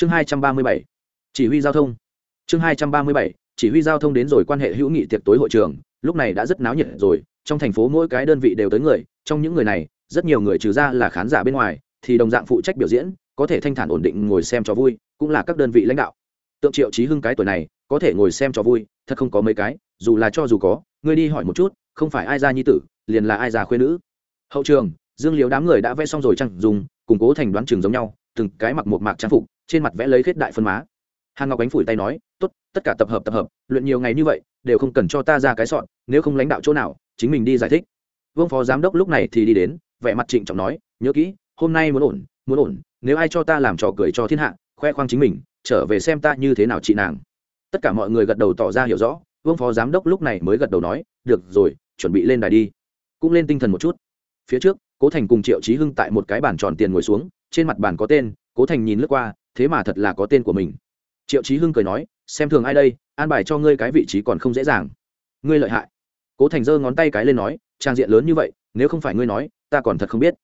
chương hai trăm ba mươi bảy, chỉ huy giao thông. Chương hai trăm ba mươi bảy, chỉ huy giao thông đến rồi quan hệ hữu nghị tiệc tối hội trường, lúc này đã rất náo nhiệt rồi, trong thành phố mỗi cái đơn vị đều tới người, trong những người này, rất nhiều người trừ ra là khán giả bên ngoài, thì đồng dạng phụ trách biểu diễn, có thể thanh thản ổn định ngồi xem cho vui, cũng là các đơn vị lãnh đạo. Tượng triệu trí hưng cái tuổi này, có thể ngồi xem cho vui, thật không có mấy cái, dù là cho dù có, ngươi đi hỏi một chút, không phải ai ra nhi tử, liền là ai ra khuyên nữ. Hậu trường, dương liếu đám người đã vẽ xong rồi chăng dùng củng cố thành đoán trường giống nhau từng cái mặc một mạc trang phục, trên mặt vẽ lấy khết đại phân má. Hàn ngọc ánh phủi tay nói, tốt, tất cả tập hợp tập hợp, luyện nhiều ngày như vậy, đều không cần cho ta ra cái sọn nếu không lãnh đạo chỗ nào, chính mình đi giải thích. Vương phó giám đốc lúc này thì đi đến, vẻ mặt trịnh trọng nói, nhớ kỹ, hôm nay muốn ổn muốn ổn, nếu ai cho ta làm trò cười cho thiên hạ, khoe khoang chính mình, trở về xem ta như thế nào chị nàng. Tất cả mọi người gật đầu tỏ ra hiểu rõ, vương phó giám đốc lúc này mới gật đầu nói, được rồi, chuẩn bị lên đài đi. Cũng lên tinh thần một chút. Phía trước, cố thành cùng triệu trí hưng tại một cái bàn tròn tiền ngồi xuống trên mặt bàn có tên, cố thành nhìn lướt qua, thế mà thật là có tên của mình. Triệu trí hưng cười nói, xem thường ai đây, an bài cho ngươi cái vị trí còn không dễ dàng. Ngươi lợi hại. Cố thành giơ ngón tay cái lên nói, trang diện lớn như vậy, nếu không phải ngươi nói, ta còn thật không biết.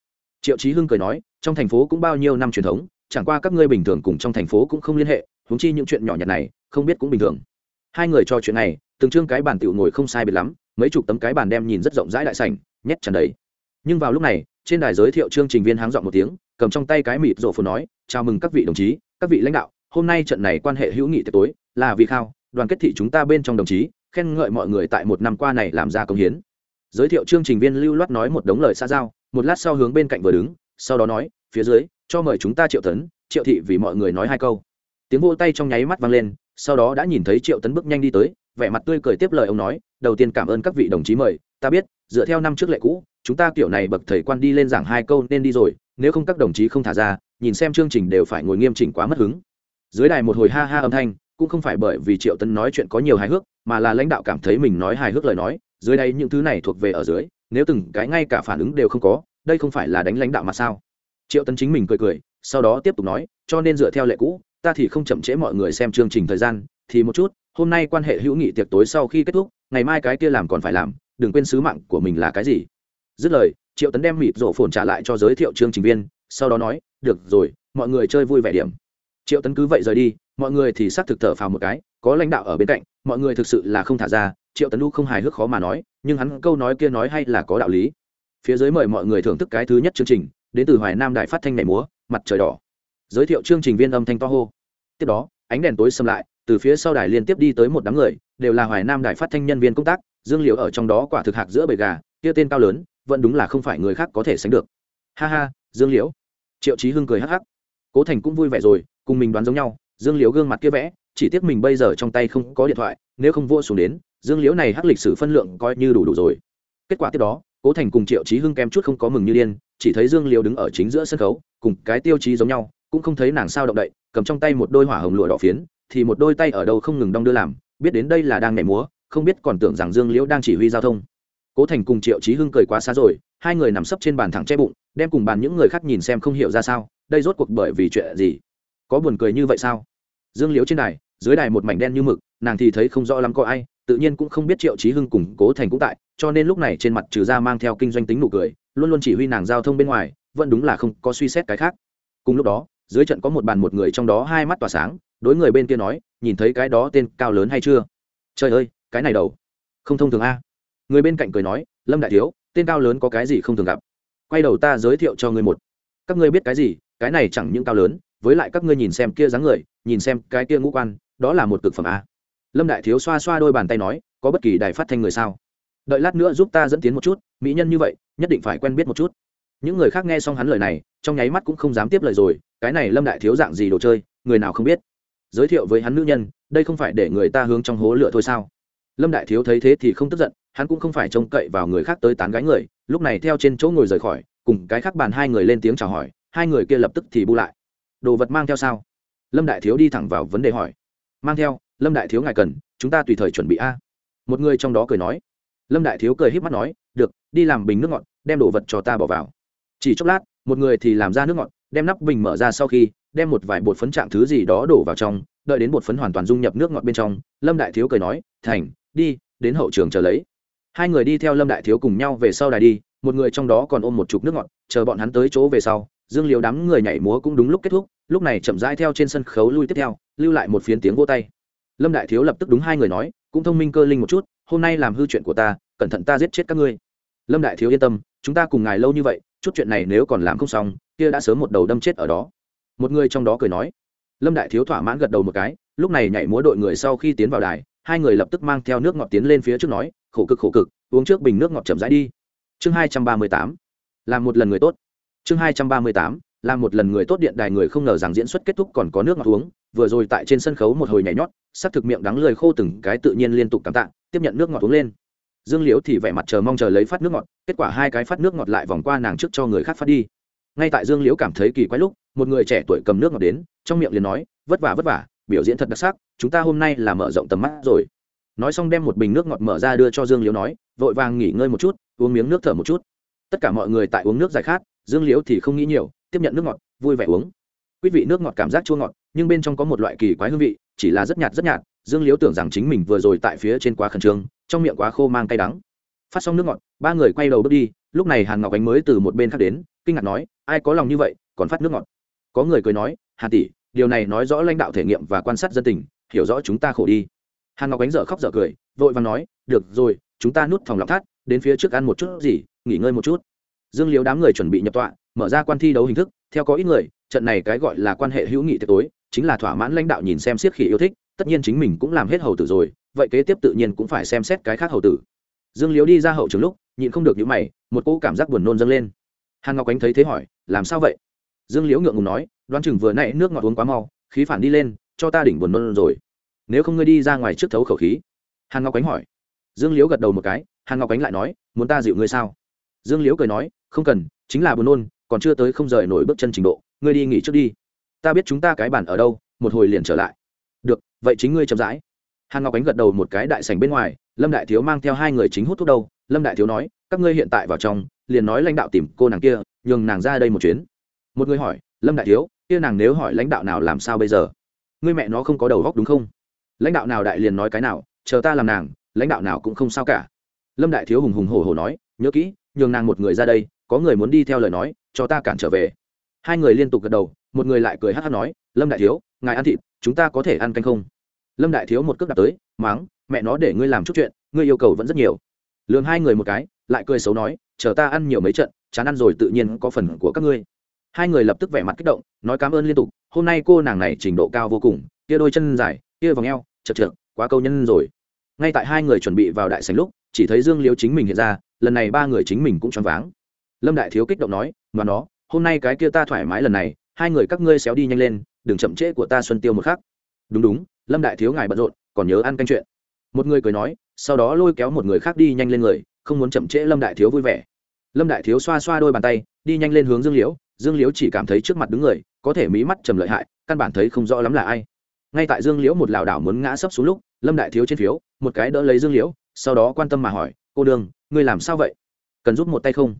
Triệu trí hưng cười nói, trong thành phố cũng bao nhiêu năm truyền thống, chẳng qua các ngươi bình thường cùng trong thành phố cũng không liên hệ, huống chi những chuyện nhỏ nhặt này, không biết cũng bình thường. Hai người trò chuyện này, từng trương cái bàn tựu ngồi không sai biệt lắm, mấy chục tấm cái bàn đem nhìn rất rộng rãi đại sảnh, nhét tràn đầy. Nhưng vào lúc này, trên đài giới thiệu chương trình viên háng dọn một tiếng cầm trong tay cái mịt rổ phồn nói, chào mừng các vị đồng chí, các vị lãnh đạo, hôm nay trận này quan hệ hữu nghị tối, là vì khao, đoàn kết thị chúng ta bên trong đồng chí, khen ngợi mọi người tại một năm qua này làm ra công hiến. Giới thiệu chương trình viên lưu loát nói một đống lời xa giao, một lát sau hướng bên cạnh vừa đứng, sau đó nói, phía dưới, cho mời chúng ta triệu tấn, triệu thị vì mọi người nói hai câu. Tiếng vô tay trong nháy mắt vang lên, sau đó đã nhìn thấy triệu tấn bước nhanh đi tới, vẻ mặt tươi cười tiếp lời ông nói, đầu tiên cảm ơn các vị đồng chí mời, ta biết, dựa theo năm trước lệ cũ, chúng ta kiểu này bậc thầy quan đi lên giảng hai câu nên đi rồi nếu không các đồng chí không thả ra, nhìn xem chương trình đều phải ngồi nghiêm chỉnh quá mất hứng. Dưới đài một hồi ha ha âm thanh, cũng không phải bởi vì triệu tân nói chuyện có nhiều hài hước, mà là lãnh đạo cảm thấy mình nói hài hước lời nói, dưới đây những thứ này thuộc về ở dưới, nếu từng cái ngay cả phản ứng đều không có, đây không phải là đánh lãnh đạo mà sao? Triệu tân chính mình cười cười, sau đó tiếp tục nói, cho nên dựa theo lệ cũ, ta thì không chậm trễ mọi người xem chương trình thời gian, thì một chút, hôm nay quan hệ hữu nghị tiệc tối sau khi kết thúc, ngày mai cái kia làm còn phải làm, đừng quên sứ mạng của mình là cái gì? Dứt lời triệu tấn đem mịt rổ phồn trả lại cho giới thiệu chương trình viên, sau đó nói, được rồi, mọi người chơi vui vẻ điểm. Triệu tấn cứ vậy rời đi, mọi người thì xác thực thở phào một cái, có lãnh đạo ở bên cạnh, mọi người thực sự là không thả ra, triệu tấn lu không hài hước khó mà nói, nhưng hắn câu nói kia nói hay là có đạo lý. Phía dưới mời mọi người thưởng thức cái thứ nhất chương trình, đến từ hoài nam Đài phát thanh nhảy múa, mặt trời đỏ. Giới thiệu chương trình viên âm thanh to hô. Tiếp đó, ánh đèn tối xâm lại, từ phía sau đài liên tiếp đi tới một đám người, đều là hoài nam Đài phát thanh nhân viên công tác, dương liệu ở trong đó quả thực hạc giữa bầy gà, kia tên cao lớn vẫn đúng là không phải người khác có thể sánh được. Ha ha, dương liễu. Triệu chí hưng cười hắc hắc. Cố thành cũng vui vẻ rồi, cùng mình đoán giống nhau, dương liễu gương mặt kia vẽ, chỉ tiếc mình bây giờ trong tay không có điện thoại, nếu không vô xuống đến, dương liễu này hắc lịch sử phân lượng coi như đủ đủ rồi. Kết quả tiếp đó, cố thành cùng triệu chí hưng kem chút không có mừng như điên, chỉ thấy dương liễu đứng ở chính giữa sân khấu, cùng cái tiêu chí giống nhau, cũng không thấy nàng sao động đậy, cầm trong tay một đôi hỏa hồng lụa đỏ phiến, thì một đôi tay ở đâu không ngừng đong đưa làm, biết đến đây là đang nhảy múa, không biết còn tưởng rằng dương liễu đang chỉ huy giao thông cố thành cùng triệu chí hưng cười quá xa rồi, hai người nằm sấp trên bàn thẳng che bụng, đem cùng bàn những người khác nhìn xem không hiểu ra sao, đây rốt cuộc bởi vì chuyện gì? Có buồn cười như vậy sao? Dương liễu trên đài, dưới đài một mảnh đen như mực, nàng thì thấy không rõ lắm có ai, tự nhiên cũng không biết triệu chí hưng cùng cố thành cũng tại, cho nên lúc này trên mặt trừ ra mang theo kinh doanh tính nụ cười, luôn luôn chỉ huy nàng giao thông bên ngoài, vẫn đúng là không có suy xét cái khác. Cùng lúc đó, dưới trận có một bàn một người trong đó hai mắt tỏa sáng, đối người bên kia nói, nhìn thấy cái đó tên cao lớn hay chưa? Trời ơi, cái này đầu không thông thường a người bên cạnh cười nói, lâm đại thiếu, tên cao lớn có cái gì không thường gặp? Quay đầu ta giới thiệu cho ngươi một. Các ngươi biết cái gì? Cái này chẳng những cao lớn, với lại các ngươi nhìn xem kia dáng người, nhìn xem cái kia ngũ quan, đó là một cực phẩm a. Lâm đại thiếu xoa xoa đôi bàn tay nói, có bất kỳ đài phát thanh người sao? Đợi lát nữa giúp ta dẫn tiến một chút, mỹ nhân như vậy, nhất định phải quen biết một chút. Những người khác nghe xong hắn lời này, trong nháy mắt cũng không dám tiếp lời rồi, cái này lâm đại thiếu dạng gì đồ chơi, người nào không biết? Giới thiệu với hắn nữ nhân, đây không phải để người ta hướng trong hố lửa thôi sao? Lâm đại thiếu thấy thế thì không tức giận, hắn cũng không phải trông cậy vào người khác tới tán gái người, lúc này theo trên chỗ ngồi rời khỏi, cùng cái khác bàn hai người lên tiếng chào hỏi, hai người kia lập tức thì bu lại. Đồ vật mang theo sao? Lâm đại thiếu đi thẳng vào vấn đề hỏi. Mang theo, lâm đại thiếu ngài cần, chúng ta tùy thời chuẩn bị a. Một người trong đó cười nói. Lâm đại thiếu cười h í p mắt nói, được, đi làm bình nước ngọt, đem đồ vật cho ta bỏ vào. Chỉ chốc lát, một người thì làm ra nước ngọt, đem nắp bình mở ra sau khi, đem một vài bột phấn trạng thứ gì đó đổ vào trong, đợi đến bột phấn hoàn toàn dung nhập nước ngọt bên trong, lâm đại thiếu cười nói, thành đi, đến hậu trường chờ lấy. Hai người đi theo lâm đại thiếu cùng nhau về sau đài đi, một người trong đó còn ôm một chục nước ngọt, chờ bọn hắn tới chỗ về sau, dương liễu đám người nhảy múa cũng đúng lúc kết thúc, lúc này chậm rãi theo trên sân khấu lui tiếp theo, lưu lại một phiến tiếng vô tay. Lâm đại thiếu lập tức đúng hai người nói, cũng thông minh cơ linh một chút, hôm nay làm hư chuyện của ta, cẩn thận ta giết chết các ngươi. Lâm đại thiếu yên tâm, chúng ta cùng ngài lâu như vậy, chút chuyện này nếu còn làm không xong, kia đã sớm một đầu đâm chết ở đó. Một người trong đó cười nói. Lâm đại thiếu thỏa mãn gật đầu một cái, lúc này nhảy múa đội người sau khi tiến vào đài hai người lập tức mang theo nước ngọt tiến lên phía trước nói, khổ cực khổ cực, uống trước bình nước ngọt chậm rãi đi. Chương hai trăm ba mươi tám, làm một lần người tốt. Chương hai trăm ba mươi tám, làm một lần người tốt điện đài người không ngờ rằng diễn xuất kết thúc còn có nước ngọt uống. Vừa rồi tại trên sân khấu một hồi nhảy nhót sắc thực miệng đắng lười khô từng cái tự nhiên liên tục cảm tạ, tiếp nhận nước ngọt uống lên. Dương liễu thì vẻ mặt chờ mong chờ lấy phát nước ngọt, kết quả hai cái phát nước ngọt lại vòng qua nàng trước cho người khác phát đi. Ngay tại dương liễu cảm thấy kỳ quái lúc, một người trẻ tuổi cầm nước ngọt đến, trong miệng liền nói, vất vả vất vả biểu diễn thật đặc sắc, chúng ta hôm nay là mở rộng tầm mắt rồi. Nói xong đem một bình nước ngọt mở ra đưa cho dương liễu nói, vội vàng nghỉ ngơi một chút, uống miếng nước thở một chút. Tất cả mọi người tại uống nước giải khát, dương liễu thì không nghĩ nhiều, tiếp nhận nước ngọt, vui vẻ uống. Quý vị nước ngọt cảm giác chua ngọt, nhưng bên trong có một loại kỳ quái hương vị, chỉ là rất nhạt rất nhạt, dương liễu tưởng rằng chính mình vừa rồi tại phía trên quá khẩn trương, trong miệng quá khô mang cay đắng. Phát xong nước ngọt, ba người quay đầu bước đi, lúc này hàn ngọc ánh mới từ một bên khác đến, kinh ngạc nói, ai có lòng như vậy, còn phát nước ngọt? Có người cười nói hà tỷ điều này nói rõ lãnh đạo thể nghiệm và quan sát dân tình, hiểu rõ chúng ta khổ đi. Hàn ngọc ánh dở khóc dở cười, vội và nói, được rồi, chúng ta nút phòng lọc thắt, đến phía trước ăn một chút gì, nghỉ ngơi một chút. Dương liếu đám người chuẩn bị nhập tọa, mở ra quan thi đấu hình thức, theo có ít người, trận này cái gọi là quan hệ hữu nghị tiệc tối, chính là thỏa mãn lãnh đạo nhìn xem siết khỉ yêu thích, tất nhiên chính mình cũng làm hết hầu tử rồi, vậy kế tiếp tự nhiên cũng phải xem xét cái khác hầu tử. Dương liếu đi ra hậu trường lúc, nhịn không được những mày, một cỗ cảm giác buồn nôn dâng lên. Hàn ngọc ánh thấy thế hỏi, làm sao vậy? Dương liễu ngượng ngùng nói đoán chừng vừa nãy nước ngọt uống quá mau, khí phản đi lên, cho ta đỉnh buồn nôn rồi. Nếu không ngươi đi ra ngoài trước thấu khẩu khí. Hàn ngọc ánh hỏi. Dương liễu gật đầu một cái, hàn ngọc ánh lại nói, muốn ta dịu ngươi sao? Dương liễu cười nói, không cần, chính là buồn nôn, còn chưa tới không rời nổi bước chân trình độ, ngươi đi nghỉ trước đi. Ta biết chúng ta cái bản ở đâu, một hồi liền trở lại. Được, vậy chính ngươi chậm rãi. Hàn ngọc ánh gật đầu một cái đại sảnh bên ngoài, lâm đại thiếu mang theo hai người chính hút thuốc đâu. Lâm đại thiếu nói, các ngươi hiện tại vào trong, liền nói lãnh đạo tìm cô nàng kia, nhường nàng ra đây một chuyến. Một người hỏi lâm đại thiếu, kia nàng nếu hỏi lãnh đạo nào làm sao bây giờ? Ngươi mẹ nó không có đầu góc đúng không? Lãnh đạo nào đại liền nói cái nào, chờ ta làm nàng, lãnh đạo nào cũng không sao cả. Lâm đại thiếu hùng hùng hổ hổ nói, nhớ kỹ, nhường nàng một người ra đây, có người muốn đi theo lời nói, cho ta cản trở về. Hai người liên tục gật đầu, một người lại cười hát hát nói, lâm đại thiếu, ngài ăn thịt, chúng ta có thể ăn canh không? Lâm đại thiếu một cước đặt tới, máng, mẹ nó để ngươi làm chút chuyện, ngươi yêu cầu vẫn rất nhiều. Lường hai người một cái, lại cười xấu nói, chờ ta ăn nhiều mấy trận, chán ăn rồi tự nhiên có phần của các ngươi hai người lập tức vẻ mặt kích động, nói cảm ơn liên tục, hôm nay cô nàng này trình độ cao vô cùng, kia đôi chân dài, kia vòng eo, chật chật quá câu nhân rồi. Ngay tại hai người chuẩn bị vào đại sành lúc, chỉ thấy dương liếu chính mình hiện ra, lần này ba người chính mình cũng choáng váng. Lâm đại thiếu kích động nói mà nó, hôm nay cái kia ta thoải mái lần này, hai người các ngươi xéo đi nhanh lên, đừng chậm trễ của ta xuân tiêu một khắc. Đúng đúng. Lâm đại thiếu ngài bận rộn, còn nhớ ăn canh chuyện. Một người cười nói, sau đó lôi kéo một người khác đi nhanh lên người, không muốn chậm trễ lâm đại thiếu vui vẻ. Lâm đại thiếu xoa xoa đôi bàn tay, đi nhanh lên hướng dương liễu dương liễu chỉ cảm thấy trước mặt đứng người, có thể mí mắt trầm lợi hại, căn bản thấy không rõ lắm là ai. Ngay tại dương liễu một lảo đảo muốn ngã sấp xuống lúc, lâm đại thiếu trên phiếu, một cái đỡ lấy dương liễu, sau đó quan tâm mà hỏi, cô đường, ngươi làm sao vậy? Cần giúp một tay không?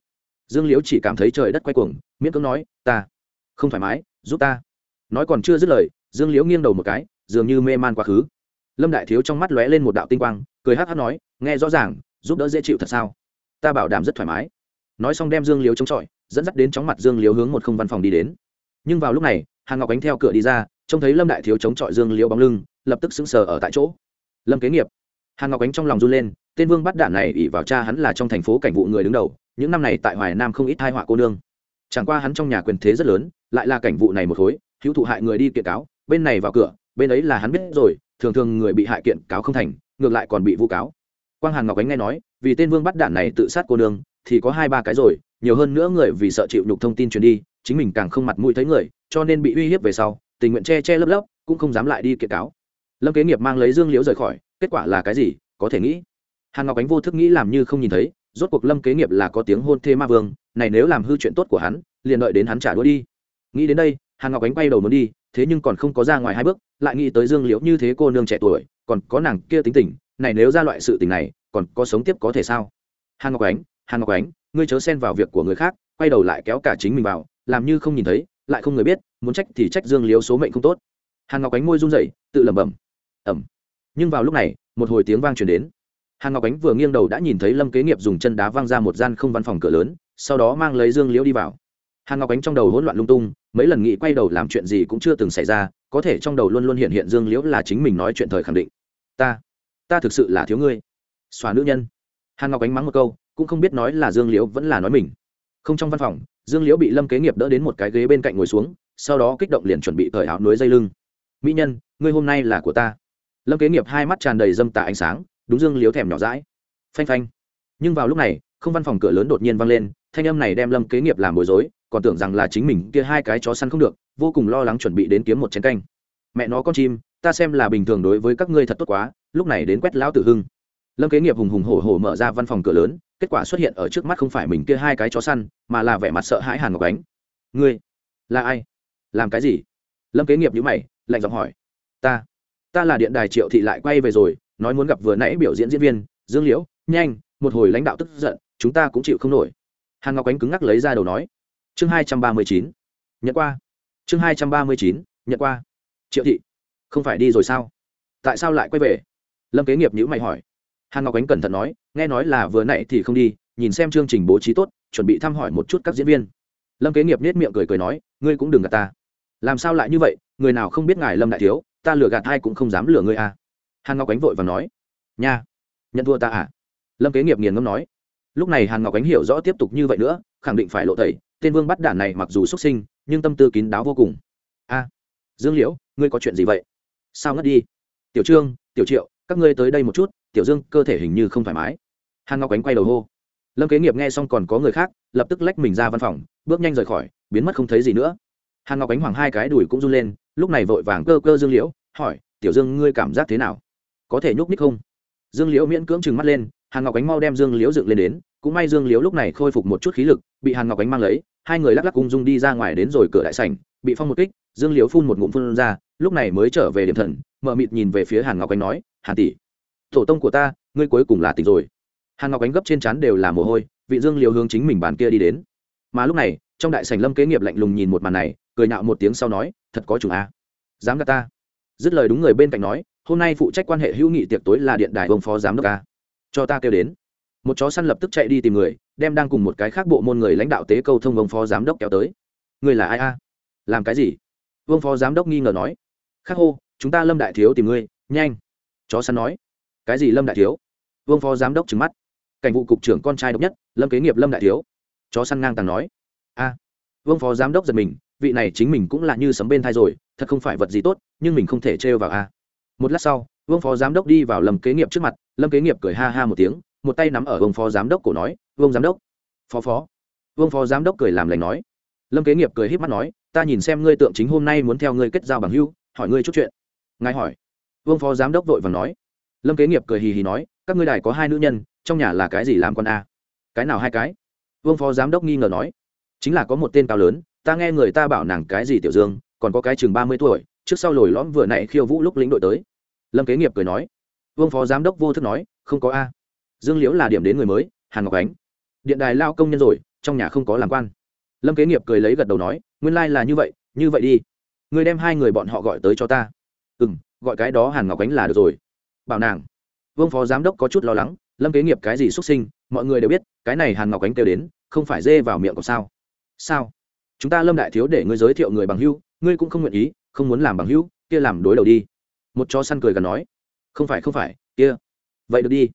Dương liễu chỉ cảm thấy trời đất quay cuồng, miễn cưỡng nói, ta không thoải mái, giúp ta. Nói còn chưa dứt lời, dương liễu nghiêng đầu một cái, dường như mê man quá khứ. Lâm đại thiếu trong mắt lóe lên một đạo tinh quang, cười hát hát nói, nghe rõ ràng, giúp đỡ dễ chịu thật sao? Ta bảo đảm rất thoải mái. Nói xong đem dương Liễu chống chọi dẫn dắt đến chóng mặt dương liếu hướng một không văn phòng đi đến. Nhưng vào lúc này hàn ngọc ánh theo cửa đi ra, trông thấy lâm đại thiếu chống chọi dương liếu bóng lưng, lập tức sững sờ ở tại chỗ. Lâm kế nghiệp. Hàn ngọc ánh trong lòng run lên, tên vương bắt đạn này ỉ vào cha hắn là trong thành phố cảnh vụ người đứng đầu, những năm này tại hoài nam không ít thai họa cô nương. Chẳng qua hắn trong nhà quyền thế rất lớn, lại là cảnh vụ này một khối, hữu thụ hại người đi kiện cáo, bên này vào cửa, bên ấy là hắn biết rồi, thường thường người bị hại kiện cáo không thành, ngược lại còn bị vu cáo. Quang hàn ngọc ánh nghe nói, vì tên vương bắt đạn này tự sát cô nương, thì có hai ba cái rồi nhiều hơn nữa người vì sợ chịu nhục thông tin truyền đi, chính mình càng không mặt mũi thấy người, cho nên bị uy hiếp về sau, tình nguyện che che lấp lấp, cũng không dám lại đi kiện cáo. Lâm kế nghiệp mang lấy dương liễu rời khỏi, kết quả là cái gì, có thể nghĩ. Hàn ngọc ánh vô thức nghĩ làm như không nhìn thấy, rốt cuộc lâm kế nghiệp là có tiếng hôn thê ma vương, này nếu làm hư chuyện tốt của hắn, liền đợi đến hắn trả đũa đi. Nghĩ đến đây, hàn ngọc ánh quay đầu muốn đi, thế nhưng còn không có ra ngoài hai bước, lại nghĩ tới dương liễu như thế cô nương trẻ tuổi, còn có nàng kia tính tình, này nếu ra loại sự tình này, còn có sống tiếp có thể sao? Hàn ngọc ánh, hàn ngọc ánh ngươi chớ xen vào việc của người khác, quay đầu lại kéo cả chính mình vào, làm như không nhìn thấy, lại không người biết, muốn trách thì trách dương liếu số mệnh không tốt. Hàn ngọc ánh môi run rẩy, tự lẩm bẩm. Ẩm nhưng vào lúc này, một hồi tiếng vang truyền đến. Hàn ngọc ánh vừa nghiêng đầu đã nhìn thấy lâm kế nghiệp dùng chân đá văng ra một gian không văn phòng cửa lớn, sau đó mang lấy dương liễu đi vào. Hàn ngọc ánh trong đầu hỗn loạn lung tung, mấy lần nghĩ quay đầu làm chuyện gì cũng chưa từng xảy ra, có thể trong đầu luôn luôn hiện hiện dương liễu là chính mình nói chuyện thời khẳng định. Ta ta thực sự là thiếu ngươi. Xóa nữ nhân. Hàn ngọc ánh mắng một câu cũng không biết nói là dương liễu vẫn là nói mình. Không trong văn phòng, dương liễu bị lâm kế nghiệp đỡ đến một cái ghế bên cạnh ngồi xuống, sau đó kích động liền chuẩn bị cởi áo núi dây lưng. Mỹ nhân, ngươi hôm nay là của ta. Lâm kế nghiệp hai mắt tràn đầy dâm tà ánh sáng, đúng dương liễu thèm nhỏ rãi phanh phanh. Nhưng vào lúc này, không văn phòng cửa lớn đột nhiên vang lên, thanh âm này đem lâm kế nghiệp làm bối rối, còn tưởng rằng là chính mình kia hai cái chó săn không được, vô cùng lo lắng chuẩn bị đến kiếm một chén canh. Mẹ nó con chim, ta xem là bình thường đối với các ngươi thật tốt quá, lúc này đến quét lão tử hưng lâm kế nghiệp hùng hùng hổ hổ mở ra văn phòng cửa lớn, kết quả xuất hiện ở trước mắt không phải mình kia hai cái chó săn, mà là vẻ mặt sợ hãi hàn ngọc ánh. Ngươi là ai? Làm cái gì? Lâm kế nghiệp nhữ mày, lạnh giọng hỏi. Ta ta là điện đài triệu thị lại quay về rồi, nói muốn gặp vừa nãy biểu diễn diễn viên, dương liễu, nhanh, một hồi lãnh đạo tức giận, chúng ta cũng chịu không nổi. Hàn ngọc ánh cứng ngắc lấy ra đầu nói. Chương hai trăm ba mươi chín, nhận qua. Chương hai trăm ba mươi chín, nhận qua. Triệu thị, không phải đi rồi sao? Tại sao lại quay về? Lâm kế nghiệp nhữ mày hỏi hàn ngọc ánh cẩn thận nói, nghe nói là vừa nãy thì không đi, nhìn xem chương trình bố trí tốt, chuẩn bị thăm hỏi một chút các diễn viên. Lâm kế nghiệp nết miệng cười cười nói, ngươi cũng đừng gạt ta. Làm sao lại như vậy, người nào không biết ngài lâm đại thiếu, ta lừa gạt ai cũng không dám lừa ngươi à. Hàn ngọc ánh vội và nói, nha, nhận thua ta à? Lâm kế nghiệp nghiền ngâm nói, lúc này hàn ngọc ánh hiểu rõ tiếp tục như vậy nữa, khẳng định phải lộ tẩy, tên vương bắt đản này mặc dù xuất sinh, nhưng tâm tư kín đáo vô cùng. A, dương liễu, ngươi có chuyện gì vậy? Sao ngất đi? Tiểu trương, tiểu triệu, các ngươi tới đây một chút tiểu dương cơ thể hình như không thoải mái. Hàn ngọc ánh quay đầu hô. Lâm kế nghiệp nghe xong còn có người khác, lập tức lách mình ra văn phòng, bước nhanh rời khỏi, biến mất không thấy gì nữa. Hàn ngọc ánh hoảng hai cái đùi cũng run lên, lúc này vội vàng cơ cơ dương liễu, hỏi, tiểu dương, ngươi cảm giác thế nào? Có thể nhúc ních không? Dương liễu miễn cưỡng trừng mắt lên, hàn ngọc ánh mau đem dương liễu dựng lên đến, cũng may dương liễu lúc này khôi phục một chút khí lực, bị hàn ngọc ánh mang lấy, hai người lắc lắc cung dung đi ra ngoài đến rồi cửa đại sảnh, bị phong một kích, dương liễu phun một ngụm phun ra, lúc này mới trở về điểm thần mờ mịt nhìn về phía hàn ngọc ánh nói, hàn tỷ tổ tông của ta, ngươi cuối cùng là tỉnh rồi. Hàn ngọc ánh gấp trên trán đều là mồ hôi, vị dương liều hướng chính mình bàn kia đi đến. Mà lúc này, trong đại sảnh lâm kế nghiệp lạnh lùng nhìn một màn này, cười nhạo một tiếng sau nói, thật có chủ a. Dám gạt ta. Dứt lời đúng người bên cạnh nói, hôm nay phụ trách quan hệ hữu nghị tiệc tối là điện đài ông phó giám đốc a. Cho ta kêu đến. Một chó săn lập tức chạy đi tìm người, đem đang cùng một cái khác bộ môn người lãnh đạo tế câu thông ông phó giám đốc kéo tới. Người là ai a? Làm cái gì? Vương phó giám đốc nghi ngờ nói. Khắc hô, chúng ta lâm đại thiếu tìm ngươi, nhanh. Chó săn nói cái gì lâm đại thiếu vương phó giám đốc trừng mắt cảnh vụ cục trưởng con trai độc nhất lâm kế nghiệp lâm đại thiếu chó săn ngang tàng nói a vương phó giám đốc giật mình vị này chính mình cũng là như sấm bên thai rồi thật không phải vật gì tốt nhưng mình không thể trêu vào a một lát sau vương phó giám đốc đi vào lâm kế nghiệp trước mặt lâm kế nghiệp cười ha ha một tiếng một tay nắm ở vương phó giám đốc cổ nói vương giám đốc phó phó vương phó giám đốc cười làm lành nói lâm kế nghiệp cười h í p mắt nói ta nhìn xem ngươi tượng chính hôm nay muốn theo ngươi kết giao bằng hưu hỏi ngươi chút chuyện ngài hỏi vương phó giám đốc vội và nói lâm kế nghiệp cười hì hì nói, các ngươi đài có hai nữ nhân, trong nhà là cái gì làm con a? Cái nào hai cái? Vương phó giám đốc nghi ngờ nói, chính là có một tên cao lớn, ta nghe người ta bảo nàng cái gì tiểu dương, còn có cái chừng ba mươi tuổi, trước sau lồi lõm vừa nãy khiêu vũ lúc lĩnh đội tới. Lâm kế nghiệp cười nói, vương phó giám đốc vô thức nói, không có a. Dương liễu là điểm đến người mới, hàn ngọc ánh. Điện đài lao công nhân rồi, trong nhà không có làm quan. Lâm kế nghiệp cười lấy gật đầu nói, nguyên lai、like、là như vậy như vậy đi. Người đem hai người bọn họ gọi tới cho ta. Ừ m gọi cái đó hàn ngọc ánh là được rồi bảo nàng. Vương phó giám đốc có chút lo lắng lâm kế nghiệp cái gì xuất sinh mọi người đều biết cái này hàn ngọc ánh kêu đến không phải dê vào miệng còn sao? Sao? Chúng ta lâm đại thiếu để ngươi giới thiệu người bằng hưu ngươi cũng không nguyện ý không muốn làm bằng hữu, kia làm đối đầu đi. Một chó săn cười gần nói. Không phải không phải kia. Vậy được đi.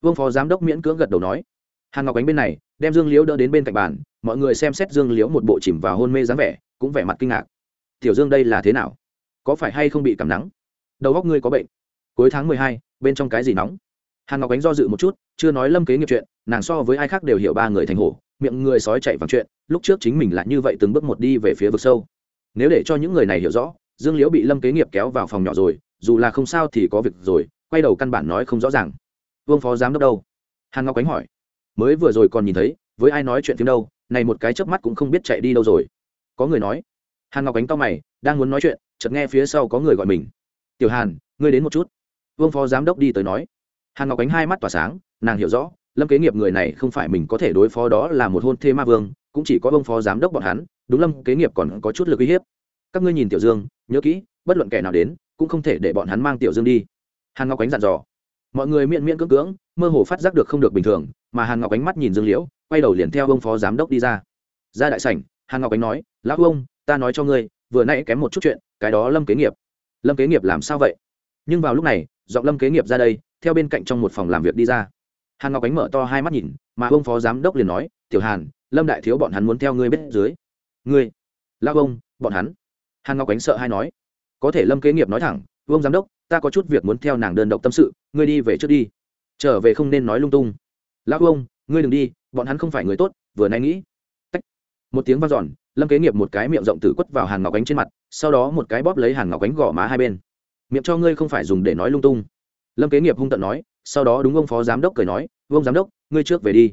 Vương phó giám đốc miễn cưỡng gật đầu nói. Hàn ngọc ánh bên này đem dương liễu đỡ đến bên cạnh bàn mọi người xem xét dương liễu một bộ chìm vào hôn mê dáng vẻ cũng vẻ mặt kinh ngạc. Tiểu dương đây là thế nào? Có phải hay không bị cảm nắng? Đầu góc ngươi có bệnh cuối tháng mười hai, bên trong cái gì nóng? Hàn ngọc ánh do dự một chút, chưa nói lâm kế nghiệp chuyện, nàng so với ai khác đều hiểu ba người thành hổ, miệng người sói chạy vàng chuyện, lúc trước chính mình là như vậy từng bước một đi về phía vực sâu. Nếu để cho những người này hiểu rõ, dương liễu bị lâm kế nghiệp kéo vào phòng nhỏ rồi, dù là không sao thì có việc rồi, quay đầu căn bản nói không rõ ràng. Vương phó giám đốc đâu? Hàn ngọc ánh hỏi. Mới vừa rồi còn nhìn thấy, với ai nói chuyện phim đâu, này một cái chớp mắt cũng không biết chạy đi đâu rồi. Có người nói. Hàn ngọc ánh to mày, đang muốn nói chuyện, chợt nghe phía sau có người gọi mình. Tiểu hàn, ngươi đến một chút vương phó giám đốc đi tới nói. Hàn ngọc ánh hai mắt tỏa sáng, nàng hiểu rõ, lâm kế nghiệp người này không phải mình có thể đối phó đó là một hôn thê ma vương, cũng chỉ có ông phó giám đốc bọn hắn, đúng lâm kế nghiệp còn có chút lực uy hiếp. Các ngươi nhìn tiểu dương, nhớ kỹ, bất luận kẻ nào đến, cũng không thể để bọn hắn mang tiểu dương đi. Hàn ngọc ánh dặn dò. Mọi người miễn miễn cưỡng cưỡng, mơ hồ phát giác được không được bình thường, mà hàn ngọc ánh mắt nhìn dương liễu, quay đầu liền theo ông phó giám đốc đi ra. Ra đại sảnh, hàn ngọc ánh nói, lão ông ta nói cho ngươi, vừa nãy kém một chút chuyện, cái đó lâm kế nghiệp. Lâm kế nghiệp làm sao vậy? Nhưng vào lúc này giọng lâm kế nghiệp ra đây, theo bên cạnh trong một phòng làm việc đi ra. Hàn ngọc ánh mở to hai mắt nhìn, mà ông phó giám đốc liền nói, tiểu hàn, lâm đại thiếu bọn hắn muốn theo ngươi biết dưới. Ngươi? Lao ông, bọn hắn. Hàn ngọc ánh sợ hay nói. Có thể lâm kế nghiệp nói thẳng vương giám đốc, ta có chút việc muốn theo nàng đơn độc tâm sự, ngươi đi về trước đi. Trở về không nên nói lung tung. Lão ông, ngươi đừng đi, bọn hắn không phải người tốt, vừa nay nghĩ. Tách. một tiếng vang dọn, lâm kế nghiệp một cái miệng rộng tử quất vào hàn ngọc ánh trên mặt, sau đó một cái bóp lấy hàn ngọc ánh gõ má hai bên miệng cho ngươi không phải dùng để nói lung tung. Lâm kế nghiệp hung tận nói, sau đó đúng ông phó giám đốc cười nói, vương giám đốc, ngươi trước về đi.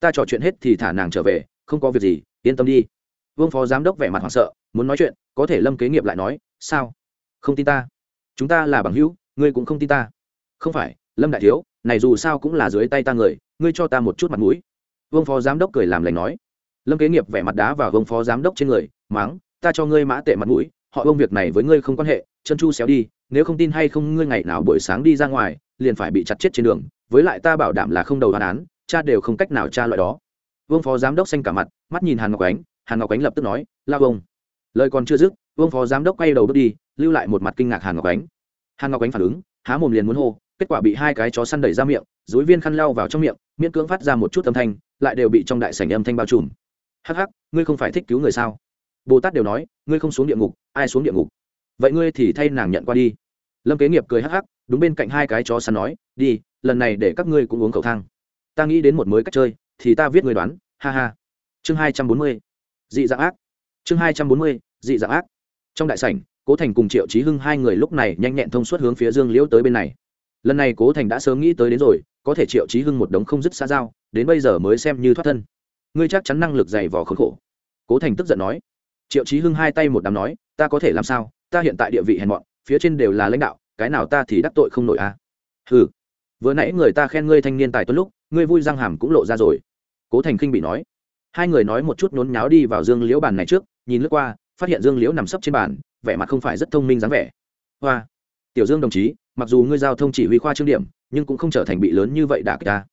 Ta trò chuyện hết thì thả nàng trở về, không có việc gì, yên tâm đi. Vương phó giám đốc vẻ mặt hoảng sợ, muốn nói chuyện, có thể lâm kế nghiệp lại nói, sao? Không tin ta. Chúng ta là bằng hữu, ngươi cũng không tin ta. Không phải, lâm đại thiếu, này dù sao cũng là dưới tay ta người, ngươi cho ta một chút mặt mũi. Vương phó giám đốc cười làm lành nói. Lâm kế nghiệp vẻ mặt đá vào vương phó giám đốc trên người, máng, ta cho ngươi mã tệ mặt mũi, họ vương việc này với ngươi không quan hệ, chân chu xéo đi nếu không tin hay không ngươi ngày nào buổi sáng đi ra ngoài, liền phải bị chặt chết trên đường, với lại ta bảo đảm là không đầu đoán án, cha đều không cách nào tra loại đó. Vương phó giám đốc xanh cả mặt, mắt nhìn hàn ngọc ánh, hàn ngọc ánh lập tức nói lao ông lời còn chưa dứt, vương phó giám đốc quay đầu bước đi, lưu lại một mặt kinh ngạc hàn ngọc ánh. Hàn ngọc ánh phản ứng, há mồm liền muốn hô, kết quả bị hai cái chó săn đẩy ra miệng dối viên khăn lao vào trong miệng, miễn cưỡng phát ra một chút âm thanh, lại đều bị trong đại sảnh âm thanh bao trùm. Hắc hắc, ngươi không phải thích cứu người sao? Bồ tát đều nói, ngươi không xuống địa ngục, ai xuống địa ngục? Vậy ngươi thì thay nàng nhận qua đi lâm kế nghiệp cười hắc hắc đúng bên cạnh hai cái chó săn nói đi lần này để các ngươi cũng uống cầu thang. Ta nghĩ đến một mới cách chơi thì ta viết người đoán ha ha. Chương hai trăm bốn mươi dị dạng ác. Chương hai trăm bốn mươi dị dạng ác. Trong đại sảnh cố thành cùng triệu trí hưng hai người lúc này nhanh nhẹn thông suốt hướng phía dương liễu tới bên này. Lần này cố thành đã sớm nghĩ tới đến rồi có thể triệu trí hưng một đống không dứt xa dao, đến bây giờ mới xem như thoát thân. Ngươi chắc chắn năng lực dày vò khốn khổ. Cố thành tức giận nói. Triệu trí hưng hai tay một đám nói ta có thể làm sao? Ta hiện tại địa vị hèn mọn phía trên đều là lãnh đạo, cái nào ta thì đắc tội không nổi à? Ừ vừa nãy người ta khen ngươi thanh niên tài tuấn lúc, ngươi vui răng hàm cũng lộ ra rồi. Cố thành khinh bị nói. Hai người nói một chút nhốn nháo đi vào dương liễu bàn này trước, nhìn lướt qua, phát hiện dương liễu nằm sấp trên bàn, vẻ mặt không phải rất thông minh dáng vẻ. Hoa. Tiểu dương đồng chí, mặc dù ngươi giao thông chỉ huy khoa trương điểm, nhưng cũng không trở thành bị lớn như vậy đả kích ta.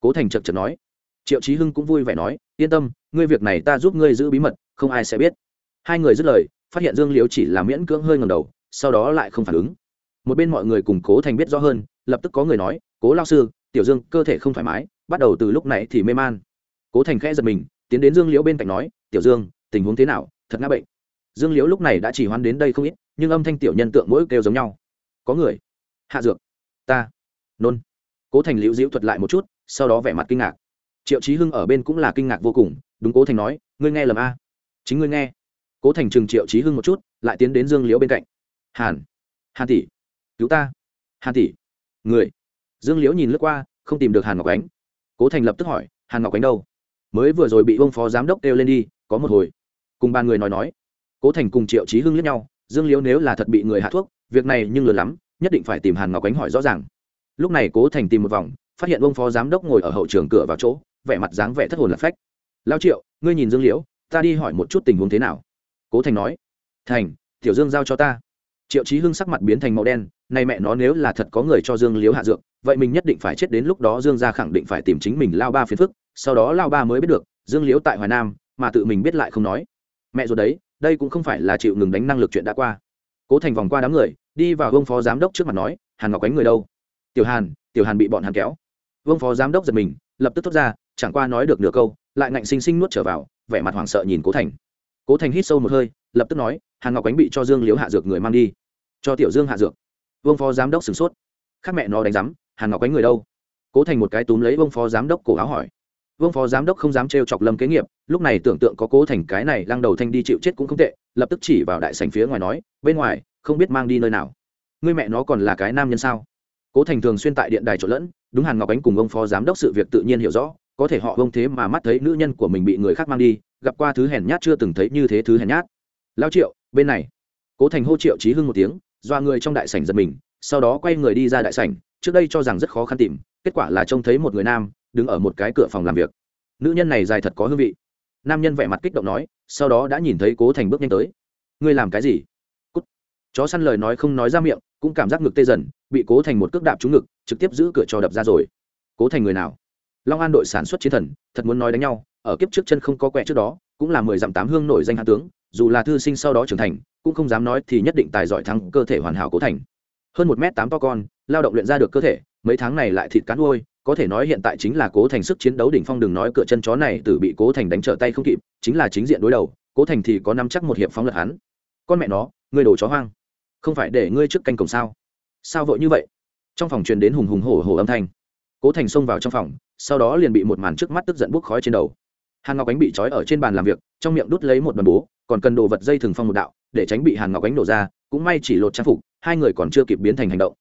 Cố thành chật chật nói. Triệu trí hưng cũng vui vẻ nói, yên tâm, ngươi việc này ta giúp ngươi giữ bí mật, không ai sẽ biết. Hai người dứt lời, phát hiện dương liễu chỉ là miễn cưỡng hơi ngầm đầu sau đó lại không phản ứng. Một bên mọi người cùng cố thành biết rõ hơn, lập tức có người nói, cố lao sư, tiểu dương, cơ thể không thoải mái, bắt đầu từ lúc này thì mê man. Cố thành khẽ giật mình, tiến đến dương liễu bên cạnh nói, tiểu dương, tình huống thế nào? Thật ngã bệnh. Dương liễu lúc này đã chỉ hoán đến đây không ít, nhưng âm thanh tiểu nhân tượng mỗi kêu giống nhau. Có người. Hạ dược. Ta. Nôn. Cố thành liễu diễu thuật lại một chút, sau đó vẻ mặt kinh ngạc. Triệu trí hưng ở bên cũng là kinh ngạc vô cùng, đúng cố thành nói, ngươi nghe lầm a. Chính ngươi nghe. Cố thành chừng triệu trí hưng một chút, lại tiến đến dương liễu bên cạnh hàn. Hàn tỷ. Cứu ta. Hàn tỷ. Người. Dương liễu nhìn lướt qua, không tìm được hàn ngọc ánh. Cố thành lập tức hỏi, hàn ngọc ánh đâu? Mới vừa rồi bị ông phó giám đốc kêu lên đi, có một hồi. Cùng ba người nói nói. Cố thành cùng triệu trí hưng lướt nhau, dương liễu nếu là thật bị người hạ thuốc, việc này nhưng lừa lắm, nhất định phải tìm hàn ngọc ánh hỏi rõ ràng. Lúc này cố thành tìm một vòng, phát hiện ông phó giám đốc ngồi ở hậu trường cửa vào chỗ, vẻ mặt dáng vẻ thất hồn lạc phách. Lao triệu, ngươi nhìn dương liễu, ta đi hỏi một chút tình huống thế nào. Cố thành nói, thành, tiểu dương giao cho ta triệu chí hưng sắc mặt biến thành màu đen, này mẹ nó, nếu là thật có người cho dương liếu hạ dược, vậy mình nhất định phải chết đến lúc đó dương gia khẳng định phải tìm chính mình lao ba phiền phức, sau đó lao ba mới biết được, dương liếu tại hoài nam, mà tự mình biết lại không nói. Mẹ rồi đấy, đây cũng không phải là chịu ngừng đánh năng lực chuyện đã qua. Cố thành vòng qua đám người, đi vào vương phó giám đốc trước mặt nói, hàn ngọc ánh người đâu? Tiểu hàn tiểu hàn bị bọn hàn kéo. Vương phó giám đốc giật mình, lập tức thốt ra, chẳng qua nói được nửa câu, lại ngạnh sinh sinh nuốt trở vào, vẻ mặt hoảng sợ nhìn cố thành. Cố thành hít sâu một hơi, lập tức nói hàn ngọc ánh bị cho dương liếu hạ dược người mang đi cho tiểu dương hạ dược vương phó giám đốc sửng sốt khác mẹ nó đánh giám hàn ngọc ánh người đâu cố thành một cái túm lấy vương phó giám đốc cổ áo hỏi vương phó giám đốc không dám trêu chọc lâm kế nghiệp lúc này tưởng tượng có cố thành cái này lăng đầu thanh đi chịu chết cũng không tệ lập tức chỉ vào đại sành phía ngoài nói bên ngoài không biết mang đi nơi nào ngươi mẹ nó còn là cái nam nhân sao cố thành thường xuyên tại điện đài trộn lẫn đúng hàn ngọc ánh cùng ông phó giám đốc sự việc tự nhiên hiểu rõ có thể họ vông thế mà mắt thấy nữ nhân của mình bị người khác mang đi gặp qua thứ hèn nhát chưa từng thấy như thế thứ hèn nhát lao triệu bên này, cố thành hô triệu trí hưng một tiếng, doa người trong đại sảnh giật mình, sau đó quay người đi ra đại sảnh, trước đây cho rằng rất khó khăn tìm, kết quả là trông thấy một người nam, đứng ở một cái cửa phòng làm việc. Nữ nhân này dài thật có hương vị. Nam nhân vẻ mặt kích động nói, sau đó đã nhìn thấy cố thành bước nhanh tới. Ngươi làm cái gì? Cút. chó săn lời nói không nói ra miệng, cũng cảm giác ngực tê dần, bị cố thành một cước đạp trúng ngực, trực tiếp giữ cửa cho đập ra rồi. Cố thành người nào? Long an đội sản xuất chiến thần, thật muốn nói đánh nhau, ở kiếp trước chân không có quẹ trước đó, cũng là mười dặm tám hương nổi danh hạ tướng dù là thư sinh sau đó trưởng thành, cũng không dám nói thì nhất định tài giỏi thắng cơ thể hoàn hảo cố thành. Hơn một m tám to con, lao động luyện ra được cơ thể, mấy tháng này lại thịt cán nuôi, có thể nói hiện tại chính là cố thành sức chiến đấu đỉnh phong đừng nói cửa chân chó này từ bị cố thành đánh trở tay không kịp, chính là chính diện đối đầu, cố thành thì có năm chắc một hiệp phóng lật hắn. Con mẹ nó, ngươi đồ chó hoang, không phải để ngươi trước canh cổng sao? Sao vội như vậy? Trong phòng truyền đến hùng hùng hổ hổ âm thanh. Cố thành xông vào trong phòng, sau đó liền bị một màn trước mắt tức giận buốc khói trên đầu hàn ngọc ánh bị trói ở trên bàn làm việc, trong miệng đút lấy một đoàn bố, còn cần đồ vật dây thường phong một đạo, để tránh bị hàn ngọc ánh nổ ra, cũng may chỉ lột trang phục, hai người còn chưa kịp biến thành hành động.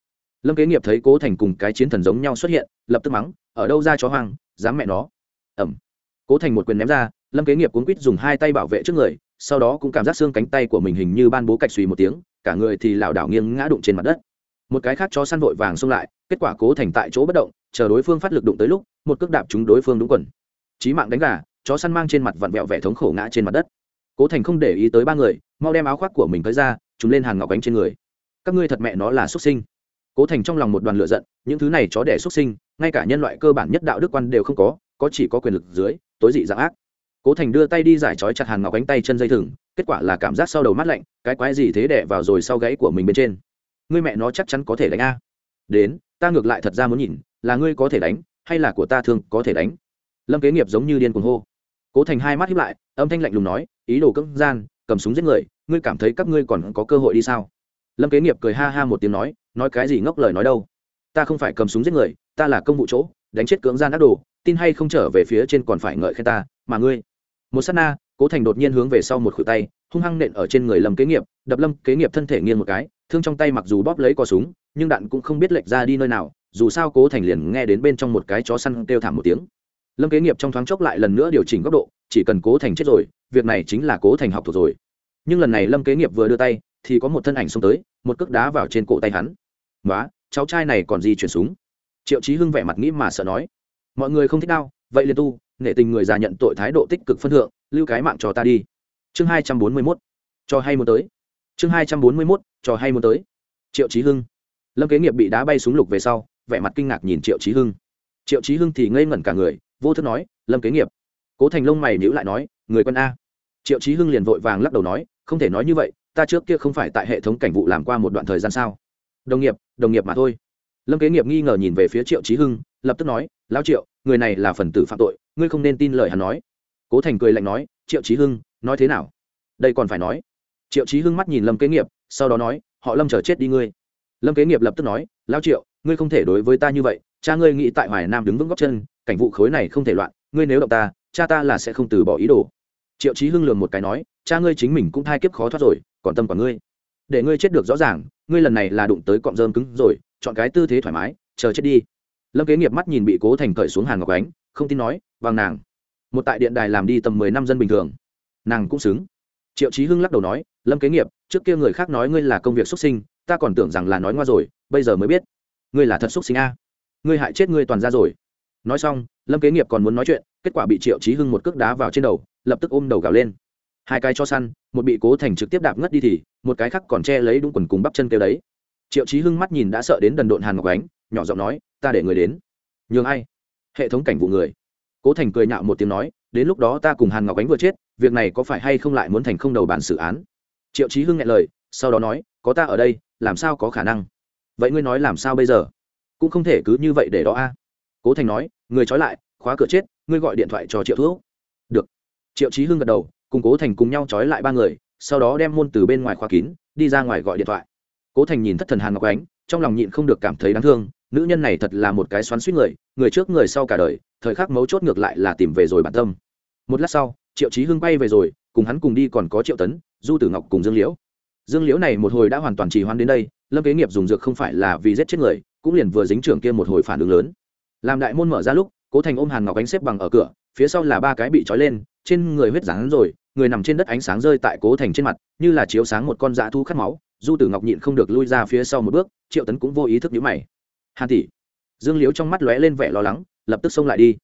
Lâm kế nghiệp thấy cố thành cùng cái chiến thần giống nhau xuất hiện, lập tức mắng, ở đâu ra chó hoang, dám mẹ nó. Ẩm. Cố thành một quyền ném ra, lâm kế nghiệp cuốn quýt dùng hai tay bảo vệ trước người, sau đó cũng cảm giác xương cánh tay của mình hình như ban bố cạch xùy một tiếng, cả người thì lảo đảo nghiêng ngã đụng trên mặt đất. Một cái khác chó săn vội vàng xông lại, kết quả cố thành tại chỗ bất động, chờ đối phương phát lực đụng tới lúc, một cước đạp chúng đối phương đúng quần. Trí mạng đánh gà chó săn mang trên mặt vặn vẹo vẻ thống khổ ngã trên mặt đất. Cố thành không để ý tới ba người, mau đem áo khoác của mình tới ra chúng lên hàn ngọc ánh trên người. Các ngươi thật mẹ nó là xuất sinh. Cố thành trong lòng một đoàn lựa giận, những thứ này chó đẻ xuất sinh, ngay cả nhân loại cơ bản nhất đạo đức quan đều không có có chỉ có quyền lực dưới, tối dị dạng ác. Cố thành đưa tay đi giải trói chặt hàn ngọc ánh tay chân dây thừng, kết quả là cảm giác sau đầu mắt lạnh, cái quái gì thế đẻ vào rồi sau gáy của mình bên trên. Ngươi mẹ nó chắc chắn có thể đánh a. Đến, ta ngược lại thật ra muốn nhìn, là ngươi có thể đánh, hay là của ta thường có thể đánh. Lâm kế nghiệp giống như điên cuồng hô cố thành hai mắt hiếp lại, âm thanh lạnh lùng nói, ý đồ cưỡng gian, cầm súng giết người, ngươi cảm thấy các ngươi còn có cơ hội đi sao? Lâm kế nghiệp cười ha ha một tiếng nói nói cái gì ngốc lời nói đâu? Ta không phải cầm súng giết người, ta là công vụ chỗ, đánh chết cưỡng gian ác đồ, tin hay không trở về phía trên còn phải ngợi khen ta, mà ngươi? Một s á t na, cố thành đột nhiên hướng về sau một khuỷu tay, hung hăng nện ở trên người lâm kế nghiệp, đập lâm kế nghiệp thân thể nghiêng một cái, thương trong tay mặc dù bóp lấy cò súng, nhưng đạn cũng không biết lệch ra đi nơi nào, dù sao cố thành liền nghe đến bên trong một cái chó săn kêu thảm một tiếng lâm kế nghiệp trong thoáng chốc lại lần nữa điều chỉnh góc độ, chỉ cần cố thành chết rồi, việc này chính là cố thành học thuộc rồi. Nhưng lần này lâm kế nghiệp vừa đưa tay, thì có một thân ảnh xông tới, một cước đá vào trên cổ tay hắn. Nói cháu trai này còn gì chuyển súng. Triệu chí hưng vẻ mặt nghĩ mà sợ nói. Mọi người không thích đau vậy liền tu nghệ tình người già nhận tội thái độ tích cực phân thượng, lưu cái mạng cho ta đi. Chương hai trăm bốn mươi mốt. Cho hay muốn tới. Chương hai trăm bốn mươi mốt. Cho hay muốn tới. Triệu chí hưng. Lâm kế nghiệp bị đá bay súng lục về sau, vẻ mặt kinh ngạc nhìn triệu chí hưng. Triệu chí hưng thì ngây ngẩn cả người vô thức nói, lâm kế nghiệp. Cố thành lông mày nhữ lại nói, người quân a. Triệu chí hưng liền vội vàng lắc đầu nói, không thể nói như vậy, ta trước kia không phải tại hệ thống cảnh vụ làm qua một đoạn thời gian sao? Đồng nghiệp đồng nghiệp mà thôi. Lâm kế nghiệp nghi ngờ nhìn về phía triệu chí hưng, lập tức nói, lão triệu, người này là phần tử phạm tội, ngươi không nên tin lời hắn nói. Cố thành cười lạnh nói, triệu chí hưng, nói thế nào? Đây còn phải nói. Triệu chí hưng mắt nhìn lâm kế nghiệp, sau đó nói, họ lâm chờ chết đi ngươi. Lâm kế nghiệp lập tức nói, lão triệu, ngươi không thể đối với ta như vậy, cha ngươi nghĩ tại hoài nam đứng vững góc chân cảnh vụ khối này không thể loạn, ngươi nếu động ta, cha ta là sẽ không từ bỏ ý đồ. Triệu chí hưng lường một cái nói, cha ngươi chính mình cũng thai kiếp khó thoát rồi, còn tâm còn ngươi. Để ngươi chết được rõ ràng, ngươi lần này là đụng tới cọng rơm cứng rồi, chọn cái tư thế thoải mái, chờ chết đi. Lâm kế nghiệp mắt nhìn bị cố thành cởi xuống hàn ngọc ánh, không tin nói bằng nàng. Một tại điện đài làm đi tầm mười năm dân bình thường. Nàng cũng xứng. Triệu chí hưng lắc đầu nói, lâm kế nghiệp, trước kia người khác nói ngươi là công việc xuất sinh, ta còn tưởng rằng là nói ngoa rồi, bây giờ mới biết. Ngươi là thật xuất sinh a. Ngươi hại chết ngươi toàn ra rồi nói xong, lâm kế nghiệp còn muốn nói chuyện, kết quả bị triệu chí hưng một cước đá vào trên đầu, lập tức ôm đầu gào lên. Hai cái cho săn, một bị cố thành trực tiếp đạp ngất đi thì, một cái khác còn che lấy đúng quần cùng bắp chân kêu đấy. Triệu chí hưng mắt nhìn đã sợ đến đần độn hàn ngọc ánh, nhỏ giọng nói, ta để người đến. Nhường ai? Hệ thống cảnh vụ người. Cố thành cười nhạo một tiếng nói, đến lúc đó ta cùng hàn ngọc ánh vừa chết, việc này có phải hay không lại muốn thành không đầu bản xử án? Triệu chí hưng nghe lời, sau đó nói, có ta ở đây, làm sao có khả năng? Vậy ngươi nói làm sao bây giờ? Cũng không thể cứ như vậy để đó a cố thành nói, người trói lại, khóa cửa chết, ngươi gọi điện thoại cho triệu thuốc được. Triệu chí hưng gật đầu, cùng cố thành cùng nhau trói lại ba người, sau đó đem môn từ bên ngoài khóa kín, đi ra ngoài gọi điện thoại. Cố thành nhìn thất thần hàn ngọc ánh, trong lòng nhịn không được cảm thấy đáng thương, nữ nhân này thật là một cái xoắn suýt người người trước người sau cả đời, thời khắc mấu chốt ngược lại là tìm về rồi bản tâm. Một lát sau, triệu chí hưng bay về rồi, cùng hắn cùng đi còn có triệu tấn, du tử ngọc cùng dương liễu. Dương liễu này một hồi đã hoàn toàn trì hoãn đến đây, lâm kế nghiệp dùng dược không phải là vì giết chết người, cũng liền vừa dính trưởng kia một hồi phản ứng lớn làm đại môn mở ra lúc, cố thành ôm hàn ngọc ánh xếp bằng ở cửa, phía sau là ba cái bị trói lên, trên người huyết rán rồi, người nằm trên đất ánh sáng rơi tại cố thành trên mặt, như là chiếu sáng một con dã thu khát máu. Du tử ngọc nhịn không được lui ra phía sau một bước, triệu tấn cũng vô ý thức nhíu mày. Hàn tỷ. Dương liễu trong mắt lóe lên vẻ lo lắng, lập tức xông lại đi.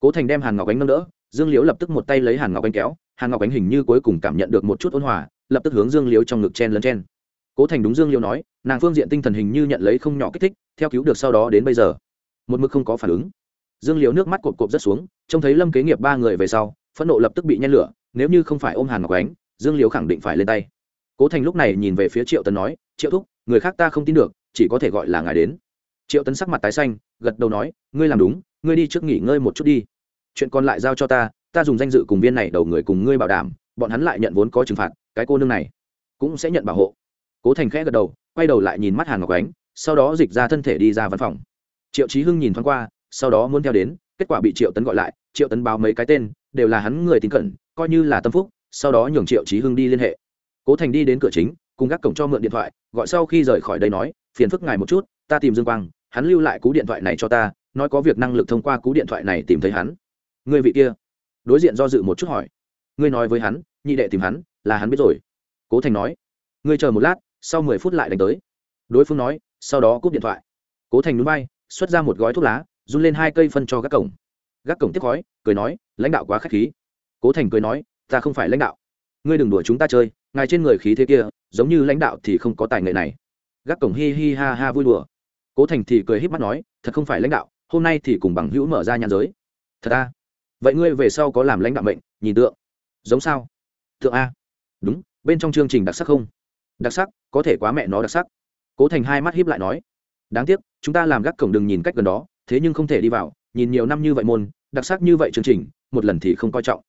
Cố thành đem hàn ngọc ánh nâng đỡ, dương liễu lập tức một tay lấy hàn ngọc ánh kéo, hàn ngọc ánh hình như cuối cùng cảm nhận được một chút ôn hòa, lập tức hướng dương liễu trong ngực chen lấn chen. Cố thành đúng dương liễu nói, nàng phương diện tinh thần hình như nhận lấy không nhỏ kích thích, theo cứu được sau đó đến bây giờ một mực không có phản ứng. Dương liễu nước mắt cộp cộp rất xuống, trông thấy lâm kế nghiệp ba người về sau, phẫn nộ lập tức bị nhen lửa, nếu như không phải ôm hàn ngọc ánh, dương liễu khẳng định phải lên tay. Cố thành lúc này nhìn về phía triệu tấn nói, triệu thúc, người khác ta không tin được, chỉ có thể gọi là ngài đến. Triệu tấn sắc mặt tái xanh, gật đầu nói, ngươi làm đúng, ngươi đi trước nghỉ ngơi một chút đi. Chuyện còn lại giao cho ta ta dùng danh dự cùng viên này đầu người cùng ngươi bảo đảm, bọn hắn lại nhận vốn có trừng phạt, cái cô nương này cũng sẽ nhận bảo hộ. Cố thành khẽ gật đầu, quay đầu lại nhìn mắt hàn ngọc ánh, sau đó dịch ra thân thể đi ra văn phòng triệu trí hưng nhìn thoáng qua, sau đó muốn theo đến, kết quả bị triệu tấn gọi lại, triệu tấn báo mấy cái tên, đều là hắn người tin cẩn, coi như là tâm phúc, sau đó nhường triệu trí hưng đi liên hệ. Cố thành đi đến cửa chính, cùng gác cổng cho mượn điện thoại, gọi sau khi rời khỏi đây nói, phiền phức ngài một chút, ta tìm dương quang, hắn lưu lại cú điện thoại này cho ta, nói có việc năng lực thông qua cú điện thoại này tìm thấy hắn. Người vị kia? Đối diện do dự một chút hỏi. Ngươi nói với hắn, nhị đệ tìm hắn, là hắn biết rồi. Cố thành nói. Ngươi chờ một lát, sau mười phút lại đánh tới. Đối phương nói, sau đó cúp điện thoại. Cố thành núi bay xuất ra một gói thuốc lá, run lên hai cây phân cho gác cổng. Gác cổng tiếp khói, cười nói, lãnh đạo quá k h á c h khí. Cố thành cười nói, ta không phải lãnh đạo. Ngươi đừng đùa chúng ta chơi, ngài trên người khí thế kia, giống như lãnh đạo thì không có tài nghệ này. Gác cổng hi hi ha ha vui đùa. Cố thành thì cười h í p mắt nói, thật không phải lãnh đạo, hôm nay thì cùng bằng hữu mở ra nhà giới. Thật a vậy ngươi về sau có làm lãnh đạo mệnh, nhìn tượng. Giống sao? Tượng a. Đúng, bên trong chương trình đặc sắc không? Đặc sắc, có thể quá mẹ nó đặc sắc. Cố thành hai mắt hiếp lại nói đáng tiếc, chúng ta làm gác cổng đừng nhìn cách gần đó, thế nhưng không thể đi vào, nhìn nhiều năm như vậy môn, đặc sắc như vậy chương trình, một lần thì không coi trọng.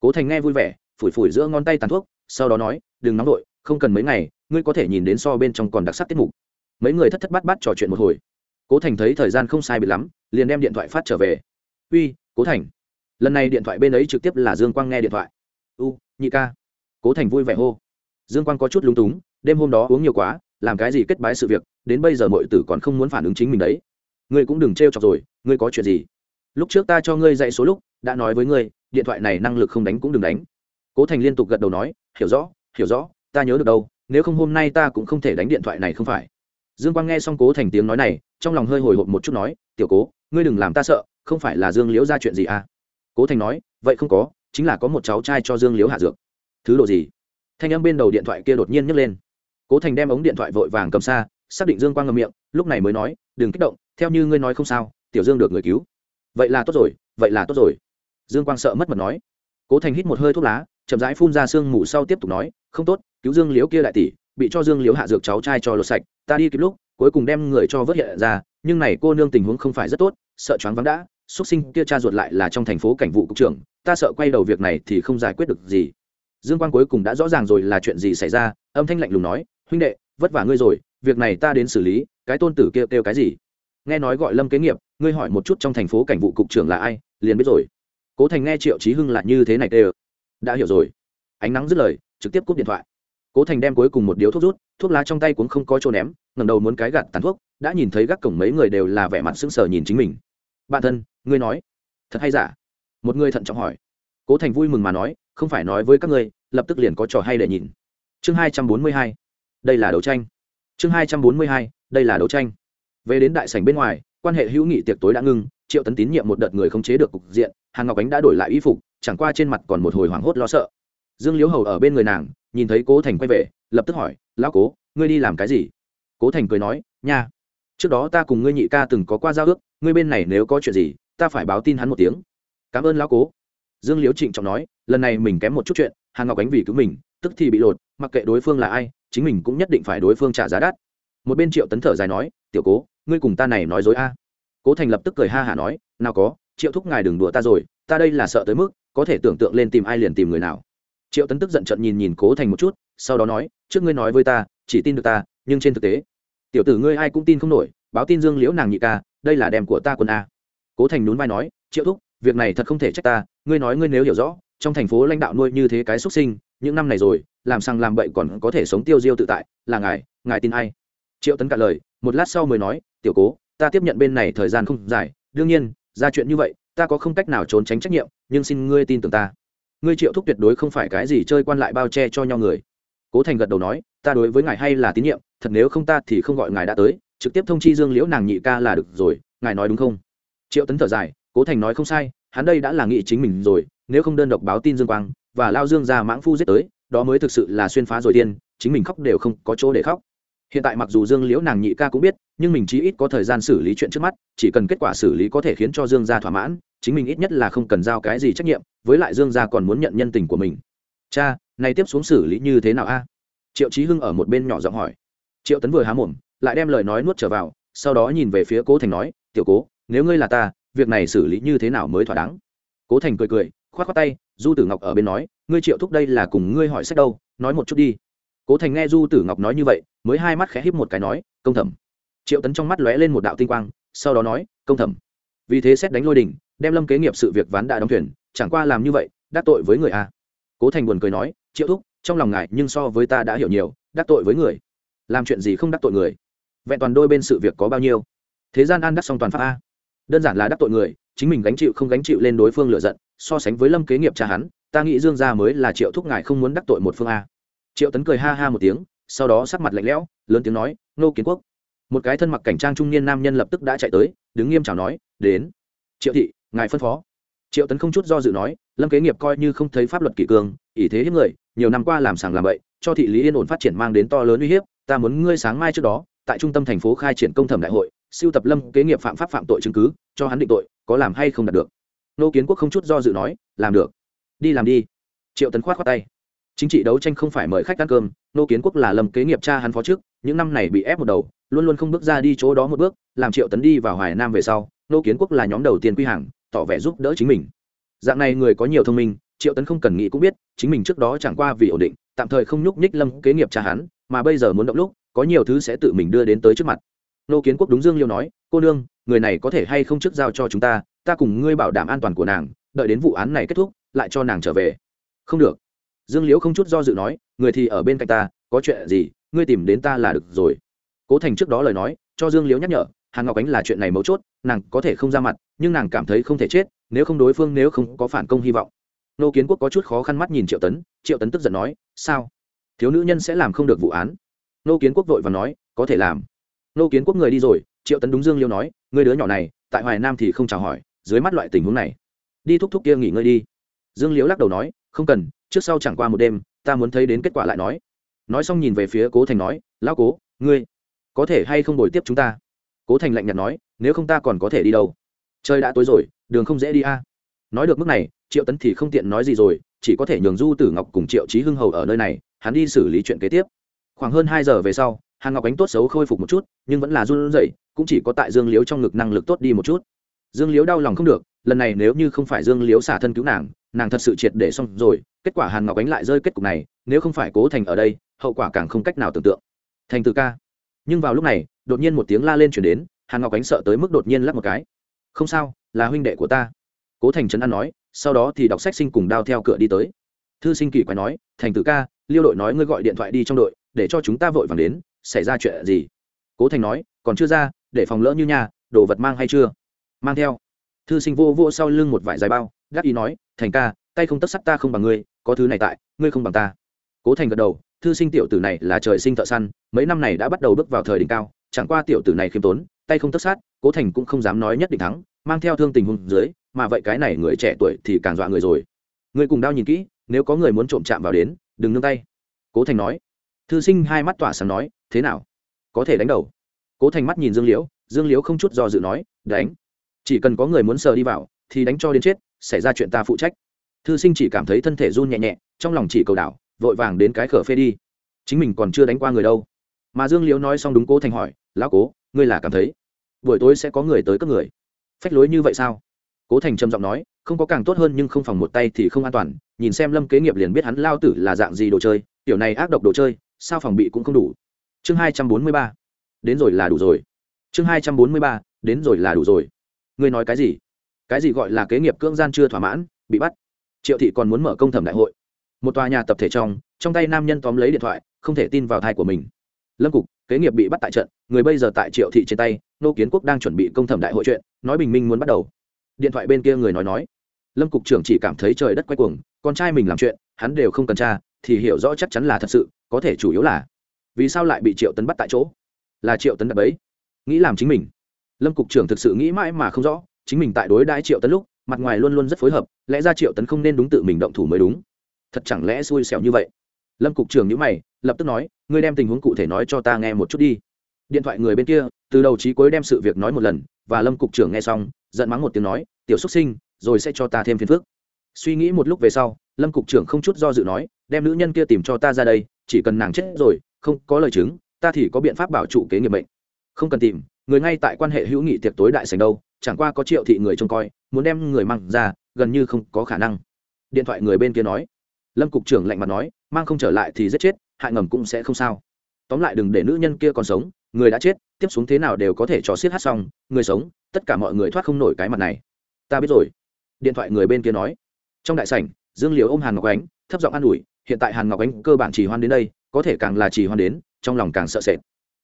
Cố thành nghe vui vẻ, phủi phủi giữa ngón tay tàn thuốc, sau đó nói, đừng nóng vội, không cần mấy ngày, ngươi có thể nhìn đến so bên trong còn đặc sắc tiết mục. Mấy người thất thất bát bát trò chuyện một hồi. Cố thành thấy thời gian không sai bị lắm, liền đem điện thoại phát trở về. Uy, cố thành. Lần này điện thoại bên ấy trực tiếp là dương quang nghe điện thoại. U, nhị ca. Cố thành vui vẻ hô. Dương quang có chút lúng túng, đêm hôm đó uống nhiều quá, làm cái gì kết bái sự việc đến bây giờ mọi tử còn không muốn phản ứng chính mình đấy. Ngươi cũng đừng t chọc rồi, ngươi có chuyện gì? Lúc trước ta cho ngươi dạy số lúc, đã nói với ngươi, điện thoại này năng lực không đánh cũng đừng đánh. Cố thành liên tục gật đầu nói, hiểu rõ hiểu rõ, ta nhớ được đâu, nếu không hôm nay ta cũng không thể đánh điện thoại này không phải. Dương quang nghe xong cố thành tiếng nói này, trong lòng hơi hồi hộp một chút nói, tiểu cố, ngươi đừng làm ta sợ, không phải là dương liễu ra chuyện gì à? Cố thành nói, vậy không có, chính là có một cháu trai cho dương liễu hạ dược. Thứ độ gì? Thanh âm bên đầu điện thoại kia đột nhiên nhấc lên. Cố thành đem ống điện thoại vội vàng cầm xa xác định dương quang ngậm miệng, lúc này mới nói, đừng kích động, theo như ngươi nói không sao, tiểu dương được người cứu. Vậy là tốt rồi, vậy là tốt rồi. Dương quang sợ mất mật nói. Cố thành hít một hơi thuốc lá, chậm rãi phun ra sương mù sau tiếp tục nói, không tốt, cứu dương liếu kia đại tỷ, bị cho dương liếu hạ dược cháu trai cho lột sạch, ta đi kịp lúc, cuối cùng đem người cho vớt hiện ra, nhưng này cô nương tình huống không phải rất tốt, sợ choáng vắng đã xuất sinh kia cha ruột lại là trong thành phố cảnh vụ cục trưởng, ta sợ quay đầu việc này thì không giải quyết được gì. Dương quang cuối cùng đã rõ ràng rồi là chuyện gì xảy ra, âm thanh lạnh lùng nói, huynh đệ, vất vả ngươi rồi việc này ta đến xử lý cái tôn tử kia kêu, kêu cái gì? Nghe nói gọi lâm kế nghiệp ngươi hỏi một chút trong thành phố cảnh vụ cục trưởng là ai liền biết rồi. Cố thành nghe triệu trí hưng là như thế này tê đã hiểu rồi. Ánh nắng dứt lời trực tiếp cúp điện thoại. Cố thành đem cuối cùng một điếu thuốc rút thuốc lá trong tay cũng không có chỗ ném ngầm đầu muốn cái gạt tàn thuốc đã nhìn thấy gác cổng mấy người đều là vẻ mặt sững sờ nhìn chính mình. Bạn thân ngươi nói. Thật hay giả? Một người thận trọng hỏi. Cố thành vui mừng mà nói không phải nói với các ngươi lập tức liền có trò hay để nhìn. Chương hai trăm bốn mươi hai. Đây là đấu tranh chương hai trăm bốn mươi hai, đây là đấu tranh. Về đến đại sảnh bên ngoài, quan hệ hữu nghị tiệc tối đã ngưng triệu tấn tín nhiệm một đợt người không chế được cục diện hàng ngọc ánh đã đổi lại y phục, chẳng qua trên mặt còn một hồi hoảng hốt lo sợ. Dương liễu hầu ở bên người nàng, nhìn thấy cố thành quay về, lập tức hỏi, lão cố, ngươi đi làm cái gì? Cố thành cười nói, nha, trước đó ta cùng ngươi nhị ca từng có qua giao ước, ngươi bên này nếu có chuyện gì, ta phải báo tin hắn một tiếng. Cảm ơn lão cố. Dương liễu trịnh trọng nói, lần này mình kém một chút chuyện hàng ngọc ánh vì cứu mình, tức thì bị lột, mặc kệ đối phương là ai chính mình cũng nhất định phải đối phương trả giá đắt. Một bên triệu tấn thở dài nói, tiểu cố, ngươi cùng ta này nói dối a. Cố thành lập tức cười ha hả nói, nào có, triệu thúc ngài đừng đùa ta rồi, ta đây là sợ tới mức, có thể tưởng tượng lên tìm ai liền tìm người nào. Triệu tấn tức giận trận nhìn nhìn cố thành một chút, sau đó nói, trước ngươi nói với ta, chỉ tin được ta, nhưng trên thực tế, tiểu tử ngươi ai cũng tin không nổi, báo tin dương liễu nàng nhị ca, đây là đem của ta quân a. Cố thành nhún vai nói, triệu thúc, việc này thật không thể trách ta, ngươi nói ngươi nếu hiểu rõ, trong thành phố lãnh đạo nuôi như thế cái xuất sinh, những năm này rồi làm sang làm bậy còn có thể sống tiêu diêu tự tại, là ngài ngài tin ai? Triệu tấn cả lời, một lát sau mới nói, tiểu cố, ta tiếp nhận bên này thời gian không dài, đương nhiên, ra chuyện như vậy, ta có không cách nào trốn tránh trách nhiệm, nhưng xin ngươi tin tưởng ta. Ngươi triệu thúc tuyệt đối không phải cái gì chơi quan lại bao che cho nhau người. Cố thành gật đầu nói, ta đối với ngài hay là tín nhiệm, thật nếu không ta thì không gọi ngài đã tới, trực tiếp thông chi dương liễu nàng nhị ca là được rồi, ngài nói đúng không? Triệu tấn thở dài, cố thành nói không sai, hắn đây đã là nghị chính mình rồi, nếu không đơn độc báo tin dương quang và lao dương ra mãng phu giết tới đó mới thực sự là xuyên phá rồi tiên chính mình khóc đều không có chỗ để khóc. Hiện tại mặc dù dương liễu nàng nhị ca cũng biết, nhưng mình chí ít có thời gian xử lý chuyện trước mắt, chỉ cần kết quả xử lý có thể khiến cho dương gia thỏa mãn, chính mình ít nhất là không cần giao cái gì trách nhiệm, với lại dương gia còn muốn nhận nhân tình của mình. Cha, này tiếp xuống xử lý như thế nào a? Triệu chí hưng ở một bên nhỏ giọng hỏi. Triệu tấn vừa há mồm, lại đem lời nói nuốt trở vào, sau đó nhìn về phía cố thành nói, tiểu cố, nếu ngươi là ta, việc này xử lý như thế nào mới thỏa đáng? Cố thành cười cười k h o á t k tay du tử ngọc ở bên nói, ngươi triệu thúc đây là cùng ngươi hỏi sách đâu, nói một chút đi. Cố thành nghe du tử ngọc nói như vậy, mới hai mắt khẽ híp một cái nói, công thẩm. Triệu tấn trong mắt lóe lên một đạo tinh quang, sau đó nói, công thẩm, vì thế xét đánh lôi đình, đem lâm kế nghiệp sự việc ván đã đóng thuyền, chẳng qua làm như vậy, đắc tội với người a cố thành buồn cười nói, triệu thúc, trong lòng ngại nhưng so với ta đã hiểu nhiều, đắc tội với người. Làm chuyện gì không đắc tội người? Vẹn toàn đôi bên sự việc có bao nhiêu? Thế gian an đắc song toàn pháp a. Đơn giản là đắc tội người chính mình gánh chịu không gánh chịu lên đối phương lựa giận, so sánh với lâm kế nghiệp cha hắn, ta nghĩ dương gia mới là triệu thúc ngài không muốn đắc tội một phương a. Triệu tấn cười ha ha một tiếng, sau đó sắc mặt lạnh lẽo, lớn tiếng nói, nô kiến quốc. Một cái thân mặc cảnh trang trung niên nam nhân lập tức đã chạy tới, đứng nghiêm chào nói, đến. Triệu thị, ngài phân phó. Triệu tấn không chút do dự nói, lâm kế nghiệp coi như không thấy pháp luật kỷ cương ỷ thế hiếp người, nhiều năm qua làm sàng làm bậy, cho thị lý yên ổn phát triển mang đến to lớn uy hiếp, ta muốn ngươi sáng mai trước đó, tại trung tâm thành phố khai triển công thẩm đại hội siêu tập lâm kế nghiệp phạm pháp phạm tội chứng cứ, cho hắn định tội, có làm hay không đạt được. Nô kiến quốc không chút do dự nói, làm được. Đi làm đi. Triệu tấn khoát khoát tay. Chính trị đấu tranh không phải mời khách ăn cơm, nô kiến quốc là lâm kế nghiệp cha hắn phó trước, những năm này bị ép một đầu, luôn luôn không bước ra đi chỗ đó một bước, làm triệu tấn đi vào hoài nam về sau, nô kiến quốc là nhóm đầu tiên quy hàng, tỏ vẻ giúp đỡ chính mình. Dạng này người có nhiều thông minh, triệu tấn không cần nghĩ cũng biết, chính mình trước đó chẳng qua vì ổn định, tạm thời không nhúc nhích lâm kế nghiệp cha hắn, mà bây giờ muốn động lúc, có nhiều thứ sẽ tự mình đưa đến tới trước mặt nô kiến quốc đúng dương liêu nói, cô nương, người này có thể hay không trước giao cho chúng ta ta cùng ngươi bảo đảm an toàn của nàng, đợi đến vụ án này kết thúc, lại cho nàng trở về. Không được. Dương liễu không chút do dự nói, người thì ở bên cạnh ta, có chuyện gì, ngươi tìm đến ta là được rồi. Cố thành trước đó lời nói, cho dương liễu nhắc nhở, hàn ngọc ánh là chuyện này mấu chốt, nàng có thể không ra mặt, nhưng nàng cảm thấy không thể chết, nếu không đối phương nếu không có phản công hy vọng. Nô kiến quốc có chút khó khăn mắt nhìn triệu tấn triệu tấn tức giận nói, sao? Thiếu nữ nhân sẽ làm không được vụ án. Nô kiến quốc vội và nói, có thể làm nô kiến quốc người đi rồi, triệu tấn đúng dương liêu nói người đứa nhỏ này, tại hoài nam thì không chào hỏi, dưới mắt loại tình huống này, đi thúc thúc kia nghỉ ngơi đi. Dương liễu lắc đầu nói, không cần, trước sau chẳng qua một đêm, ta muốn thấy đến kết quả lại nói. Nói xong nhìn về phía cố thành nói, lão cố, ngươi có thể hay không đổi tiếp chúng ta? Cố thành lạnh nhạt nói, nếu không ta còn có thể đi đâu? Trời đã tối rồi, đường không dễ đi a. Nói được mức này, triệu tấn thì không tiện nói gì rồi, chỉ có thể nhường du tử ngọc cùng triệu trí hưng hầu ở nơi này, hắn đi xử lý chuyện kế tiếp. Khoảng hơn hai giờ về sau hàn ngọc ánh tốt xấu khôi phục một chút, nhưng vẫn là run rẩy, cũng chỉ có tại dương liếu trong ngực năng lực tốt đi một chút. Dương liếu đau lòng không được, lần này nếu như không phải dương liếu xả thân cứu nàng nàng thật sự triệt để xong rồi, kết quả hàn ngọc ánh lại rơi kết cục này, nếu không phải cố thành ở đây, hậu quả càng không cách nào tưởng tượng. Thành từ ca. Nhưng vào lúc này, đột nhiên một tiếng la lên chuyển đến, hàn ngọc ánh sợ tới mức đột nhiên lắc một cái. Không sao, là huynh đệ của ta. Cố thành trấn an nói, sau đó thì đọc sách sinh cùng đao theo cửa đi tới. Thư sinh kỳ quái nói, thành tử ca, liêu đội nói ngươi gọi điện thoại đi trong đội, để cho chúng ta vội vàng đến xảy ra chuyện gì? Cố thành nói, còn chưa ra, để phòng lỡ như nhà đồ vật mang hay chưa? Mang theo. Thư sinh vô vô sau lưng một vải dài bao, gác ý nói, thành ca, tay không tất sắt ta không bằng ngươi, có thứ này tại, ngươi không bằng ta. Cố thành gật đầu, thư sinh tiểu tử này là trời sinh thợ săn, mấy năm này đã bắt đầu bước vào thời đỉnh cao, chẳng qua tiểu tử này khiêm tốn, tay không tất sát cố thành cũng không dám nói nhất định thắng, mang theo thương tình hùng dưới, mà vậy cái này người trẻ tuổi thì càng dọa người rồi. Người cùng đao nhìn kỹ, nếu có người muốn trộm chạm vào đến, đừng nương tay. Cố thành nói thư sinh hai mắt tỏa sáng nói, thế nào? Có thể đánh đầu? Cố thành mắt nhìn dương liễu dương liễu không chút do dự nói, đánh. Chỉ cần có người muốn sờ đi vào, thì đánh cho đến chết, xảy ra chuyện ta phụ trách. Thư sinh chỉ cảm thấy thân thể run nhẹ nhẹ, trong lòng chỉ cầu đảo, vội vàng đến cái khở phê đi. Chính mình còn chưa đánh qua người đâu. Mà dương liễu nói xong đúng cố thành hỏi, lão cố, ngươi là cảm thấy buổi tối sẽ có người tới các người? Phách lối như vậy sao? Cố thành trầm giọng nói, không có càng tốt hơn nhưng không phòng một tay thì không an toàn, nhìn xem lâm kế nghiệp liền biết hắn lao tử là dạng gì đồ chơi, tiểu này ác độc đồ chơi sao phòng bị cũng không đủ. Chương hai trăm bốn mươi ba, đến rồi là đủ rồi. Chương hai trăm bốn mươi ba, đến rồi là đủ rồi. Ngươi nói cái gì? Cái gì gọi là kế nghiệp cưỡng gian chưa thỏa mãn, bị bắt? Triệu thị còn muốn mở công thẩm đại hội. Một tòa nhà tập thể trong trong tay nam nhân tóm lấy điện thoại, không thể tin vào thai của mình. Lâm cục, kế nghiệp bị bắt tại trận, người bây giờ tại triệu thị trên tay, nô kiến quốc đang chuẩn bị công thẩm đại hội chuyện, nói bình minh muốn bắt đầu. Điện thoại bên kia người nói nói. Lâm cục trưởng chỉ cảm thấy trời đất quay cuồng, con trai mình làm chuyện, hắn đều không cần tra, thì hiểu rõ chắc chắn là thật sự có thể chủ yếu là, vì sao lại bị triệu tấn bắt tại chỗ? Là triệu tấn đập ấy nghĩ làm chính mình. Lâm cục trưởng thực sự nghĩ mãi mà không rõ, chính mình tại đối đãi triệu tấn lúc, mặt ngoài luôn luôn rất phối hợp, lẽ ra triệu tấn không nên đúng tự mình động thủ mới đúng. Thật chẳng lẽ xui xẻo như vậy? Lâm cục trưởng nhữ mày, lập tức nói, ngươi đem tình huống cụ thể nói cho ta nghe một chút đi. Điện thoại người bên kia, từ đầu chí cuối đem sự việc nói một lần, và lâm cục trưởng nghe xong, giận mắng một tiếng nói, tiểu xuất sinh, rồi sẽ cho ta thêm phiền phức. Suy nghĩ một lúc về sau, lâm cục trưởng không chút do dự nói, đem nữ nhân kia tìm cho ta ra đây chỉ cần nàng chết rồi, không có lời chứng, ta thì có biện pháp bảo trụ kế nghiệp bệnh không cần tìm, người ngay tại quan hệ hữu nghị tiệc tối đại sành đâu, chẳng qua có triệu thị người trông coi, muốn đem người mang ra, gần như không có khả năng. Điện thoại người bên kia nói. Lâm cục trưởng lạnh mặt nói, mang không trở lại thì giết chết, hại ngầm cũng sẽ không sao. Tóm lại đừng để nữ nhân kia còn sống, người đã chết, tiếp xuống thế nào đều có thể cho xiết hát xong, người sống, tất cả mọi người thoát không nổi cái mặt này. Ta biết rồi. Điện thoại người bên kia nói. Trong đại sảnh, dương liều ôm hàn ngọc ánh, thấp giọng an ủi hiện tại hàn ngọc ánh cơ bản chỉ hoan đến đây, có thể càng là chỉ hoan đến, trong lòng càng sợ sệt.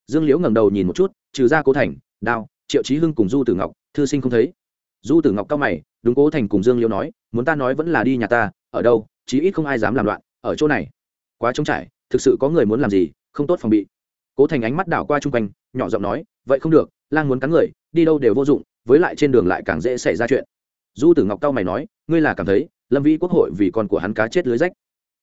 Dương liễu ngẩng đầu nhìn một chút, trừ ra cố thành, đao, triệu chí hưng cùng du tử ngọc, thư sinh không thấy. Du tử ngọc cao mày, đúng cố thành cùng dương liễu nói, muốn ta nói vẫn là đi nhà ta, ở đâu, chí ít không ai dám làm loạn, ở chỗ này. Quá trống trải, thực sự có người muốn làm gì, không tốt phòng bị. Cố thành ánh mắt đảo qua chung quanh, nhỏ giọng nói, vậy không được, lang muốn cắn người, đi đâu đều vô dụng, với lại trên đường lại càng dễ xảy ra chuyện. Du tử ngọc cao mày nói, ngươi là cảm thấy, lâm vĩ quốc hội vì con của hắn cá chết lưới rách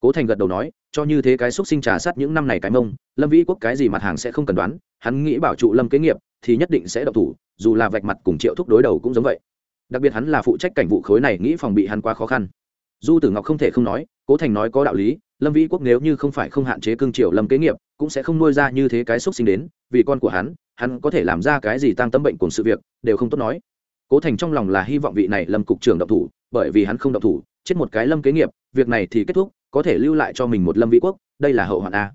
cố thành gật đầu nói, cho như thế cái xúc sinh trà sát những năm này cái mông, lâm vĩ quốc cái gì mặt hàng sẽ không cần đoán, hắn nghĩ bảo trụ lâm kế nghiệp thì nhất định sẽ độc thủ, dù là vạch mặt cùng triệu thúc đối đầu cũng giống vậy. Đặc biệt hắn là phụ trách cảnh vụ khối này, nghĩ phòng bị hắn quá khó khăn. Du tử ngọc không thể không nói, cố thành nói có đạo lý, lâm vĩ quốc nếu như không phải không hạn chế cương triều lâm kế nghiệp, cũng sẽ không nuôi ra như thế cái xúc sinh đến, vì con của hắn hắn có thể làm ra cái gì tăng tấm bệnh cùng sự việc, đều không tốt nói. Cố thành trong lòng là hy vọng vị này lâm cục trưởng độc thủ, bởi vì hắn không độc thủ, chết một cái lâm kế nghiệp, việc này thì kết thúc có thể lưu lại cho mình một lâm vĩ quốc, đây là hậu hoạn a.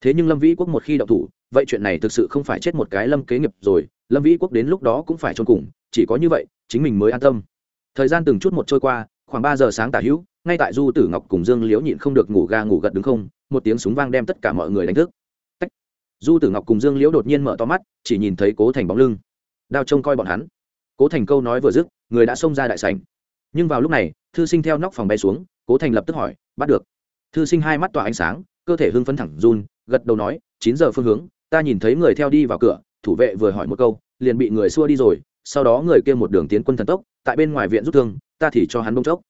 Thế nhưng lâm vĩ quốc một khi đậu thủ, vậy chuyện này thực sự không phải chết một cái lâm kế nghiệp rồi, lâm vĩ quốc đến lúc đó cũng phải trôn cùng, chỉ có như vậy, chính mình mới an tâm. Thời gian từng chút một trôi qua, khoảng ba giờ sáng tả hữu, ngay tại du tử ngọc cùng dương liễu nhịn không được ngủ ga ngủ gật đứng không, một tiếng súng vang đem tất cả mọi người đánh thức. Tách. du tử ngọc cùng dương liễu đột nhiên mở to mắt, chỉ nhìn thấy cố thành bóng lưng. Đao trông coi bọn hắn. Cố thành câu nói vừa dứt, người đã xông ra đại sành nhưng vào lúc này, thư sinh theo nóc phòng bay xuống, cố thành lập tức hỏi, bắt được thư sinh hai mắt tỏa ánh sáng, cơ thể hưng phấn thẳng run, gật đầu nói, chín giờ phương hướng, ta nhìn thấy người theo đi vào cửa, thủ vệ vừa hỏi một câu, liền bị người xua đi rồi, sau đó người kia một đường tiến quân thần tốc, tại bên ngoài viện rút thương, ta thì cho hắn bông chốc.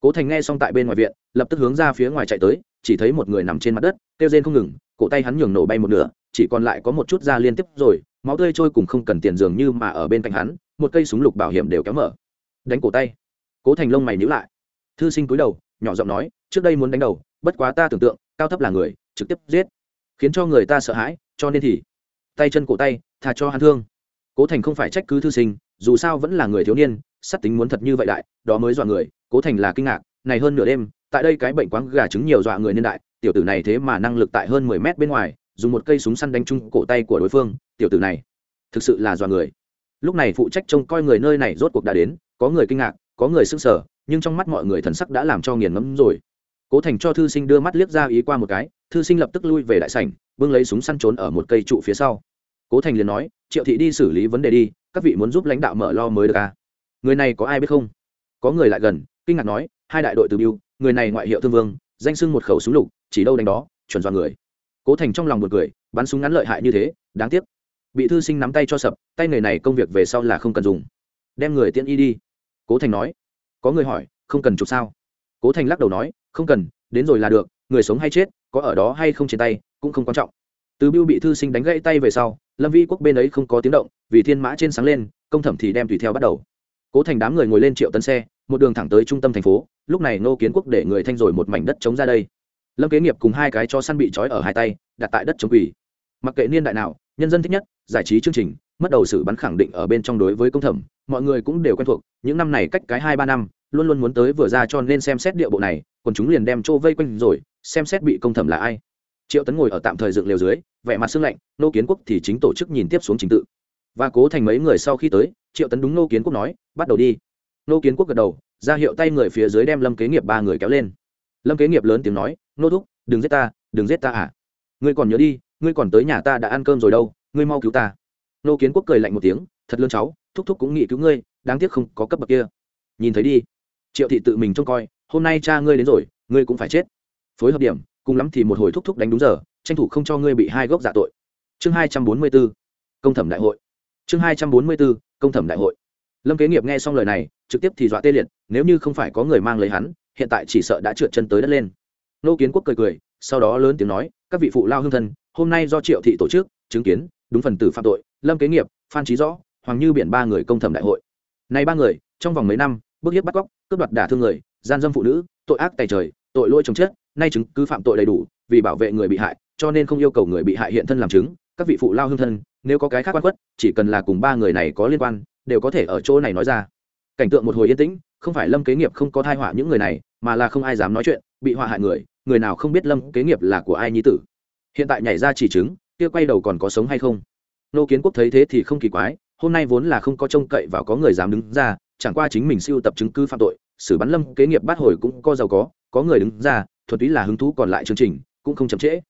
Cố thành nghe xong tại bên ngoài viện, lập tức hướng ra phía ngoài chạy tới, chỉ thấy một người nằm trên mặt đất, kêu rên không ngừng, cổ tay hắn nhường nổ bay một nửa, chỉ còn lại có một chút da liên tiếp rồi, máu tươi trôi cùng không cần tiền dường như mà ở bên cạnh hắn, một cây súng lục bảo hiểm đều kéo mở. Đánh cổ tay. Cố thành lông mày nhíu lại. Thư sinh cúi đầu, nhỏ giọng nói, trước đây muốn đánh đầu bất quá ta tưởng tượng, cao thấp là người, trực tiếp giết. Khiến cho người ta sợ hãi, cho nên thì, tay chân cổ tay thà cho hắn thương. Cố thành không phải trách cứ thư sinh, dù sao vẫn là người thiếu niên, sắt tính muốn thật như vậy đại, đó mới dọa người. Cố thành là kinh ngạc, này hơn nửa đêm, tại đây cái bệnh quáng gà trứng nhiều dọa người niên đại, tiểu tử này thế mà năng lực tại hơn mười mét bên ngoài, dùng một cây súng săn đánh trúng cổ tay của đối phương, tiểu tử này, thực sự là dọa người. Lúc này phụ trách trông coi người nơi này rốt cuộc đã đến, có người kinh ngạc, có người sững sờ, nhưng trong mắt mọi người thần sắc đã làm cho nghiền ngẫm rồi cố thành cho thư sinh đưa mắt liếc ra ý qua một cái, thư sinh lập tức lui về đại sảnh, bưng lấy súng săn trốn ở một cây trụ phía sau. Cố thành liền nói, triệu thị đi xử lý vấn đề đi, các vị muốn giúp lãnh đạo mở lo mới được à? Người này có ai biết không? Có người lại gần, kinh ngạc nói, hai đại đội từ biêu người này ngoại hiệu thương vương, danh sưng một khẩu súng lục, chỉ đâu đánh đó, chuẩn dọn người. Cố thành trong lòng một cười, bắn súng ngắn lợi hại như thế, đáng tiếc. Bị thư sinh nắm tay cho sập, tay người này công việc về sau là không cần dùng. Đem người tiễn y đi. Cố thành nói. Có người hỏi, không cần chụp sao? Cố thành lắc đầu nói không cần, đến rồi là được, người sống hay chết, có ở đó hay không trên tay, cũng không quan trọng. Từ biêu bị thư sinh đánh gãy tay về sau, lâm vi quốc bên ấy không có tiếng động, vì thiên mã trên sáng lên, công thẩm thì đem tùy theo bắt đầu. Cố thành đám người ngồi lên triệu tấn xe, một đường thẳng tới trung tâm thành phố, lúc này nô kiến quốc để người thanh rồi một mảnh đất chống ra đây. Lâm kế nghiệp cùng hai cái cho săn bị trói ở hai tay, đặt tại đất chống quỷ mặc kệ niên đại nào, nhân dân thích nhất, giải trí chương trình, mất đầu xử bắn khẳng định ở bên trong đối với công thẩm, mọi người cũng đều quen thuộc, những năm này cách cái hai ba năm luôn luôn muốn tới vừa ra cho nên xem xét địa bộ này còn chúng liền đem chỗ vây quanh rồi, xem xét bị công thẩm là ai. Triệu tấn ngồi ở tạm thời dựng lều dưới, vẻ mặt sương lạnh, nô kiến quốc thì chính tổ chức nhìn tiếp xuống trình tự. Và cố thành mấy người sau khi tới, triệu tấn đúng nô kiến quốc nói, bắt đầu đi. Nô kiến quốc gật đầu, ra hiệu tay người phía dưới đem lâm kế nghiệp ba người kéo lên. Lâm kế nghiệp lớn tiếng nói, nô thúc, đừng giết ta, đừng giết ta à. Ngươi còn nhớ đi, ngươi còn tới nhà ta đã ăn cơm rồi đâu, ngươi mau cứu ta. Nô kiến quốc cười lạnh một tiếng, thật lương cháu, thúc thúc cũng nghĩ cứu ngươi, đáng tiếc không có cấp bậc kia. Nhìn thấy đi triệu thị tự mình trông coi, hôm nay cha ngươi đến rồi, ngươi cũng phải chết. Phối hợp điểm, cùng lắm thì một hồi thúc thúc đánh đúng giờ, tranh thủ không cho ngươi bị hai gốc dạ tội. Chương hai trăm bốn mươi b ố công thẩm đại hội. Chương hai trăm bốn mươi b ố công thẩm đại hội. Lâm kế nghiệp nghe xong lời này, trực tiếp thì dọa tê liệt, nếu như không phải có người mang lấy hắn, hiện tại chỉ sợ đã trượt chân tới đất lên. Nô kiến quốc cười cười, sau đó lớn tiếng nói, các vị phụ lao hương thân, hôm nay do triệu thị tổ chức, chứng kiến, đúng phần tử phạm tội. Lâm kế nghiệp, phan trí rõ, hoàng như biển ba người công thẩm đại hội. Này ba người, trong vòng mấy năm, bức hiếp bắt cóc cướp đoạt đả thương người, gian dâm phụ nữ, tội ác tài trời, tội lỗi chồng chết, nay chứng cứ phạm tội đầy đủ, vì bảo vệ người bị hại, cho nên không yêu cầu người bị hại hiện thân làm chứng, các vị phụ lao hương thân, nếu có cái khác quan quất chỉ cần là cùng ba người này có liên quan, đều có thể ở chỗ này nói ra. Cảnh tượng một hồi yên tĩnh, không phải lâm kế nghiệp không có thai họa những người này, mà là không ai dám nói chuyện, bị họa hại người người nào không biết lâm kế nghiệp là của ai nhi tử. Hiện tại nhảy ra chỉ chứng, kia quay đầu còn có sống hay không? Nô kiến quốc thấy thế thì không kỳ quái, hôm nay vốn là không có trông cậy và có người dám đứng ra chẳng qua chính mình siêu tập chứng cứ phạm tội, xử bắn lâm kế nghiệp bắt hồi cũng có giàu có có người đứng ra thuật túy là hứng thú còn lại chương trình, cũng không chậm trễ.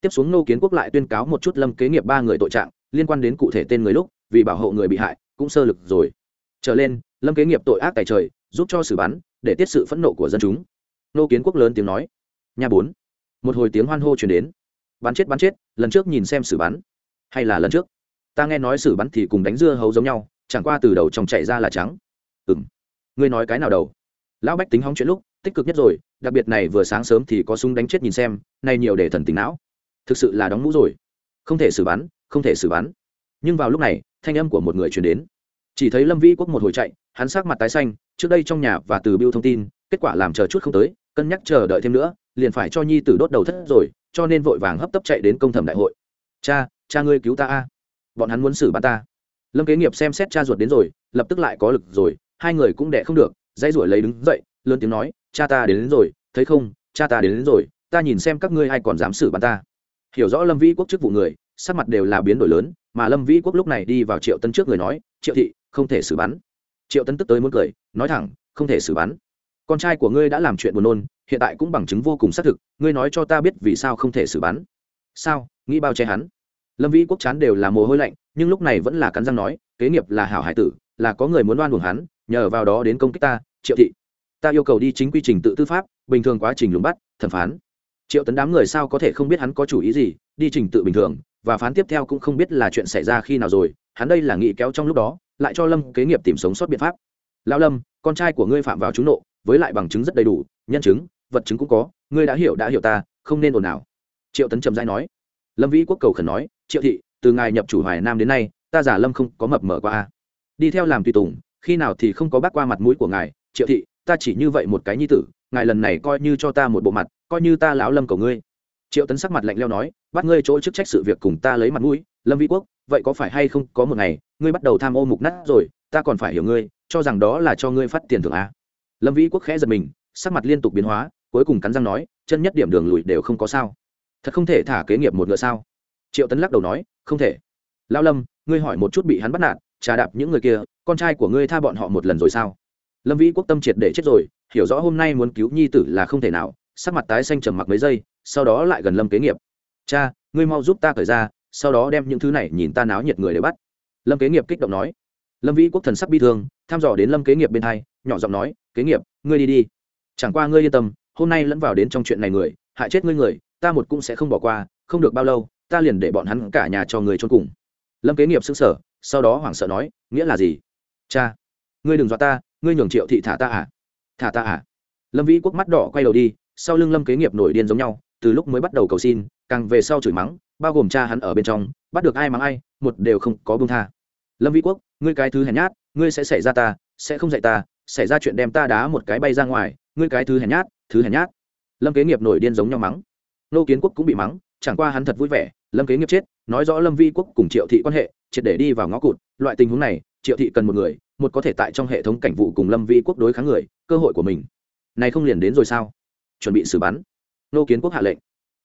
Tiếp xuống nô kiến quốc lại tuyên cáo một chút lâm kế nghiệp ba người tội trạng, liên quan đến cụ thể tên người lúc, vì bảo hộ người bị hại, cũng sơ lực rồi. Trở lên, lâm kế nghiệp tội ác tài trời, giúp cho xử bắn, để tiết sự phẫn nộ của dân chúng. Nô kiến quốc lớn tiếng nói. Nhà bốn. Một hồi tiếng hoan hô chuyển đến. Bắn chết bắn chết, lần trước nhìn xem xử bắn. Hay là lần trước? Ta nghe nói xử bắn thì cùng đánh dưa hấu giống nhau, chẳng qua từ đầu trong chạy ra là trắng ừ m ngươi nói cái nào đầu? Lão bách tính hóng chuyện lúc, tích cực nhất rồi, đặc biệt này vừa sáng sớm thì có súng đánh chết nhìn xem nay nhiều để thần tính não. Thực sự là đóng mũ rồi. Không thể xử bắn, không thể xử bắn. Nhưng vào lúc này, thanh âm của một người truyền đến. Chỉ thấy lâm vĩ quốc một hồi chạy, hắn sát mặt tái xanh, trước đây trong nhà và từ biêu thông tin, kết quả làm chờ chút không tới, cân nhắc chờ đợi thêm nữa, liền phải cho nhi tử đốt đầu thất rồi, cho nên vội vàng hấp tấp chạy đến công thẩm đại hội. Cha cha ngươi cứu ta a. Bọn hắn muốn xử bắn ta. Lâm kế nghiệp xem xét cha ruột đến rồi, lập tức lại có lực rồi hai người cũng đẻ không được dây ruổi lấy đứng dậy lớn tiếng nói cha ta đến, đến rồi thấy không? Cha ta đến, đến rồi ta nhìn xem các ngươi ai còn dám xử bắn ta. Hiểu rõ lâm vĩ quốc chức vụ người sắc mặt đều là biến đổi lớn mà lâm vĩ quốc lúc này đi vào triệu tân trước người nói triệu thị không thể xử bắn. Triệu tân tức tới muốn cười nói thẳng không thể xử bắn. Con trai của ngươi đã làm chuyện buồn nôn hiện tại cũng bằng chứng vô cùng xác thực ngươi nói cho ta biết vì sao không thể xử bắn. Sao? Nghĩ bao che hắn? Lâm vĩ quốc chán đều là mồ hôi lạnh nhưng lúc này vẫn là cắn răng nói kế nghiệp là hảo hải tử là có người muốn đoan buồng hắn nhờ vào đó đến công kích ta, triệu thị. Ta yêu cầu đi chính quy trình tự tư pháp, bình thường quá trình lùng bắt, thẩm phán. Triệu tấn đám người sao có thể không biết hắn có chủ ý gì, đi trình tự bình thường, và phán tiếp theo cũng không biết là chuyện xảy ra khi nào rồi, hắn đây là nghị kéo trong lúc đó, lại cho lâm kế nghiệp tìm sống sót biện pháp. Lao lâm, con trai của ngươi phạm vào trúng nộ, với lại bằng chứng rất đầy đủ, nhân chứng, vật chứng cũng có, ngươi đã hiểu đã hiểu ta, không nên ồn ào. Triệu tấn trầm dai nói. Lâm vĩ quốc cầu khẩn nói, triệu thị, từ ngài nhập chủ hoài nam đến nay, ta giả lâm không có mập mở qua a. Đi theo làm tùy tùng khi nào thì không có bác qua mặt mũi của ngài, triệu thị, ta chỉ như vậy một cái nhi tử, ngài lần này coi như cho ta một bộ mặt, coi như ta lão lâm cầu ngươi. Triệu tấn sắc mặt lạnh leo nói, bắt ngươi chỗ chức trách sự việc cùng ta lấy mặt mũi, lâm vĩ quốc, vậy có phải hay không có một ngày, ngươi bắt đầu tham ô mục nát rồi, ta còn phải hiểu ngươi, cho rằng đó là cho ngươi phát tiền thưởng à? lâm vĩ quốc khẽ giật mình, sắc mặt liên tục biến hóa, cuối cùng cắn răng nói, chân nhất điểm đường lùi đều không có sao. Thật không thể thả kế nghiệp một ngựa sao? Triệu tấn lắc đầu nói, không thể. Lao lâm, ngươi hỏi một chút bị hắn bắt nạt trà đạp những người kia, con trai của ngươi tha bọn họ một lần rồi sao? Lâm vĩ quốc tâm triệt để chết rồi, hiểu rõ hôm nay muốn cứu nhi tử là không thể nào, sắc mặt tái xanh trầm mặc mấy giây, sau đó lại gần lâm kế nghiệp. Cha, ngươi mau giúp ta cởi ra, sau đó đem những thứ này nhìn ta náo nhiệt người để bắt. Lâm kế nghiệp kích động nói. Lâm vĩ quốc thần sắc bi thương thăm dò đến lâm kế nghiệp bên hai, nhỏ giọng nói, kế nghiệp, ngươi đi đi. Chẳng qua ngươi yên tâm, hôm nay lẫn vào đến trong chuyện này người, hại chết ngươi người, ta một cũng sẽ không bỏ qua, không được bao lâu, ta liền để bọn hắn cả nhà cho người trôn cùng. Lâm kế nghiệp xứng sở sau đó hoảng sợ nói, nghĩa là gì? Cha, ngươi đừng dọa ta, ngươi nhường triệu thị thả ta à? Thả ta à? Lâm vĩ quốc mắt đỏ quay đầu đi, sau lưng lâm kế nghiệp nổi điên giống nhau, từ lúc mới bắt đầu cầu xin, càng về sau chửi mắng, bao gồm cha hắn ở bên trong, bắt được ai mắng ai, một đều không có bông tha. Lâm vĩ quốc, ngươi cái thứ hèn nhát, ngươi sẽ xảy ra ta, sẽ không dạy ta, xảy ra chuyện đem ta đá một cái bay ra ngoài, ngươi cái thứ hèn nhát, thứ hèn nhát. Lâm kế nghiệp nổi điên giống nhau mắng. Nô kiến quốc cũng bị mắng, chẳng qua hắn thật vui vẻ, lâm kế nghiệp chết, nói rõ lâm vi quốc cùng triệu thị quan hệ triệt để đi vào ngõ cụt, loại tình huống này, triệu thị cần một người, một có thể tại trong hệ thống cảnh vụ cùng lâm vi quốc đối kháng người, cơ hội của mình. Này không liền đến rồi sao? Chuẩn bị xử bắn. Nô kiến quốc hạ lệnh.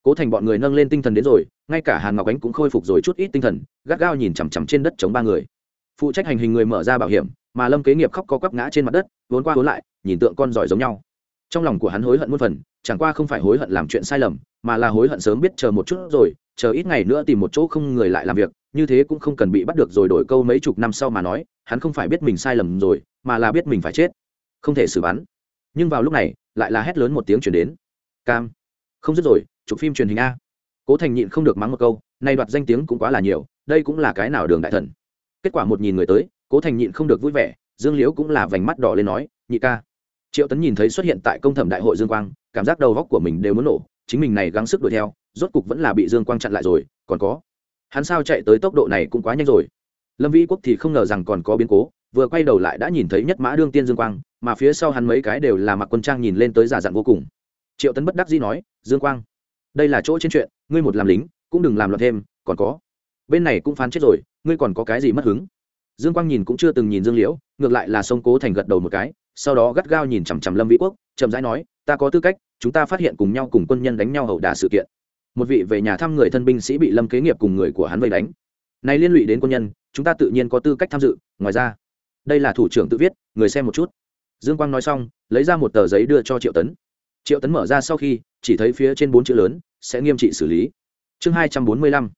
Cố thành bọn người nâng lên tinh thần đến rồi, ngay cả hàn ngọc ánh cũng khôi phục rồi chút ít tinh thần, gắt gao nhìn chằm chằm trên đất chống ba người. Phụ trách hành hình người mở ra bảo hiểm, mà lâm kế nghiệp khóc co quắp ngã trên mặt đất, vốn qua vốn lại, nhìn tượng con giỏi giống nhau. Trong lòng của hắn hối hận muôn phần, chẳng qua không phải hối hận làm chuyện sai lầm, mà là hối hận sớm biết chờ một chút rồi chờ ít ngày nữa tìm một chỗ không người lại làm việc, như thế cũng không cần bị bắt được rồi đổi câu mấy chục năm sau mà nói, hắn không phải biết mình sai lầm rồi, mà là biết mình phải chết. Không thể xử bắn. Nhưng vào lúc này, lại là hét lớn một tiếng chuyển đến. Cam. Không dứt rồi, chụp phim truyền hình a. Cố thành nhịn không được mắng một câu, nay đoạt danh tiếng cũng quá là nhiều, đây cũng là cái nào đường đại thần. Kết quả một nhìn người tới, cố thành nhịn không được vui vẻ, dương liễu cũng là vành mắt đỏ lên nói, nhị ca. Triệu tấn nhìn thấy xuất hiện tại công thẩm đại hội dương quang, cảm giác đầu góc của mình đều muốn nổ, chính mình này gắng sức đuổi theo rốt cục vẫn là bị dương quang chặn lại rồi, còn có. Hắn sao chạy tới tốc độ này cũng quá nhanh rồi. Lâm vĩ quốc thì không ngờ rằng còn có biến cố, vừa quay đầu lại đã nhìn thấy nhất mã đương tiên dương quang, mà phía sau hắn mấy cái đều là mặc quân trang nhìn lên tới giả dặn vô cùng. Triệu tấn bất đắc dĩ nói, dương quang, đây là chỗ trên chuyện, ngươi một làm lính, cũng đừng làm loạn thêm, còn có. Bên này cũng phán chết rồi, ngươi còn có cái gì mất hứng? Dương quang nhìn cũng chưa từng nhìn dương liễu, ngược lại là sông cố thành gật đầu một cái, sau đó gắt gao nhìn chằm chằm lâm vĩ quốc, chậm rãi nói, ta có tư cách, chúng ta phát hiện cùng nhau cùng quân nhân đánh nhau hậu đả sự kiện một vị về nhà thăm người thân binh sĩ bị lâm kế nghiệp cùng người của hắn vây đánh. Này liên lụy đến quân nhân, chúng ta tự nhiên có tư cách tham dự. Ngoài ra, đây là thủ trưởng tự viết, người xem một chút. Dương quang nói xong, lấy ra một tờ giấy đưa cho triệu tấn. Triệu tấn mở ra sau khi, chỉ thấy phía trên bốn chữ lớn, sẽ nghiêm trị xử lý. Chương hai trăm bốn mươi lăm,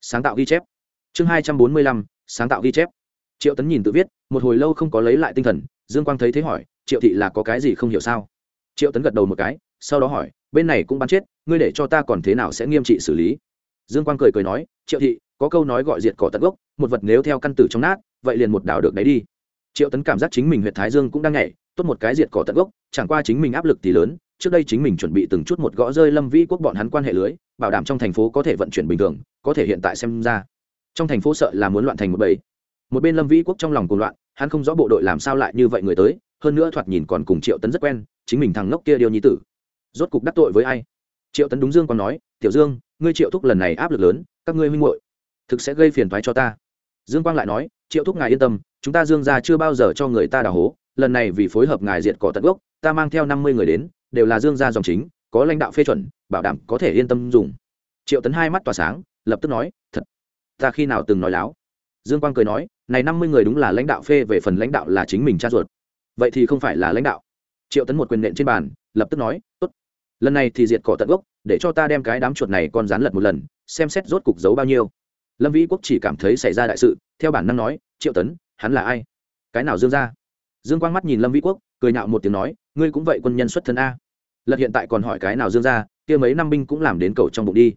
sáng tạo ghi chép. Chương hai trăm bốn mươi lăm, sáng tạo ghi chép. Triệu tấn nhìn tự viết, một hồi lâu không có lấy lại tinh thần, dương quang thấy thế hỏi, triệu thị là có cái gì không hiểu sao? Triệu tấn gật đầu một cái, sau đó hỏi bên này cũng bắn chết, ngươi để cho ta còn thế nào sẽ nghiêm trị xử lý? Dương quang cười cười nói, triệu thị, có câu nói gọi diệt cỏ tận gốc, một vật nếu theo căn tử trong nát, vậy liền một đảo được đấy đi. Triệu tấn cảm giác chính mình huyện thái dương cũng đang nhảy, tốt một cái diệt cỏ tận gốc, chẳng qua chính mình áp lực thì lớn, trước đây chính mình chuẩn bị từng chút một gõ rơi lâm vĩ quốc bọn hắn quan hệ lưới, bảo đảm trong thành phố có thể vận chuyển bình thường, có thể hiện tại xem ra. Trong thành phố sợ là muốn loạn thành một bầy. Một bên lâm vĩ quốc trong lòng cùng loạn, hắn không rõ bộ đội làm sao lại như vậy người tới, hơn nữa thoạt nhìn còn cùng triệu tấn rất quen, chính mình thằng ngốc kia điều nhi tử rốt cục đắc tội với ai? Triệu tấn đúng dương còn nói, tiểu dương, ngươi triệu thúc lần này áp lực lớn, các ngươi huynh hội thực sẽ gây phiền thoái cho ta. Dương quang lại nói, triệu thúc ngài yên tâm, chúng ta dương ra chưa bao giờ cho người ta đào hố, lần này vì phối hợp ngài diệt cỏ tận gốc, ta mang theo năm mươi người đến, đều là dương gia dòng chính, có lãnh đạo phê chuẩn, bảo đảm có thể yên tâm dùng. Triệu tấn hai mắt tỏa sáng, lập tức nói, thật, ta khi nào từng nói láo? Dương quang cười nói, này năm mươi người đúng là lãnh đạo phê, về phần lãnh đạo là chính mình cha ruột. Vậy thì không phải là lãnh đạo. Triệu tấn một quyền nện trên bàn, lập tức nói, tốt lần này thì diệt cỏ tận gốc, để cho ta đem cái đám chuột này con rán lật một lần, xem xét rốt cục giấu bao nhiêu. Lâm vĩ quốc chỉ cảm thấy xảy ra đại sự, theo bản năng nói, triệu tấn, hắn là ai? Cái nào dương ra dương quang mắt nhìn lâm vĩ quốc, cười nhạo một tiếng nói, ngươi cũng vậy quân nhân xuất thân a. Lật hiện tại còn hỏi cái nào dương ra kia mấy năm binh cũng làm đến cầu trong bụng đi.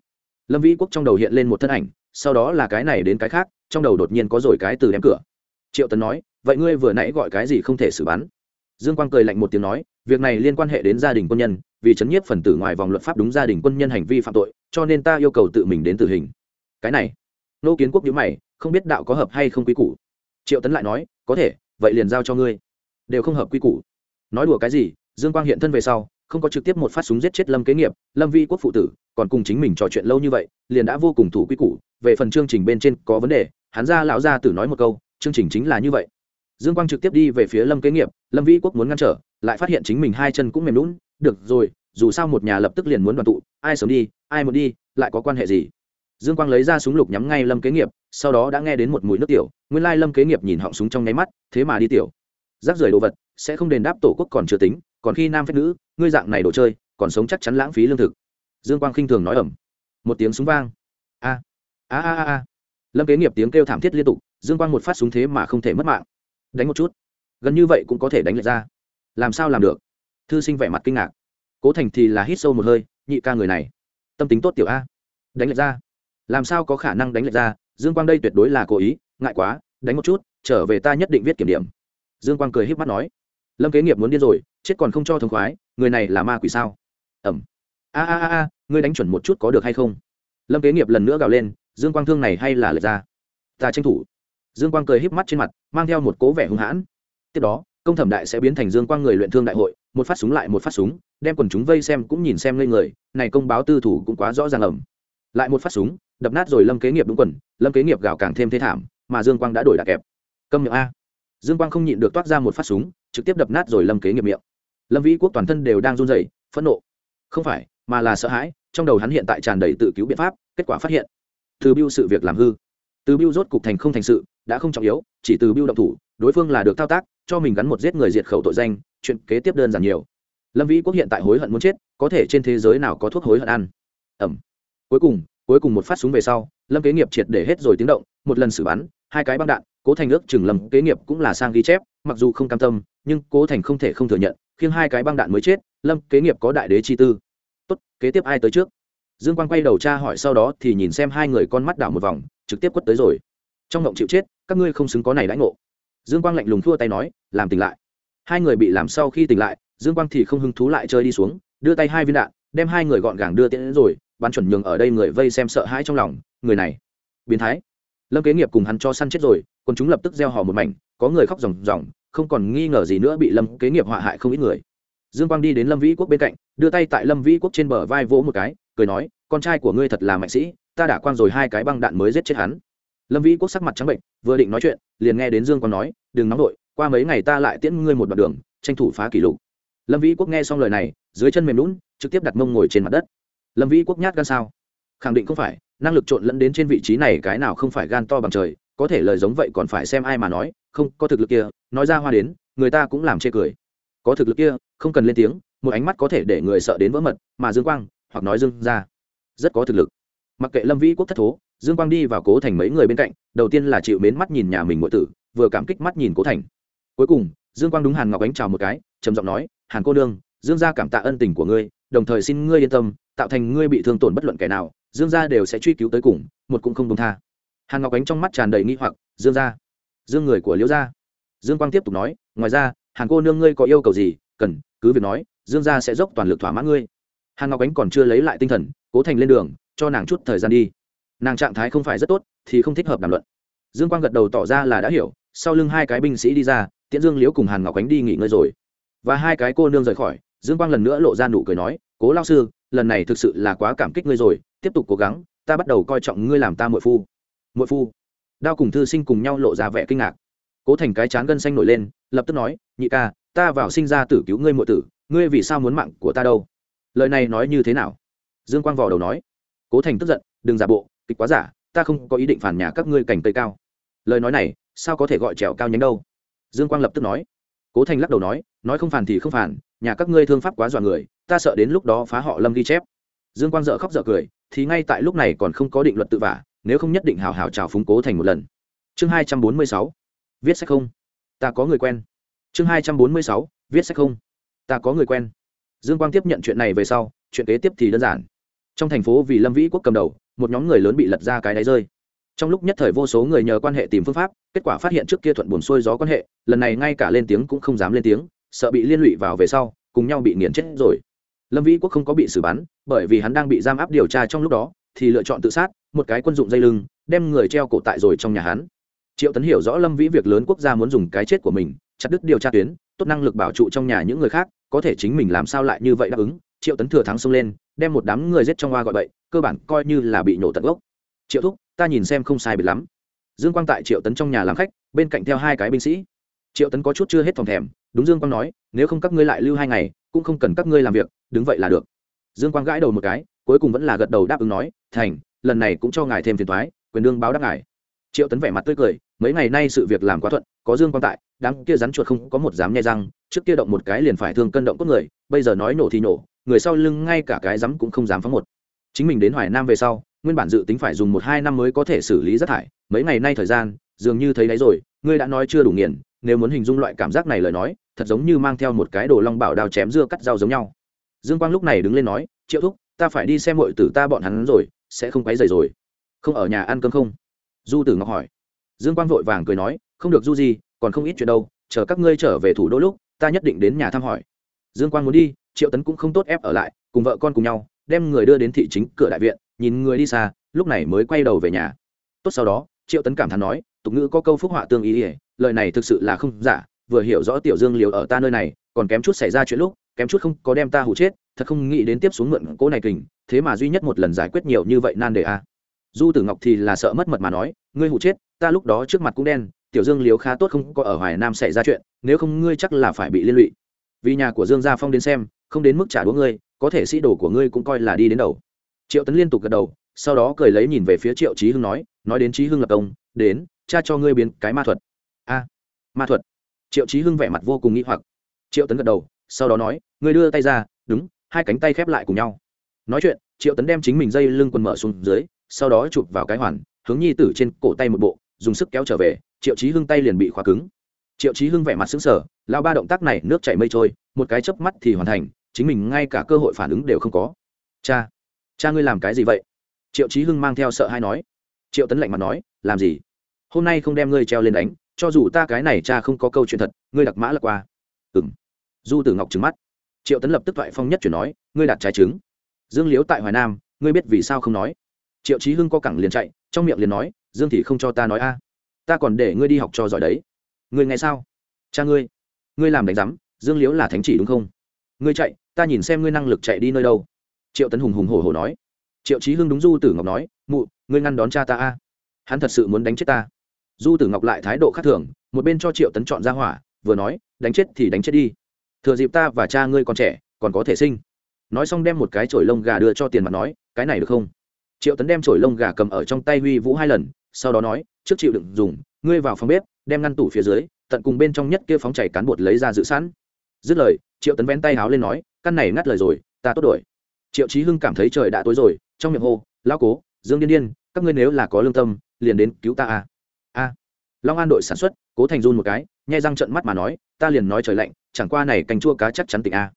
Lâm vĩ quốc trong đầu hiện lên một thân ảnh, sau đó là cái này đến cái khác, trong đầu đột nhiên có rồi cái từ đem cửa. Triệu tấn nói, vậy ngươi vừa nãy gọi cái gì không thể xử bắn? Dương quang cười lạnh một tiếng nói, việc này liên quan hệ đến gia đình quân nhân, vì chấn nhiếp phần tử ngoài vòng luật pháp đúng gia đình quân nhân hành vi phạm tội, cho nên ta yêu cầu tự mình đến tử hình. Cái này, nô kiến quốc nhíu mày, không biết đạo có hợp hay không quy củ. Triệu tấn lại nói, có thể, vậy liền giao cho ngươi. Đều không hợp quy củ. Nói đùa cái gì, dương quang hiện thân về sau, không có trực tiếp một phát súng giết chết lâm kế nghiệp, lâm vi quốc phụ tử, còn cùng chính mình trò chuyện lâu như vậy, liền đã vô cùng thủ quy củ. Về phần chương trình bên trên có vấn đề, hắn ra lão ra tử nói một câu, chương trình chính là như vậy dương quang trực tiếp đi về phía lâm kế nghiệp, lâm vĩ quốc muốn ngăn trở, lại phát hiện chính mình hai chân cũng mềm lún được rồi, dù sao một nhà lập tức liền muốn đoàn tụ, ai sớm đi, ai muốn đi, lại có quan hệ gì? Dương quang lấy ra súng lục nhắm ngay lâm kế nghiệp, sau đó đã nghe đến một mùi nước tiểu, nguyên lai lâm kế nghiệp nhìn họng súng trong nháy mắt, thế mà đi tiểu. Rác rưởi đồ vật, sẽ không đền đáp tổ quốc còn chưa tính, còn khi nam phép nữ, ngươi dạng này đồ chơi, còn sống chắc chắn lãng phí lương thực. Dương quang khinh thường nói ẩm một tiếng súng vang. A a a a. Lâm kế nghiệp tiếng kêu thảm thiết liên tục, dương quang một phát súng thế mà không thể mất mạng đánh một chút. Gần như vậy cũng có thể đánh lệch ra. Làm sao làm được? Thư sinh vẻ mặt kinh ngạc. Cố thành thì là hít sâu một hơi, nhị ca người này, tâm tính tốt tiểu a. Đánh lệch ra. Làm sao có khả năng đánh lệch ra? Dương quang đây tuyệt đối là cố ý, ngại quá, đánh một chút, trở về ta nhất định viết kiểm điểm. Dương quang cười h í p mắt nói. Lâm kế nghiệp muốn điên rồi, chết còn không cho thống khoái, người này là ma quỷ sao? Ẩm. A a a a, ngươi đánh chuẩn một chút có được hay không? Lâm kế nghiệp lần nữa gào lên, dương quang thương này hay là lệch ra? Ta tranh thủ dương quang cười híp mắt trên mặt, mang theo một cố vẻ hung hãn. Tiếp đó, công thẩm đại sẽ biến thành dương quang người luyện thương đại hội, một phát súng lại một phát súng, đem quần chúng vây xem cũng nhìn xem lên người, này công báo tư thủ cũng quá rõ ràng ẩm. Lại một phát súng, đập nát rồi lâm kế nghiệp đúng quần, lâm kế nghiệp gào càng thêm thế thảm, mà dương quang đã đổi đạc kẹp. Câm miệng a. Dương quang không nhịn được toát ra một phát súng, trực tiếp đập nát rồi lâm kế nghiệp miệng. Lâm vĩ quốc toàn thân đều đang run rẩy, phẫn nộ. Không phải, mà là sợ hãi, trong đầu hắn hiện tại tràn đầy tự cứu biện pháp, kết quả phát hiện. Từ biêu sự việc làm hư. Từ biêu rốt cục thành không thành sự đã không trọng yếu, chỉ từ biêu động thủ, đối phương là được thao tác, cho mình gắn một giết người diệt khẩu tội danh, chuyện kế tiếp đơn giản nhiều. Lâm vĩ quốc hiện tại hối hận muốn chết, có thể trên thế giới nào có thuốc hối hận ăn. Ẩm. Cuối cùng cuối cùng một phát súng về sau, lâm kế nghiệp triệt để hết rồi tiếng động, một lần xử bắn, hai cái băng đạn, cố thành ước chừng lâm kế nghiệp cũng là sang ghi chép, mặc dù không cam tâm, nhưng cố thành không thể không thừa nhận, khiêng hai cái băng đạn mới chết, lâm kế nghiệp có đại đế chi tư. Tốt, kế tiếp ai tới trước? Dương quang quay đầu tra hỏi sau đó thì nhìn xem hai người con mắt đảo một vòng, trực tiếp quất tới rồi trong ngộng chịu chết, các ngươi không xứng có này đãi ngộ. Dương quang lạnh lùng thua tay nói, làm tỉnh lại. Hai người bị làm sau khi tỉnh lại, dương quang thì không hứng thú lại chơi đi xuống, đưa tay hai viên đạn, đem hai người gọn gàng đưa tiễn đến rồi, bắn chuẩn nhường ở đây người vây xem sợ hãi trong lòng, người này, biến thái. Lâm kế nghiệp cùng hắn cho săn chết rồi còn chúng lập tức gieo họ một mảnh, có người khóc ròng ròng, không còn nghi ngờ gì nữa bị lâm kế nghiệp họa hại không ít người. Dương quang đi đến lâm vĩ quốc bên cạnh, đưa tay tại lâm vĩ quốc trên bờ vai vỗ một cái, cười nói, con trai của ngươi thật là mạnh sĩ, ta đã quang rồi hai cái băng đạn mới giết chết hắn lâm vĩ quốc sắc mặt trắng bệnh, vừa định nói chuyện, liền nghe đến dương quang nói, đừng nóng đội qua mấy ngày ta lại tiễn ngươi một đoạn đường, tranh thủ phá kỷ lục. Lâm vĩ quốc nghe xong lời này, dưới chân mềm lún trực tiếp đặt mông ngồi trên mặt đất. Lâm vĩ quốc nhát gan sao? Khẳng định không phải, năng lực trộn lẫn đến trên vị trí này cái nào không phải gan to bằng trời, có thể lời giống vậy còn phải xem ai mà nói, không, có thực lực kia, nói ra hoa đến, người ta cũng làm chê cười. Có thực lực kia, không cần lên tiếng, một ánh mắt có thể để người sợ đến vỡ mật, mà dương quang, hoặc nói dương ra, rất có thực lực. Mặc kệ lâm vĩ quốc thất thố dương quang đi vào cố thành mấy người bên cạnh, đầu tiên là chịu mến mắt nhìn nhà mình ngụy tử, vừa cảm kích mắt nhìn cố thành. Cuối cùng, dương quang đúng hàn ngọc ánh chào một cái, trầm giọng nói, hàn cô đương dương gia cảm tạ ân tình của ngươi, đồng thời xin ngươi yên tâm, tạo thành ngươi bị thương tổn bất luận kẻ nào, dương gia đều sẽ truy cứu tới cùng, một cũng không công tha. Hàn ngọc ánh trong mắt tràn đầy nghi hoặc, dương gia, dương người của liễu gia? Dương quang tiếp tục nói, ngoài ra, hàn cô nương ngươi có yêu cầu gì, cần, cứ việc nói, dương gia sẽ dốc toàn lực thỏa mãn ngươi. Hàn ngọc ánh còn chưa lấy lại tinh thần, cố thành lên đường, cho nàng chút thời gian đi nàng trạng thái không phải rất tốt, thì không thích hợp đàm luận. Dương quang gật đầu tỏ ra là đã hiểu, sau lưng hai cái binh sĩ đi ra, tiễn dương, liễu cùng hàn ngọc ánh đi nghỉ ngơi rồi. Và hai cái cô nương rời khỏi, dương quang lần nữa lộ ra nụ cười nói, cố lao sư, lần này thực sự là quá cảm kích ngươi rồi, tiếp tục cố gắng, ta bắt đầu coi trọng ngươi làm ta muội phu. Muội phu? Đao cùng thư sinh cùng nhau lộ ra vẻ kinh ngạc. Cố thành cái chán gân xanh nổi lên, lập tức nói, nhị ca, ta vào sinh ra tử cứu ngươi muội tử, ngươi vì sao muốn mạng của ta đâu? Lời này nói như thế nào? Dương quang vò đầu nói. Cố thành tức giận, đừng giả bộ kịch quá giả, ta không có ý định phản nhà các ngươi cảnh cây cao. Lời nói này, sao có thể gọi trèo cao nhánh đâu? Dương quang lập tức nói. Cố thành lắc đầu nói nói không phản thì không phản, nhà các ngươi thương pháp quá dọa người, ta sợ đến lúc đó phá họ lâm ghi chép. Dương quang dợ khóc dợ cười, thì ngay tại lúc này còn không có định luật tự vả, nếu không nhất định hào hào chào phúng cố thành một lần. Chương hai trăm bốn mươi sáu. Viết sách không. Ta có người quen. Chương hai trăm bốn mươi sáu. Viết sách không. Ta có người quen. Dương quang tiếp nhận chuyện này về sau, chuyện kế tiếp thì đơn giản trong thành phố vì lâm vĩ quốc cầm đầu, một nhóm người lớn bị lật ra cái đáy rơi. Trong lúc nhất thời vô số người nhờ quan hệ tìm phương pháp, kết quả phát hiện trước kia thuận buồn xuôi gió quan hệ, lần này ngay cả lên tiếng cũng không dám lên tiếng, sợ bị liên lụy vào về sau, cùng nhau bị nghiền chết rồi. Lâm vĩ quốc không có bị xử bắn, bởi vì hắn đang bị giam áp điều tra trong lúc đó, thì lựa chọn tự sát, một cái quân dụng dây lưng, đem người treo cổ tại rồi trong nhà hắn. Triệu tấn hiểu rõ lâm vĩ việc lớn quốc gia muốn dùng cái chết của mình, chặt đứt điều tra tuyến, tốt năng lực bảo trụ trong nhà những người khác, có thể chính mình làm sao lại như vậy đáp ứng triệu tấn thừa thắng xông lên, đem một đám người giết trong hoa gọi bậy, cơ bản coi như là bị nổ tận gốc. Triệu thúc, ta nhìn xem không sai biệt lắm. Dương quang tại triệu tấn trong nhà làm khách, bên cạnh theo hai cái binh sĩ. Triệu tấn có chút chưa hết phòng thèm, đúng dương quang nói, nếu không các ngươi lại lưu hai ngày, cũng không cần các ngươi làm việc, đứng vậy là được. Dương quang gãi đầu một cái, cuối cùng vẫn là gật đầu đáp ứng nói, thành, lần này cũng cho ngài thêm phiền thoái quyền đương báo đáp ngài. Triệu tấn vẻ mặt tươi cười, mấy ngày nay sự việc làm quá thuận, có dương quang tại, đám kia rắn chuột không có một dám nhai răng, trước kia động một cái liền phải thương cân động cốt người, bây giờ nói nổ thì nổ người sau lưng ngay cả cái rắm cũng không dám phóng một. Chính mình đến hoài nam về sau, nguyên bản dự tính phải dùng một hai năm mới có thể xử lý rác thải. Mấy ngày nay thời gian, dường như thấy đấy rồi, ngươi đã nói chưa đủ nghiền, nếu muốn hình dung loại cảm giác này lời nói, thật giống như mang theo một cái đồ long bảo đao chém dưa cắt rau giống nhau. Dương quang lúc này đứng lên nói, triệu thúc, ta phải đi xem mọi tử ta bọn hắn rồi, sẽ không quấy dày rồi. Không ở nhà ăn cơm không? Du tử ngọc hỏi. Dương quang vội vàng cười nói, không được du gì, còn không ít chuyện đâu, chờ các ngươi trở về thủ đô lúc, ta nhất định đến nhà thăm hỏi. Dương quang muốn đi triệu tấn cũng không tốt ép ở lại, cùng vợ con cùng nhau, đem người đưa đến thị chính cửa đại viện, nhìn người đi xa, lúc này mới quay đầu về nhà. Tốt sau đó, triệu tấn cảm thán nói, tục ngữ có câu phúc họa tương ý ỉa lời này thực sự là không giả, vừa hiểu rõ tiểu dương liều ở ta nơi này, còn kém chút xảy ra chuyện lúc, kém chút không có đem ta hụ chết, thật không nghĩ đến tiếp xuống mượn cỗ này kình, thế mà duy nhất một lần giải quyết nhiều như vậy nan đề a. Du tử ngọc thì là sợ mất mật mà nói, ngươi hụ chết, ta lúc đó trước mặt cũng đen, tiểu dương liếu khá tốt không có ở hoài nam xảy ra chuyện, nếu không ngươi chắc là phải bị liên lụy. Vì nhà của dương gia phong đến xem không đến mức trả đũa ngươi, có thể sĩ đồ của ngươi cũng coi là đi đến đầu. Triệu tấn liên tục gật đầu, sau đó cười lấy nhìn về phía triệu trí hưng nói nói đến trí hưng lập công, đến, cha cho ngươi biến cái ma thuật. A, ma thuật. Triệu trí hưng vẻ mặt vô cùng nghĩ hoặc. Triệu tấn gật đầu, sau đó nói, ngươi đưa tay ra, đúng, hai cánh tay khép lại cùng nhau. Nói chuyện, triệu tấn đem chính mình dây lưng quần mở xuống dưới, sau đó chụp vào cái hoàn, hướng nhi tử trên cổ tay một bộ, dùng sức kéo trở về, triệu trí hưng tay liền bị khóa cứng. Triệu trí hưng vẻ mặt xứng sở lao ba động tác này nước chảy mây trôi, một cái chớp mắt thì hoàn thành chính mình ngay cả cơ hội phản ứng đều không có. Cha cha ngươi làm cái gì vậy? Triệu trí hưng mang theo sợ hay nói. Triệu tấn lạnh mặt nói, làm gì? Hôm nay không đem ngươi treo lên đánh, cho dù ta cái này cha không có câu chuyện thật, ngươi đặc mã lật qua. Ừ m du tử ngọc trứng mắt. Triệu tấn lập tức thoại phong nhất chuyển nói, ngươi đặt trái trứng. Dương liếu tại hoài nam, ngươi biết vì sao không nói? Triệu trí hưng co cẳng liền chạy, trong miệng liền nói, dương thì không cho ta nói a. Ta còn để ngươi đi học cho giỏi đấy. Ngươi nghe sao? Cha ngươi ngươi làm đánh giám, dương liếu là thánh chỉ đúng không? Ngươi chạy, ta nhìn xem ngươi năng lực chạy đi nơi đâu. Triệu tấn hùng hùng hổ hổ nói. Triệu trí hưng đúng du tử ngọc nói, mụ, ngươi ngăn đón cha ta a. Hắn thật sự muốn đánh chết ta. Du tử ngọc lại thái độ khác thường, một bên cho triệu tấn chọn ra hỏa, vừa nói, đánh chết thì đánh chết đi. Thừa dịp ta và cha ngươi còn trẻ, còn có thể sinh. Nói xong đem một cái chổi lông gà đưa cho tiền mặt nói, cái này được không? Triệu tấn đem chổi lông gà cầm ở trong tay huy vũ hai lần, sau đó nói, trước chịu đựng dùng, ngươi vào phòng bếp, đem ngăn tủ phía dưới, tận cùng bên trong nhất kia phóng chảy cán bột lấy ra giữ sẵn dứt lời, triệu tấn vén tay háo lên nói, căn này ngắt lời rồi, ta tốt đổi. Triệu chí hưng cảm thấy trời đã tối rồi, trong miệng hô lao cố, dương điên điên, các ngươi nếu là có lương tâm, liền đến cứu ta a a. Long an đội sản xuất, cố thành run một cái, nhai răng trận mắt mà nói, ta liền nói trời lạnh, chẳng qua này canh chua cá chắc chắn tỉnh a.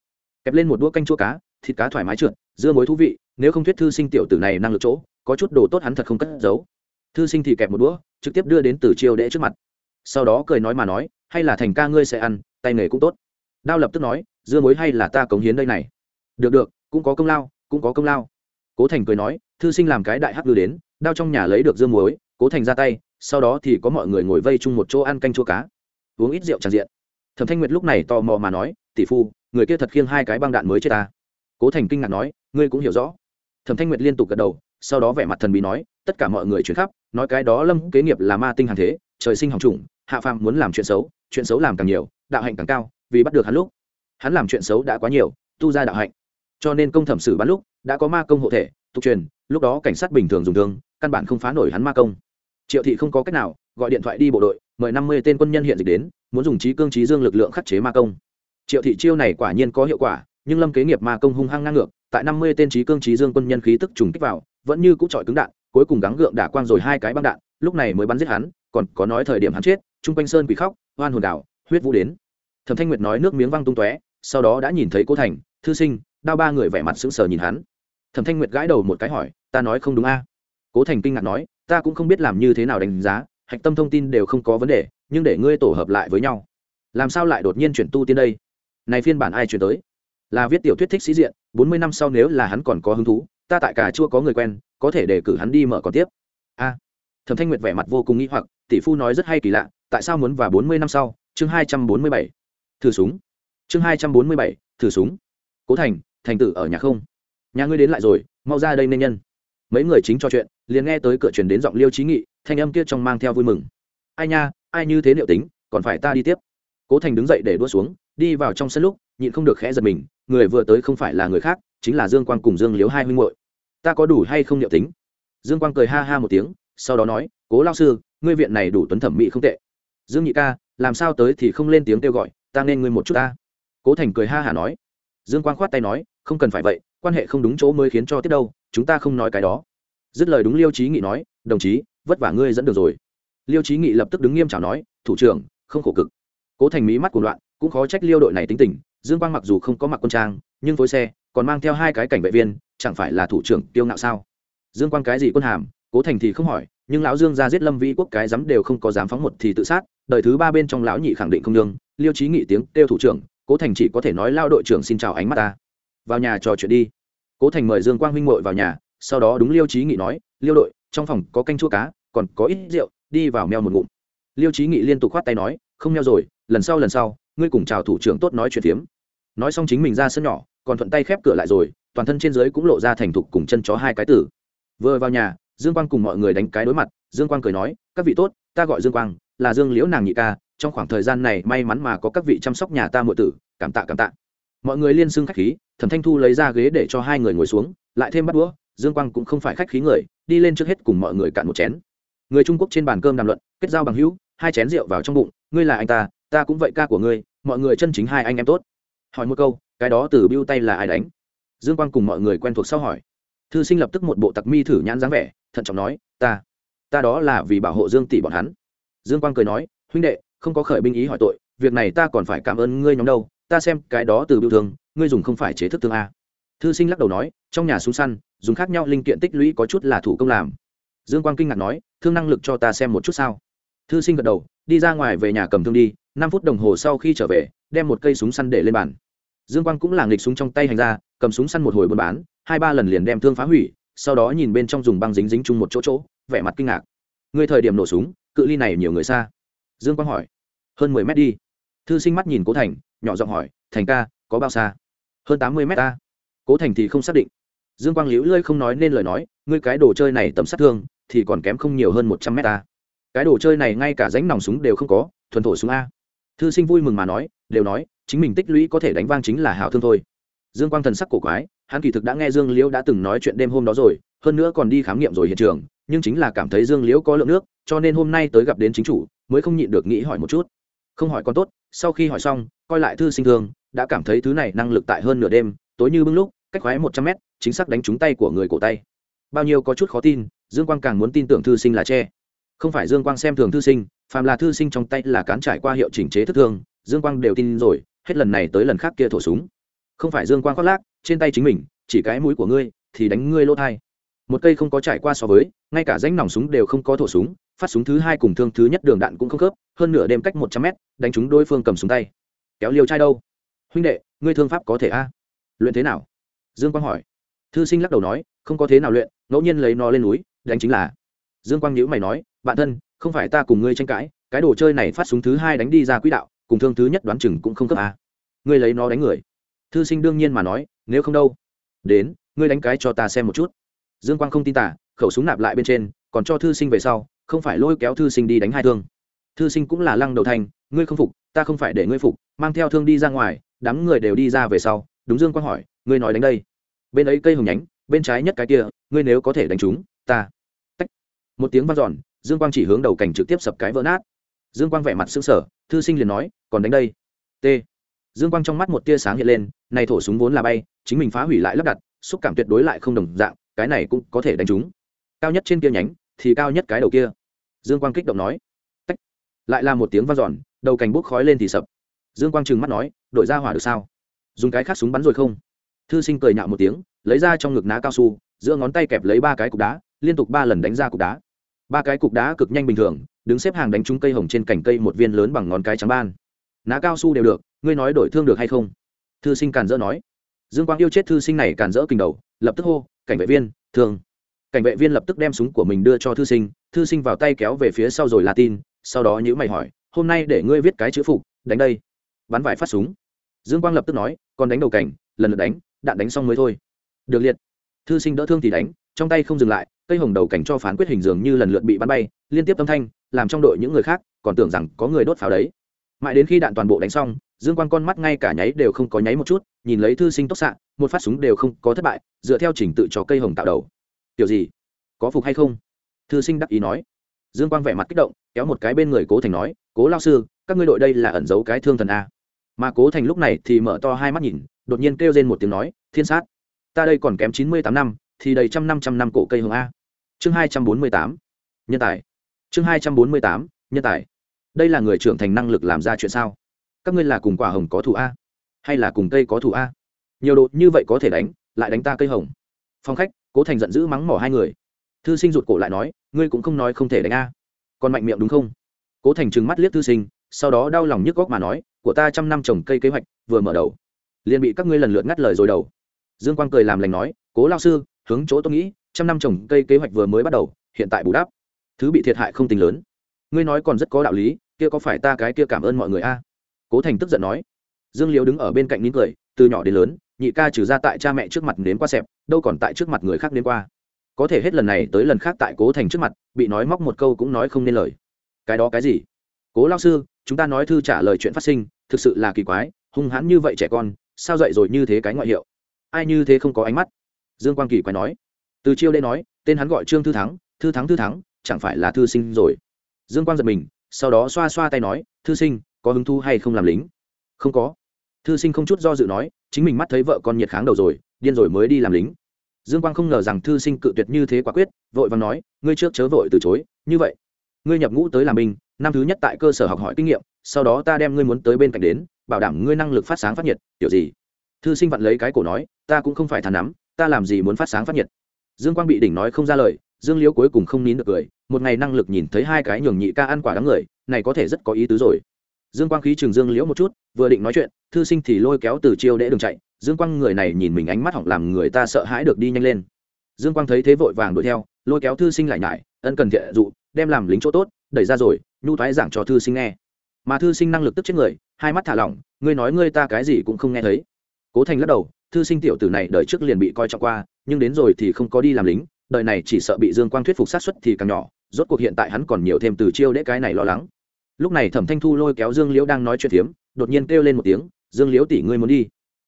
Kẹp lên một đũa canh chua cá, thịt cá thoải mái trượt, dưa mối thú vị, nếu không thuyết thư sinh tiểu tử này năng lực chỗ, có chút đồ tốt hắn thật không cất giấu. Thư sinh thì kẹp một đũa, trực tiếp đưa đến từ chiêu đễ trước mặt. Sau đó cười nói mà nói, hay là thành ca ngươi sẽ ăn, tay nghề cũng tốt đao lập tức nói, dưa mối hay là ta cống hiến đây này? Được được, cũng có công lao, cũng có công lao. Cố thành cười nói, thư sinh làm cái đại hắc đưa đến, đao trong nhà lấy được dưa muối. Cố thành ra tay, sau đó thì có mọi người ngồi vây chung một chỗ ăn canh chua cá, uống ít rượu tràn diện. Thẩm thanh nguyệt lúc này tò mò mà nói, tỷ phu, người kia thật khiêng hai cái băng đạn mới chết ta. Cố thành kinh ngạc nói, ngươi cũng hiểu rõ. Thẩm thanh nguyệt liên tục gật đầu, sau đó vẻ mặt thần bí nói, tất cả mọi người chuyển khắp, nói cái đó lâm kế nghiệp là ma tinh hàng thế, trời sinh hỏng trùng, hạ phàm muốn làm chuyện xấu chuyện xấu làm càng nhiều, đạo hạnh càng cao vì bắt được hắn lúc, hắn làm chuyện xấu đã quá nhiều, tu ra đạo hạnh. Cho nên công thẩm xử bắn lúc, đã có ma công hộ thể, tục truyền, lúc đó cảnh sát bình thường dùng thương, căn bản không phá nổi hắn ma công. Triệu thị không có cách nào, gọi điện thoại đi bộ đội, mời năm mươi tên quân nhân hiện dịch đến, muốn dùng trí cương trí dương lực lượng khắc chế ma công. Triệu thị chiêu này quả nhiên có hiệu quả, nhưng lâm kế nghiệp ma công hung hăng ngang ngược, tại năm mươi tên trí cương trí dương quân nhân khí tức trùng kích vào, vẫn như cũ trọi cứng đạn, cuối cùng gắng gượng đả quang rồi hai cái băng đạn, lúc này mới bắn giết hắn, còn có nói thời điểm hắn chết, chung quanh sơn quỷ khóc hoan hồn đảo, huyết vũ đến thẩm thanh nguyệt nói nước miếng văng tung tóe, sau đó đã nhìn thấy cố thành, thư sinh, đao ba người vẻ mặt sững sờ nhìn hắn. Thẩm thanh nguyệt gãi đầu một cái hỏi, ta nói không đúng a? Cố thành kinh ngạc nói, ta cũng không biết làm như thế nào đánh giá, hạch tâm thông tin đều không có vấn đề, nhưng để ngươi tổ hợp lại với nhau, làm sao lại đột nhiên chuyển tu tiên đây? Này phiên bản ai chuyển tới? Là viết tiểu thuyết thích sĩ diện, bốn mươi năm sau nếu là hắn còn có hứng thú, ta tại cả chưa có người quen, có thể để cử hắn đi mở còn tiếp. A. Thẩm thanh nguyệt vẻ mặt vô cùng nghĩ hoặc, tỷ phu nói rất hay kỳ lạ, tại sao muốn vào bốn mươi năm sau? Chương hai trăm bốn mươi bảy thử súng. Chương hai trăm bốn mươi bảy, thử súng. Cố thành thành tử ở nhà không? Nhà ngươi đến lại rồi, mau ra đây nên nhân. Mấy người chính trò chuyện, liền nghe tới cửa truyền đến giọng liêu trí nghị, thanh âm kia trong mang theo vui mừng. Ai nha, ai như thế liệu tính, còn phải ta đi tiếp. Cố thành đứng dậy để đua xuống, đi vào trong sân lúc, nhịn không được khẽ giật mình, người vừa tới không phải là người khác, chính là dương quang cùng dương liếu hai huynh hội ta có đủ hay không liệu tính? Dương quang cười ha ha một tiếng, sau đó nói, cố lao sư, ngươi viện này đủ tuấn thẩm mỹ không tệ. Dương nhị ca, làm sao tới thì không lên tiếng kêu gọi ta nên ngươi một chút ta. Cố thành cười ha hả nói. Dương quang khoát tay nói, không cần phải vậy, quan hệ không đúng chỗ mới khiến cho tiếp đâu, chúng ta không nói cái đó. Dứt lời đúng liêu trí nghị nói, đồng chí, vất vả ngươi dẫn được rồi. Liêu trí nghị lập tức đứng nghiêm chào nói, thủ trưởng, không khổ cực. Cố thành mỹ mắt của loạn, cũng khó trách liêu đội này tính tình, dương quang mặc dù không có mặc quân trang, nhưng phối xe, còn mang theo hai cái cảnh vệ viên, chẳng phải là thủ trưởng tiêu ngạo sao? Dương quang cái gì quân hàm, cố thành thì không hỏi nhưng lão dương ra giết lâm vĩ quốc cái dám đều không có dám phóng một thì tự sát, đời thứ ba bên trong lão nhị khẳng định không đương liêu trí nghị tiếng kêu thủ trưởng, cố thành chỉ có thể nói lao đội trưởng xin chào ánh mắt ta. Vào nhà trò chuyện đi. Cố thành mời dương quang huynh mội vào nhà, sau đó đúng liêu trí nghị nói, liêu đội, trong phòng có canh chua cá, còn có ít rượu, đi vào meo một ngụm. Liêu trí nghị liên tục khoát tay nói, không meo rồi, lần sau lần sau, ngươi cùng chào thủ trưởng tốt nói chuyện phiếm. Nói xong chính mình ra sân nhỏ, còn thuận tay khép cửa lại rồi, toàn thân trên dưới cũng lộ ra thành thục cùng chân chó hai cái tử. Vừa vào nhà dương quang cùng mọi người đánh cái đối mặt, dương quang cười nói, các vị tốt, ta gọi dương quang, là dương liễu nàng nhị ca, trong khoảng thời gian này may mắn mà có các vị chăm sóc nhà ta muội tử, cảm tạ cảm tạ. Mọi người liên xưng khách khí, thẩm thanh thu lấy ra ghế để cho hai người ngồi xuống, lại thêm bắt đũa, dương quang cũng không phải khách khí người, đi lên trước hết cùng mọi người cạn một chén. Người trung quốc trên bàn cơm đàm luận, kết giao bằng hữu, hai chén rượu vào trong bụng, ngươi là anh ta ta cũng vậy ca của ngươi, mọi người chân chính hai anh em tốt. Hỏi một câu, cái đó từ biêu tay là ai đánh? Dương quang cùng mọi người quen thuộc sau hỏi thư sinh lập tức một bộ tặc mi thử nhãn dáng vẻ, thận trọng nói, ta ta đó là vì bảo hộ dương tỷ bọn hắn. Dương quang cười nói, huynh đệ, không có khởi binh ý hỏi tội, việc này ta còn phải cảm ơn ngươi nhóm đâu, ta xem cái đó từ biểu thương ngươi dùng không phải chế thức thương a. Thư sinh lắc đầu nói, trong nhà súng săn, dùng khác nhau linh kiện tích lũy có chút là thủ công làm. Dương quang kinh ngạc nói, thương năng lực cho ta xem một chút sao? Thư sinh gật đầu, đi ra ngoài về nhà cầm thương đi, năm phút đồng hồ sau khi trở về, đem một cây súng săn để lên bàn dương quang cũng là nghịch súng trong tay hành ra, cầm súng săn một hồi buôn bán, hai ba lần liền đem thương phá hủy, sau đó nhìn bên trong dùng băng dính dính chung một chỗ chỗ, vẻ mặt kinh ngạc. Người thời điểm nổ súng, cự ly này nhiều người xa. Dương quang hỏi, hơn mười mét đi. Thư sinh mắt nhìn cố thành, nhỏ giọng hỏi, thành ca, có bao xa? Hơn tám mươi mét a cố thành thì không xác định. Dương quang liễu lơi không nói nên lời nói, ngươi cái đồ chơi này tầm sát thương, thì còn kém không nhiều hơn một trăm mét a cái đồ chơi này ngay cả ránh nòng súng đều không có, thuần thổ súng a. Thư sinh vui mừng mà nói, đều nói chính mình tích lũy có thể đánh vang chính là hảo thương thôi. Dương quang thần sắc cổ quái, hắn kỳ thực đã nghe dương liễu đã từng nói chuyện đêm hôm đó rồi, hơn nữa còn đi khám nghiệm rồi hiện trường, nhưng chính là cảm thấy dương liễu có lượng nước, cho nên hôm nay tới gặp đến chính chủ, mới không nhịn được nghĩ hỏi một chút. Không hỏi con tốt, sau khi hỏi xong, coi lại thư sinh thương đã cảm thấy thứ này năng lực tại hơn nửa đêm, tối như bưng lúc, cách khoái một trăm mét, chính xác đánh trúng tay của người cổ tay. Bao nhiêu có chút khó tin, dương quang càng muốn tin tưởng thư sinh là tre không phải dương quang xem thường thư sinh, phàm là thư sinh trong tay là cán trải qua hiệu chỉnh chế thức thương dương quang đều tin rồi hết lần này tới lần khác kia thổ súng. Không phải dương quang khoác lác, trên tay chính mình, chỉ cái mũi của ngươi, thì đánh ngươi lỗ thai. Một cây không có trải qua so với, ngay cả danh nòng súng đều không có thổ súng, phát súng thứ hai cùng thương thứ nhất đường đạn cũng không khớp, hơn nửa đêm cách một trăm mét, đánh chúng đối phương cầm súng tay. Kéo liều trai đâu? Huynh đệ, ngươi thương pháp có thể a? Luyện thế nào? Dương quang hỏi. Thư sinh lắc đầu nói, không có thế nào luyện, ngẫu nhiên lấy nó lên núi, đánh chính là. Dương quang nhữ mày nói, bạn thân, không phải ta cùng ngươi tranh cãi, cái đồ chơi này phát súng thứ hai đánh đi ra quỹ đạo cùng thương thứ nhất đoán chừng cũng không cấp a. Ngươi lấy nó đánh người. Thư sinh đương nhiên mà nói, nếu không đâu. Đến, ngươi đánh cái cho ta xem một chút. Dương quang không tin tả, khẩu súng nạp lại bên trên, còn cho thư sinh về sau, không phải lôi kéo thư sinh đi đánh hai thương. Thư sinh cũng là lăng đầu thành, ngươi không phục, ta không phải để ngươi phục, mang theo thương đi ra ngoài, đám người đều đi ra về sau, đúng dương quang hỏi, ngươi nói đánh đây. Bên ấy cây hồng nhánh, bên trái nhất cái kia, ngươi nếu có thể đánh chúng, ta. Tách. một tiếng vang dọn, dương quang chỉ hướng đầu cảnh trực tiếp sập cái vỡ nát dương quang vẻ mặt xương sở thư sinh liền nói, còn đánh đây. T. Dương quang trong mắt một tia sáng hiện lên, này thổ súng vốn là bay, chính mình phá hủy lại lắp đặt, xúc cảm tuyệt đối lại không đồng dạng, cái này cũng có thể đánh trúng. cao nhất trên kia nhánh, thì cao nhất cái đầu kia. Dương quang kích động nói. Tách. lại là một tiếng vang dọn, đầu cành bốc khói lên thì sập. Dương quang trừng mắt nói, đội ra hỏa được sao? Dùng cái khác súng bắn rồi không? Thư sinh cười nhạo một tiếng, lấy ra trong ngực ná cao su, giữa ngón tay kẹp lấy ba cái cục đá, liên tục ba lần đánh ra cục đá ba cái cục đá cực nhanh bình thường, đứng xếp hàng đánh trúng cây hồng trên cành cây một viên lớn bằng ngón cái trắng ban. Ná cao su đều được, ngươi nói đổi thương được hay không? Thư sinh càn dỡ nói. Dương quang yêu chết thư sinh này càn dỡ kinh đầu, lập tức hô, cảnh vệ viên, thương. Cảnh vệ viên lập tức đem súng của mình đưa cho thư sinh thư sinh vào tay kéo về phía sau rồi là tin, sau đó nhữ mày hỏi, hôm nay để ngươi viết cái chữ phục, đánh đây. Bắn vải phát súng. Dương quang lập tức nói, còn đánh đầu cảnh, lần lượt đánh, đạn đánh xong mới thôi. Được liệt. Thư sinh đỡ thương thì đánh trong tay không dừng lại, cây hồng đầu cảnh cho phán quyết hình dường như lần lượt bị bắn bay, liên tiếp âm thanh, làm trong đội những người khác còn tưởng rằng có người đốt pháo đấy. Mãi đến khi đạn toàn bộ đánh xong, dương quang con mắt ngay cả nháy đều không có nháy một chút, nhìn lấy thư sinh tốc xạ, một phát súng đều không có thất bại, dựa theo trình tự cho cây hồng tạo đầu. Kiểu gì? Có phục hay không? Thư sinh đắc ý nói. Dương quang vẻ mặt kích động, kéo một cái bên người cố thành nói, cố lao sư, các ngươi đội đây là ẩn giấu cái thương thần a. Mà cố thành lúc này thì mở to hai mắt nhìn, đột nhiên kêu lên một tiếng nói, thiên sát! Ta đây còn kém chín mươi tám năm thì đầy trăm năm trăm năm cổ cây hồng a. Chương hai trăm bốn mươi tám, nhân tài. Chương hai trăm bốn mươi tám, nhân tài. Đây là người trưởng thành năng lực làm ra chuyện sao? Các ngươi là cùng quả hồng có thủ a, hay là cùng cây có thủ a? Nhiều độ như vậy có thể đánh, lại đánh ta cây hồng. Phong khách, cố thành giận dữ mắng mỏ hai người. Thư sinh rụt cổ lại nói, ngươi cũng không nói không thể đánh a. Còn mạnh miệng đúng không? Cố thành trừng mắt liếc thư sinh, sau đó đau lòng nhức góc mà nói, của ta trăm năm trồng cây kế hoạch, vừa mở đầu. Liền bị các ngươi lần lượt ngắt lời rồi đầu. Dương quang cười làm lành nói, cố lao sư hướng chỗ tôi nghĩ, trăm năm trồng cây kế hoạch vừa mới bắt đầu, hiện tại bù đắp. Thứ bị thiệt hại không tính lớn. Ngươi nói còn rất có đạo lý, kia có phải ta cái kia cảm ơn mọi người a? Cố thành tức giận nói. Dương liễu đứng ở bên cạnh nín cười, từ nhỏ đến lớn, nhị ca trừ ra tại cha mẹ trước mặt nếm qua xẹp, đâu còn tại trước mặt người khác nếm qua. Có thể hết lần này tới lần khác tại cố thành trước mặt, bị nói móc một câu cũng nói không nên lời. Cái đó cái gì? Cố lao sư, chúng ta nói thư trả lời chuyện phát sinh, thực sự là kỳ quái, hung hãn như vậy trẻ con, sao dậy rồi như thế cái ngoại hiệu? Ai như thế không có ánh mắt? Dương quang kỳ quái nói. Từ chiêu đây nói, tên hắn gọi trương thư thắng thư thắng thư thắng, chẳng phải là thư sinh rồi. Dương quang giật mình, sau đó xoa xoa tay nói, thư sinh, có hứng thu hay không làm lính? Không có. Thư sinh không chút do dự nói, chính mình mắt thấy vợ con nhiệt kháng đầu rồi, điên rồi mới đi làm lính. Dương quang không ngờ rằng thư sinh cự tuyệt như thế quả quyết, vội và nói, ngươi trước chớ vội từ chối, như vậy, ngươi nhập ngũ tới làm binh, năm thứ nhất tại cơ sở học hỏi kinh nghiệm, sau đó ta đem ngươi muốn tới bên cạnh đến, bảo đảm ngươi năng lực phát sáng phát nhiệt, kiểu gì? Thư sinh vặn lấy cái cổ nói, ta cũng không phải thàn nắm ta làm gì muốn phát sáng phát nhiệt? Dương quang bị đỉnh nói không ra lời, dương liễu cuối cùng không nín được cười, một ngày năng lực nhìn thấy hai cái nhường nhị ca ăn quả đáng người, này có thể rất có ý tứ rồi. Dương quang khí trường dương liễu một chút, vừa định nói chuyện, thư sinh thì lôi kéo từ chiêu để đường chạy, dương quang người này nhìn mình ánh mắt hỏng làm người ta sợ hãi được đi nhanh lên. Dương quang thấy thế vội vàng đuổi theo, lôi kéo thư sinh lại nhải, ân cần thiện dụ, đem làm lính chỗ tốt, đẩy ra rồi, nhu thoái giảng cho thư sinh nghe. Mà thư sinh năng lực tức chết người, hai mắt thả lỏng, ngươi nói ngươi ta cái gì cũng không nghe thấy. Cố thành lắc đầu thư sinh tiểu tử này đời trước liền bị coi trọng qua, nhưng đến rồi thì không có đi làm lính, đời này chỉ sợ bị dương quang thuyết phục sát xuất thì càng nhỏ, rốt cuộc hiện tại hắn còn nhiều thêm từ chiêu đễ cái này lo lắng. Lúc này thẩm thanh thu lôi kéo dương liễu đang nói chuyện thiếm đột nhiên kêu lên một tiếng, dương liễu tỷ ngươi muốn đi.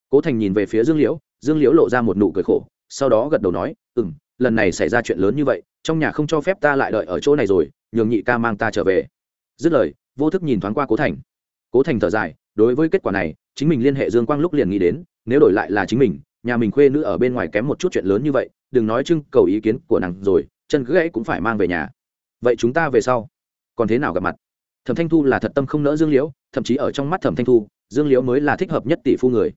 Cố thành nhìn về phía dương liễu dương liễu lộ ra một nụ cười khổ, sau đó gật đầu nói ừ m lần này xảy ra chuyện lớn như vậy, trong nhà không cho phép ta lại đợi ở chỗ này rồi, nhường nhị ca mang ta trở về. Dứt lời, vô thức nhìn thoáng qua cố thành. Cố thành thở dài đối với kết quả này, chính mình liên hệ dương quang lúc liền nghĩ đến, nếu đổi lại là chính mình, nhà mình khuê nữ ở bên ngoài kém một chút chuyện lớn như vậy, đừng nói trưng cầu ý kiến của nàng rồi, chân cứ gãy cũng phải mang về nhà. Vậy chúng ta về sau, còn thế nào gặp mặt? Thẩm thanh thu là thật tâm không nỡ dương liễu, thậm chí ở trong mắt thẩm thanh thu, dương liễu mới là thích hợp nhất tỷ phu người.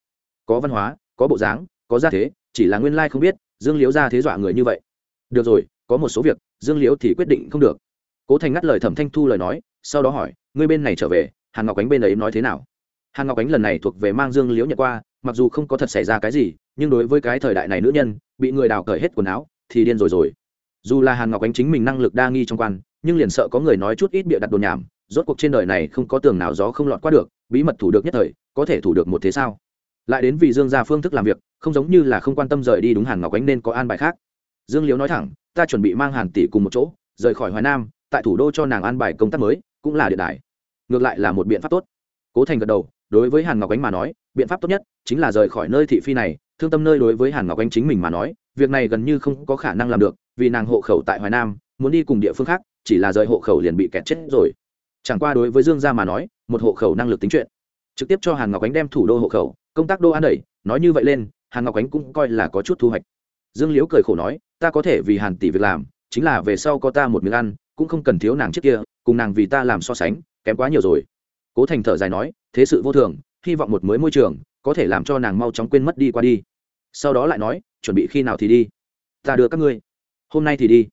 Có văn hóa, có bộ dáng, có gia thế, chỉ là nguyên lai không biết, dương liễu ra thế dọa người như vậy. Được rồi, có một số việc, dương liễu thì quyết định không được. Cố thành ngắt lời thẩm thanh thu lời nói, sau đó hỏi, ngươi bên này trở về, hàn ngọc ánh bên ấy nói thế nào? Hàn ngọc ánh lần này thuộc về mang dương liễu nhận qua, mặc dù không có thật xảy ra cái gì, nhưng đối với cái thời đại này nữ nhân, bị người đào cởi hết quần áo, thì điên rồi rồi. Dù là hàn ngọc ánh chính mình năng lực đa nghi trong quan, nhưng liền sợ có người nói chút ít bịa đặt đồn nhảm, rốt cuộc trên đời này không có tường nào gió không lọt qua được, bí mật thủ được nhất thời, có thể thủ được một thế sao? Lại đến vì dương ra phương thức làm việc, không giống như là không quan tâm rời đi đúng hàn ngọc ánh nên có an bài khác. Dương liễu nói thẳng, ta chuẩn bị mang hàn tỷ cùng một chỗ, rời khỏi hoài nam, tại thủ đô cho nàng an bài công tác mới, cũng là điện đài. Ngược lại là một biện pháp tốt. Cố thành gật đầu đối với hàn ngọc ánh mà nói, biện pháp tốt nhất chính là rời khỏi nơi thị phi này, thương tâm nơi đối với hàn ngọc ánh chính mình mà nói, việc này gần như không có khả năng làm được, vì nàng hộ khẩu tại hoài nam, muốn đi cùng địa phương khác, chỉ là rời hộ khẩu liền bị kẹt chết rồi. Chẳng qua đối với dương gia mà nói, một hộ khẩu năng lực tính chuyện. Trực tiếp cho hàn ngọc ánh đem thủ đô hộ khẩu, công tác đô an đẩy, nói như vậy lên, hàn ngọc ánh cũng coi là có chút thu hoạch. Dương liễu cười khổ nói, ta có thể vì hàn tỷ việc làm, chính là về sau có ta một miếng ăn, cũng không cần thiếu nàng trước kia, cùng nàng vì ta làm so sánh, kém quá nhiều rồi cố thành thở dài nói, thế sự vô thường, hy vọng một mới môi trường có thể làm cho nàng mau chóng quên mất đi qua đi. Sau đó lại nói, chuẩn bị khi nào thì đi? Ta đưa các ngươi. Hôm nay thì đi.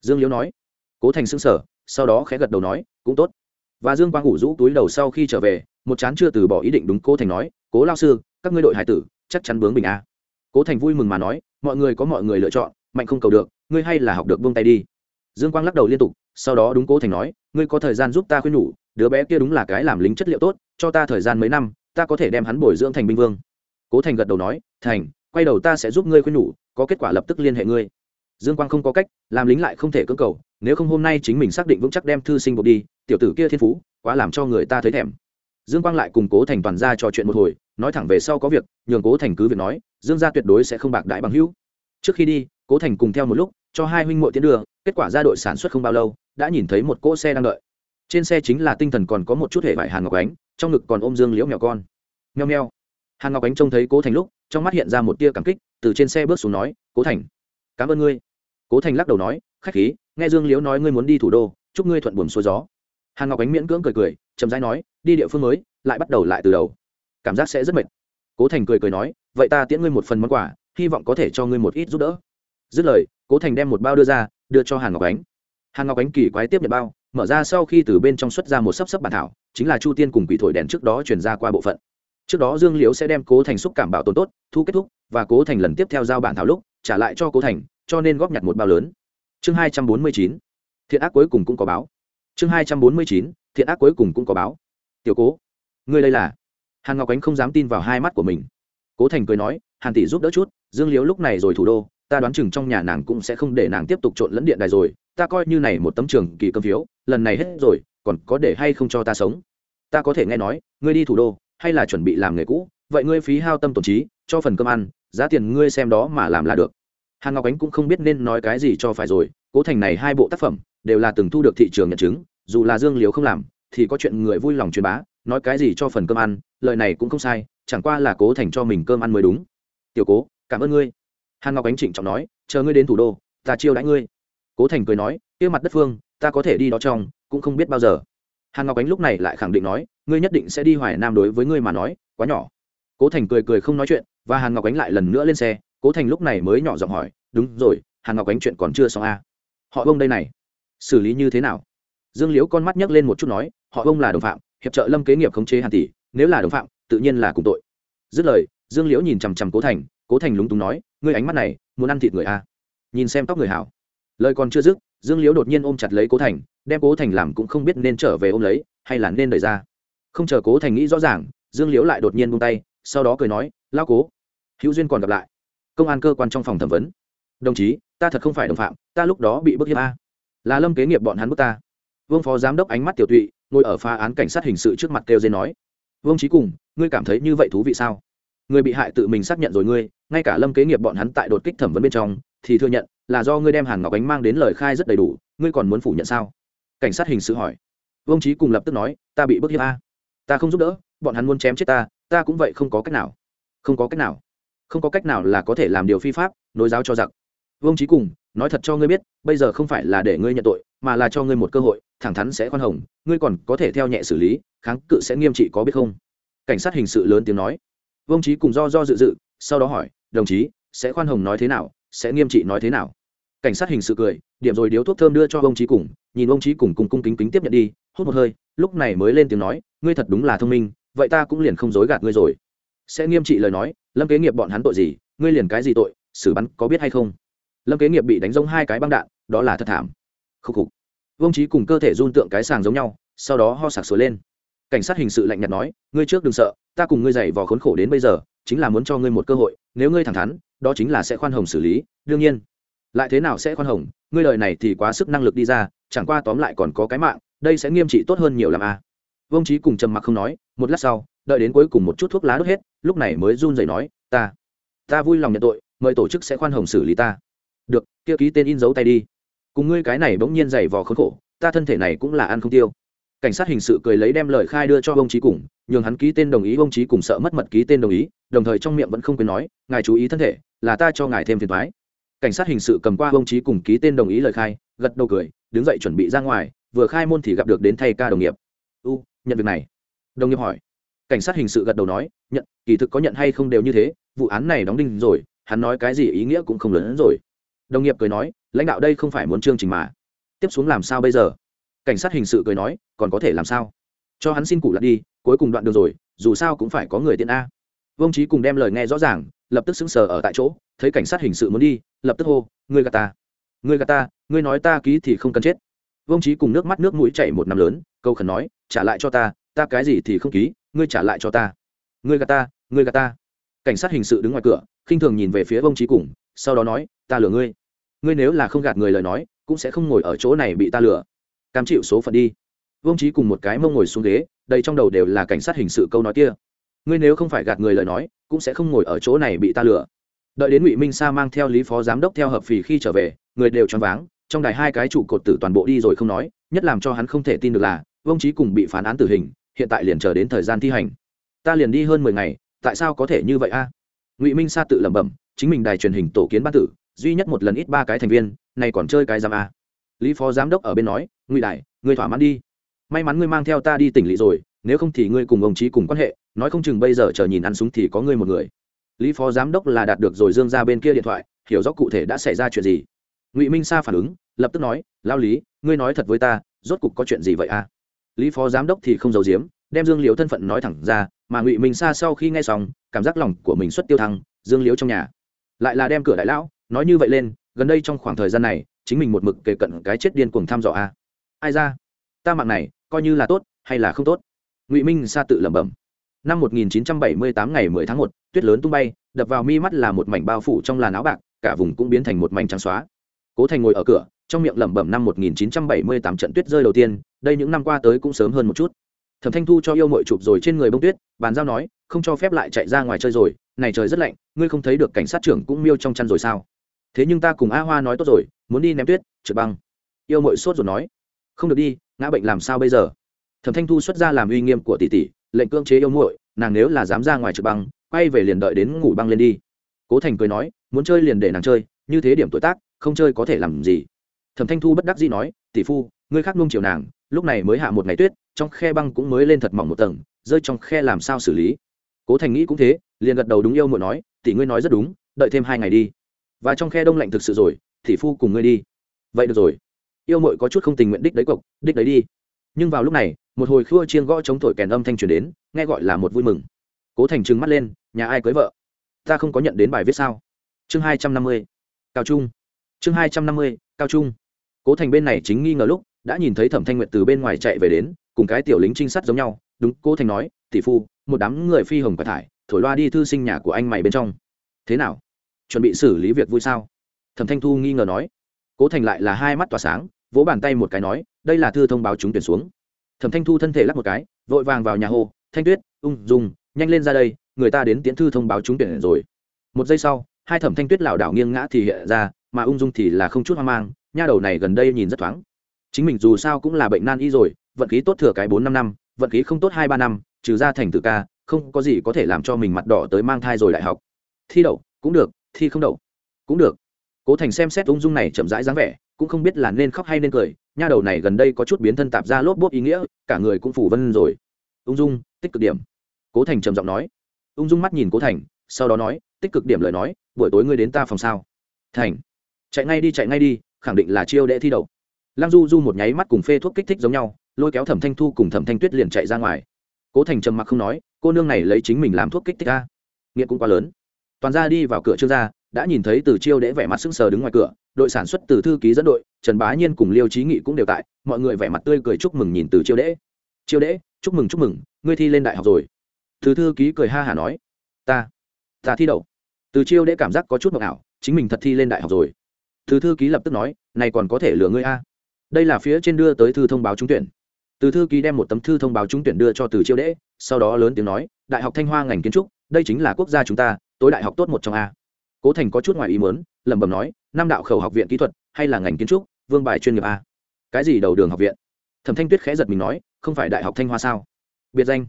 Dương liễu nói. Cố thành xưng sở sau đó khẽ gật đầu nói, cũng tốt. Và dương quang ngủ rũ túi đầu sau khi trở về, một chán chưa từ bỏ ý định đúng cố thành nói, cố lao sư, các ngươi đội hải tử, chắc chắn bướng bình a cố thành vui mừng mà nói, mọi người có mọi người lựa chọn, mạnh không cầu được, ngươi hay là học được buông tay đi. Dương quang lắc đầu liên tục, sau đó đúng cố thành nói, ngươi có thời gian giúp ta khuyên nhủ đứa bé kia đúng là cái làm lính chất liệu tốt, cho ta thời gian mấy năm, ta có thể đem hắn bồi dưỡng thành binh vương. Cố thành gật đầu nói, thành, quay đầu ta sẽ giúp ngươi khuyên nhủ, có kết quả lập tức liên hệ ngươi. Dương quang không có cách, làm lính lại không thể cưỡng cầu, nếu không hôm nay chính mình xác định vững chắc đem thư sinh buộc đi, tiểu tử kia thiên phú, quá làm cho người ta thấy thèm. Dương quang lại cùng cố thành toàn ra trò chuyện một hồi, nói thẳng về sau có việc, nhường cố thành cứ việc nói, dương gia tuyệt đối sẽ không bạc đại bằng hữu. Trước khi đi, cố thành cùng theo một lúc, cho hai huynh muội tiến đường, kết quả ra đội sản xuất không bao lâu, đã nhìn thấy một cỗ xe đang đợi trên xe chính là tinh thần còn có một chút hệ vải hàn ngọc ánh, trong ngực còn ôm dương liễu mèo con. Nheo nheo hàn ngọc ánh trông thấy cố thành lúc, trong mắt hiện ra một tia cảm kích, từ trên xe bước xuống nói, cố thành, cảm ơn ngươi. Cố thành lắc đầu nói, khách khí, nghe dương liễu nói ngươi muốn đi thủ đô, chúc ngươi thuận buồm xuôi gió. Hàn ngọc ánh miễn cưỡng cười cười, chậm rãi nói, đi địa phương mới, lại bắt đầu lại từ đầu. Cảm giác sẽ rất mệt. Cố thành cười cười nói, vậy ta tiễn ngươi một phần món quà, hy vọng có thể cho ngươi một ít giúp đỡ. Dứt lời, cố thành đem một bao đưa ra, đưa cho hàn ngọc ánh. Hàn ngọc ánh kỳ quái tiếp nhận bao mở ra sau khi từ bên trong xuất ra một sấp sấp bản thảo, chính là chu tiên cùng quỷ thổi đèn trước đó chuyển ra qua bộ phận. Trước đó dương liễu sẽ đem cố thành xúc cảm bảo tồn tốt, thu kết thúc, và cố thành lần tiếp theo giao bản thảo lúc, trả lại cho cố thành, cho nên góp nhặt một bao lớn. Chương hai trăm bốn mươi chín, thiện ác cuối cùng cũng có báo. Chương hai trăm bốn mươi chín, thiện ác cuối cùng cũng có báo. Tiểu cố, ngươi đây là? Hàn ngọc ánh không dám tin vào hai mắt của mình. Cố thành cười nói, hàn tỷ giúp đỡ chút, dương liễu lúc này rồi thủ đô, ta đoán chừng trong nhà nàng cũng sẽ không để nàng tiếp tục trộn lẫn điện đài rồi ta coi như này một tấm trường kỳ cơm phiếu, lần này hết rồi, còn có để hay không cho ta sống? Ta có thể nghe nói, ngươi đi thủ đô, hay là chuẩn bị làm nghề cũ, vậy ngươi phí hao tâm tổn trí, cho phần cơm ăn, giá tiền ngươi xem đó mà làm là được. Hàn ngọc ánh cũng không biết nên nói cái gì cho phải rồi, cố thành này hai bộ tác phẩm, đều là từng thu được thị trường nhận chứng, dù là dương liếu không làm, thì có chuyện người vui lòng truyền bá, nói cái gì cho phần cơm ăn, lời này cũng không sai, chẳng qua là cố thành cho mình cơm ăn mới đúng. Tiểu cố, cảm ơn ngươi. Hàn ngọc ánh trịnh trọng nói, chờ ngươi đến thủ đô, ta chiêu đãi ngươi cố thành cười nói, kia mặt đất phương, ta có thể đi đó trong, cũng không biết bao giờ. Hàn ngọc ánh lúc này lại khẳng định nói, ngươi nhất định sẽ đi hoài nam đối với ngươi mà nói, quá nhỏ. Cố thành cười cười không nói chuyện, và hàn ngọc ánh lại lần nữa lên xe, cố thành lúc này mới nhỏ giọng hỏi, đúng rồi, hàn ngọc ánh chuyện còn chưa xong a à? họ bông đây này, xử lý như thế nào? Dương liễu con mắt nhấc lên một chút nói, họ bông là đồng phạm, hiệp trợ lâm kế nghiệp khống chế hàn tỷ, nếu là đồng phạm, tự nhiên là cùng tội. Dứt lời, dương liễu nhìn chằm chằm cố thành cố thành lúng túng nói, ngươi ánh mắt này, muốn ăn thịt người a à? nhìn xem tóc người hảo lời còn chưa dứt, dương liễu đột nhiên ôm chặt lấy cố thành, đem cố thành làm cũng không biết nên trở về ôm lấy, hay là nên đời ra. Không chờ cố thành nghĩ rõ ràng, dương liễu lại đột nhiên buông tay, sau đó cười nói lao cố, hữu duyên còn gặp lại. Công an cơ quan trong phòng thẩm vấn. Đồng chí, ta thật không phải đồng phạm, ta lúc đó bị bức hiếp a. Là lâm kế nghiệp bọn hắn bức ta. Vương phó giám đốc ánh mắt tiểu tụy, ngồi ở phá án cảnh sát hình sự trước mặt kêu dên nói, vương trí cùng, ngươi cảm thấy như vậy thú vị sao? Người bị hại tự mình xác nhận rồi ngươi, ngay cả lâm kế nghiệp bọn hắn tại đột kích thẩm vấn bên trong, thì thừa nhận là do ngươi đem hàn ngọc ánh mang đến lời khai rất đầy đủ, ngươi còn muốn phủ nhận sao? Cảnh sát hình sự hỏi. Vương trí cùng lập tức nói, ta bị bức hiếp a. Ta không giúp đỡ, bọn hắn muốn chém chết ta ta cũng vậy không có cách nào. Không có cách nào. Không có cách nào là có thể làm điều phi pháp, nối giáo cho giặc. Vương trí cùng, nói thật cho ngươi biết, bây giờ không phải là để ngươi nhận tội, mà là cho ngươi một cơ hội, thẳng thắn sẽ khoan hồng, ngươi còn có thể theo nhẹ xử lý, kháng cự sẽ nghiêm trị có biết không? Cảnh sát hình sự lớn tiếng nói. Vương trí cùng do do dự dự, sau đó hỏi, đồng chí, sẽ khoan hồng nói thế nào, sẽ nghiêm trị nói thế nào? Cảnh sát hình sự cười, điểm rồi điếu thuốc thơm đưa cho ông trí cùng, nhìn ông trí cùng cùng cung kính kính tiếp nhận đi, hút một hơi, lúc này mới lên tiếng nói, ngươi thật đúng là thông minh, vậy ta cũng liền không dối gạt ngươi rồi. Sẽ nghiêm trị lời nói, lâm kế nghiệp bọn hắn tội gì, ngươi liền cái gì tội, xử bắn có biết hay không? Lâm kế nghiệp bị đánh giống hai cái băng đạn, đó là thật thảm. Khúc khục. Vương trí cùng cơ thể run tượng cái sàng giống nhau, sau đó ho sặc sửa lên. Cảnh sát hình sự lạnh nhạt nói, ngươi trước đừng sợ, ta cùng ngươi dày vò khốn khổ đến bây giờ, chính là muốn cho ngươi một cơ hội, nếu ngươi thẳng thắn, đó chính là sẽ khoan hồng xử lý, đương nhiên lại thế nào sẽ khoan hồng? Ngươi lời này thì quá sức năng lực đi ra, chẳng qua tóm lại còn có cái mạng, đây sẽ nghiêm trị tốt hơn nhiều làm a à. vương trí cùng trầm mặc không nói, một lát sau, đợi đến cuối cùng một chút thuốc lá đốt hết, lúc này mới run rẩy nói, ta ta vui lòng nhận tội, mời tổ chức sẽ khoan hồng xử lý ta. Được, kia ký tên in dấu tay đi. Cùng ngươi cái này bỗng nhiên dày vò khốn khổ, ta thân thể này cũng là ăn không tiêu. Cảnh sát hình sự cười lấy đem lời khai đưa cho ông trí cùng, nhường hắn ký tên đồng ý ông trí cùng sợ mất mật ký tên đồng ý, đồng thời trong miệng vẫn không quên nói, ngài chú ý thân thể, là ta cho ngài thêm phiền thoái cảnh sát hình sự cầm qua ông trí cùng ký tên đồng ý lời khai, gật đầu cười, đứng dậy chuẩn bị ra ngoài, vừa khai môn thì gặp được đến thay ca đồng nghiệp. U, nhận việc này. Đồng nghiệp hỏi. Cảnh sát hình sự gật đầu nói, nhận, kỳ thực có nhận hay không đều như thế, vụ án này đóng đinh rồi, hắn nói cái gì ý nghĩa cũng không lớn hơn rồi. Đồng nghiệp cười nói, lãnh đạo đây không phải muốn chương trình mà. Tiếp xuống làm sao bây giờ? Cảnh sát hình sự cười nói, còn có thể làm sao? Cho hắn xin cụ lặn đi, cuối cùng đoạn đường rồi, dù sao cũng phải có người tiện a vương Chí cùng đem lời nghe rõ ràng, lập tức sững sờ ở tại chỗ, thấy cảnh sát hình sự muốn đi, lập tức hô, ngươi gạt ta! Ngươi gạt ta! Ngươi nói ta ký thì không cần chết! Vương Chí cùng nước mắt nước mũi chảy một năm lớn câu khẩn nói, trả lại cho ta ta cái gì thì không ký, ngươi trả lại cho ta! Ngươi gạt ta! Ngươi gạt ta! Cảnh sát hình sự đứng ngoài cửa, khinh thường nhìn về phía vương Chí cùng, sau đó nói, ta lừa ngươi! Ngươi nếu là không gạt người lời nói, cũng sẽ không ngồi ở chỗ này bị ta lừa! Cam chịu số phận đi! Vương Chí cùng một cái mông ngồi xuống ghế đây trong đầu đều là cảnh sát hình sự câu nói kia ngươi nếu không phải gạt người lời nói, cũng sẽ không ngồi ở chỗ này bị ta lừa. Đợi đến ngụy minh sa mang theo lý phó giám đốc theo hợp phì khi trở về, người đều choáng váng, trong đài hai cái trụ cột tử toàn bộ đi rồi không nói, nhất làm cho hắn không thể tin được là vông trí cùng bị phán án tử hình, hiện tại liền chờ đến thời gian thi hành. Ta liền đi hơn mười ngày, tại sao có thể như vậy a? À? Ngụy minh sa tự lẩm bẩm, chính mình đài truyền hình tổ kiến ban tử, duy nhất một lần ít ba cái thành viên này còn chơi cái giam a. Lý phó giám đốc ở bên nói, ngụy đại, ngươi thỏa mãn đi. May mắn ngươi mang theo ta đi tỉnh lỵ rồi, nếu không thì ngươi cùng ông trí cùng quan hệ nói không chừng bây giờ chờ nhìn ăn súng thì có ngươi một người. Lý phó giám đốc là đạt được rồi dương ra bên kia điện thoại, hiểu rõ cụ thể đã xảy ra chuyện gì. Ngụy minh sa phản ứng, lập tức nói lao lý, ngươi nói thật với ta, rốt cục có chuyện gì vậy à? lý phó giám đốc thì không giấu giếm, đem dương liễu thân phận nói thẳng ra, mà ngụy minh sa sau khi nghe xong, cảm giác lòng của mình xuất tiêu thăng, dương liễu trong nhà. Lại là đem cửa đại lão, nói như vậy lên, gần đây trong khoảng thời gian này, chính mình một mực kề cận cái chết điên cuồng thăm dò a. Ai ra? Ta mạng này, coi như là tốt, hay là không tốt? Ngụy minh sa tự lẩm bẩm năm 1978 ngày 10 tháng 1, tuyết lớn tung bay đập vào mi mắt là một mảnh bao phủ trong làn áo bạc cả vùng cũng biến thành một mảnh trắng xóa. Cố thành ngồi ở cửa trong miệng lẩm bẩm năm 1978 trận tuyết rơi đầu tiên đây những năm qua tới cũng sớm hơn một chút. Thẩm thanh thu cho yêu mội chụp rồi trên người bông tuyết bàn giao nói không cho phép lại chạy ra ngoài chơi rồi này trời rất lạnh ngươi không thấy được cảnh sát trưởng cũng miêu trong chăn rồi sao? Thế nhưng ta cùng a hoa nói tốt rồi muốn đi ném tuyết trượt băng. Yêu mội sốt rồi nói. Không được đi ngã bệnh làm sao bây giờ? Thẩm thanh thu xuất ra làm uy nghiêm của tỷ tỷ lệnh cưỡng chế yêu muội, nàng nếu là dám ra ngoài trực băng, quay về liền đợi đến ngủ băng lên đi. Cố thành cười nói, muốn chơi liền để nàng chơi, như thế điểm tuổi tác, không chơi có thể làm gì. Thẩm thanh thu bất đắc dĩ nói, tỷ phu, ngươi khác nung chiều nàng, lúc này mới hạ một ngày tuyết, trong khe băng cũng mới lên thật mỏng một tầng, rơi trong khe làm sao xử lý? Cố thành nghĩ cũng thế, liền gật đầu đúng yêu muội nói, tỷ ngươi nói rất đúng, đợi thêm hai ngày đi. Và trong khe đông lạnh thực sự rồi, tỷ phu cùng ngươi đi. Vậy được rồi. Yêu muội có chút không tình nguyện đích đấy cộc đích đấy đi. Nhưng vào lúc này một hồi khua chiêng gõ chống thổi kèn âm thanh truyền đến, nghe gọi là một vui mừng. Cố thành trừng mắt lên, nhà ai cưới vợ? Ta không có nhận đến bài viết sao? Chương hai trăm năm mươi, cao trung. Chương hai trăm năm mươi, cao trung. Cố thành bên này chính nghi ngờ lúc, đã nhìn thấy thẩm thanh nguyệt từ bên ngoài chạy về đến, cùng cái tiểu lính trinh sát giống nhau. Đúng, cố thành nói, tỷ phu, một đám người phi hồng phải thải, thổi loa đi thư sinh nhà của anh mày bên trong. Thế nào? Chuẩn bị xử lý việc vui sao? Thẩm thanh thu nghi ngờ nói. Cố thành lại là hai mắt tỏa sáng, vỗ bàn tay một cái nói, đây là thư thông báo chúng tuyển xuống thẩm thanh thu thân thể lắc một cái, vội vàng vào nhà hồ thanh tuyết, ung, dung, nhanh lên ra đây, người ta đến tiễn thư thông báo chúng tuyển rồi. Một giây sau, hai thẩm thanh tuyết lảo đảo nghiêng ngã thì hiện ra, mà ung dung thì là không chút hoang mang, nha đầu này gần đây nhìn rất thoáng. Chính mình dù sao cũng là bệnh nan y rồi, vận khí tốt thừa cái bốn năm năm, vận khí không tốt hai ba năm, trừ ra thành tự ca, không có gì có thể làm cho mình mặt đỏ tới mang thai rồi đại học. Thi đậu, cũng được, thi không đậu, cũng được. Cố thành xem xét ung dung này chậm rãi dáng vẻ cũng không biết là nên khóc hay nên cười nha đầu này gần đây có chút biến thân tạp ra lốp bốp ý nghĩa cả người cũng phủ vân rồi. Ung dung tích cực điểm. Cố thành trầm giọng nói. Ung dung mắt nhìn cố thành sau đó nói tích cực điểm lời nói buổi tối ngươi đến ta phòng sao? Thành. Chạy ngay đi chạy ngay đi khẳng định là chiêu đệ thi đậu. Lăng du du một nháy mắt cùng phê thuốc kích thích giống nhau lôi kéo thẩm thanh thu cùng thẩm thanh tuyết liền chạy ra ngoài. Cố thành trầm mặc không nói cô nương này lấy chính mình làm thuốc kích thích ra, nghiện cũng quá lớn. Toàn ra đi vào cửa trương gia đã nhìn thấy từ chiêu đễ vẻ mặt sững sờ đứng ngoài cửa, đội sản xuất từ thư ký dẫn đội, trần bá nhiên cùng liêu trí nghị cũng đều tại, mọi người vẻ mặt tươi cười chúc mừng nhìn từ chiêu đễ. Chiêu đễ, chúc mừng chúc mừng, ngươi thi lên đại học rồi. Từ thư ký cười ha hả nói. Ta ta thi đậu. Từ chiêu đễ cảm giác có chút mộng ảo, chính mình thật thi lên đại học rồi. Từ thư ký lập tức nói, này còn có thể lừa ngươi a. Đây là phía trên đưa tới thư thông báo trúng tuyển. Từ thư ký đem một tấm thư thông báo trúng tuyển đưa cho từ chiêu đễ, sau đó lớn tiếng nói, đại học thanh hoa ngành kiến trúc, đây chính là quốc gia chúng ta, tối đại học tốt một trong a cố thành có chút ngoài ý mớn lẩm bẩm nói Nam đạo khẩu học viện kỹ thuật hay là ngành kiến trúc, vương bài chuyên nghiệp a? Cái gì đầu đường học viện? Thẩm thanh tuyết khẽ giật mình nói, không phải đại học thanh hoa sao? Biệt danh.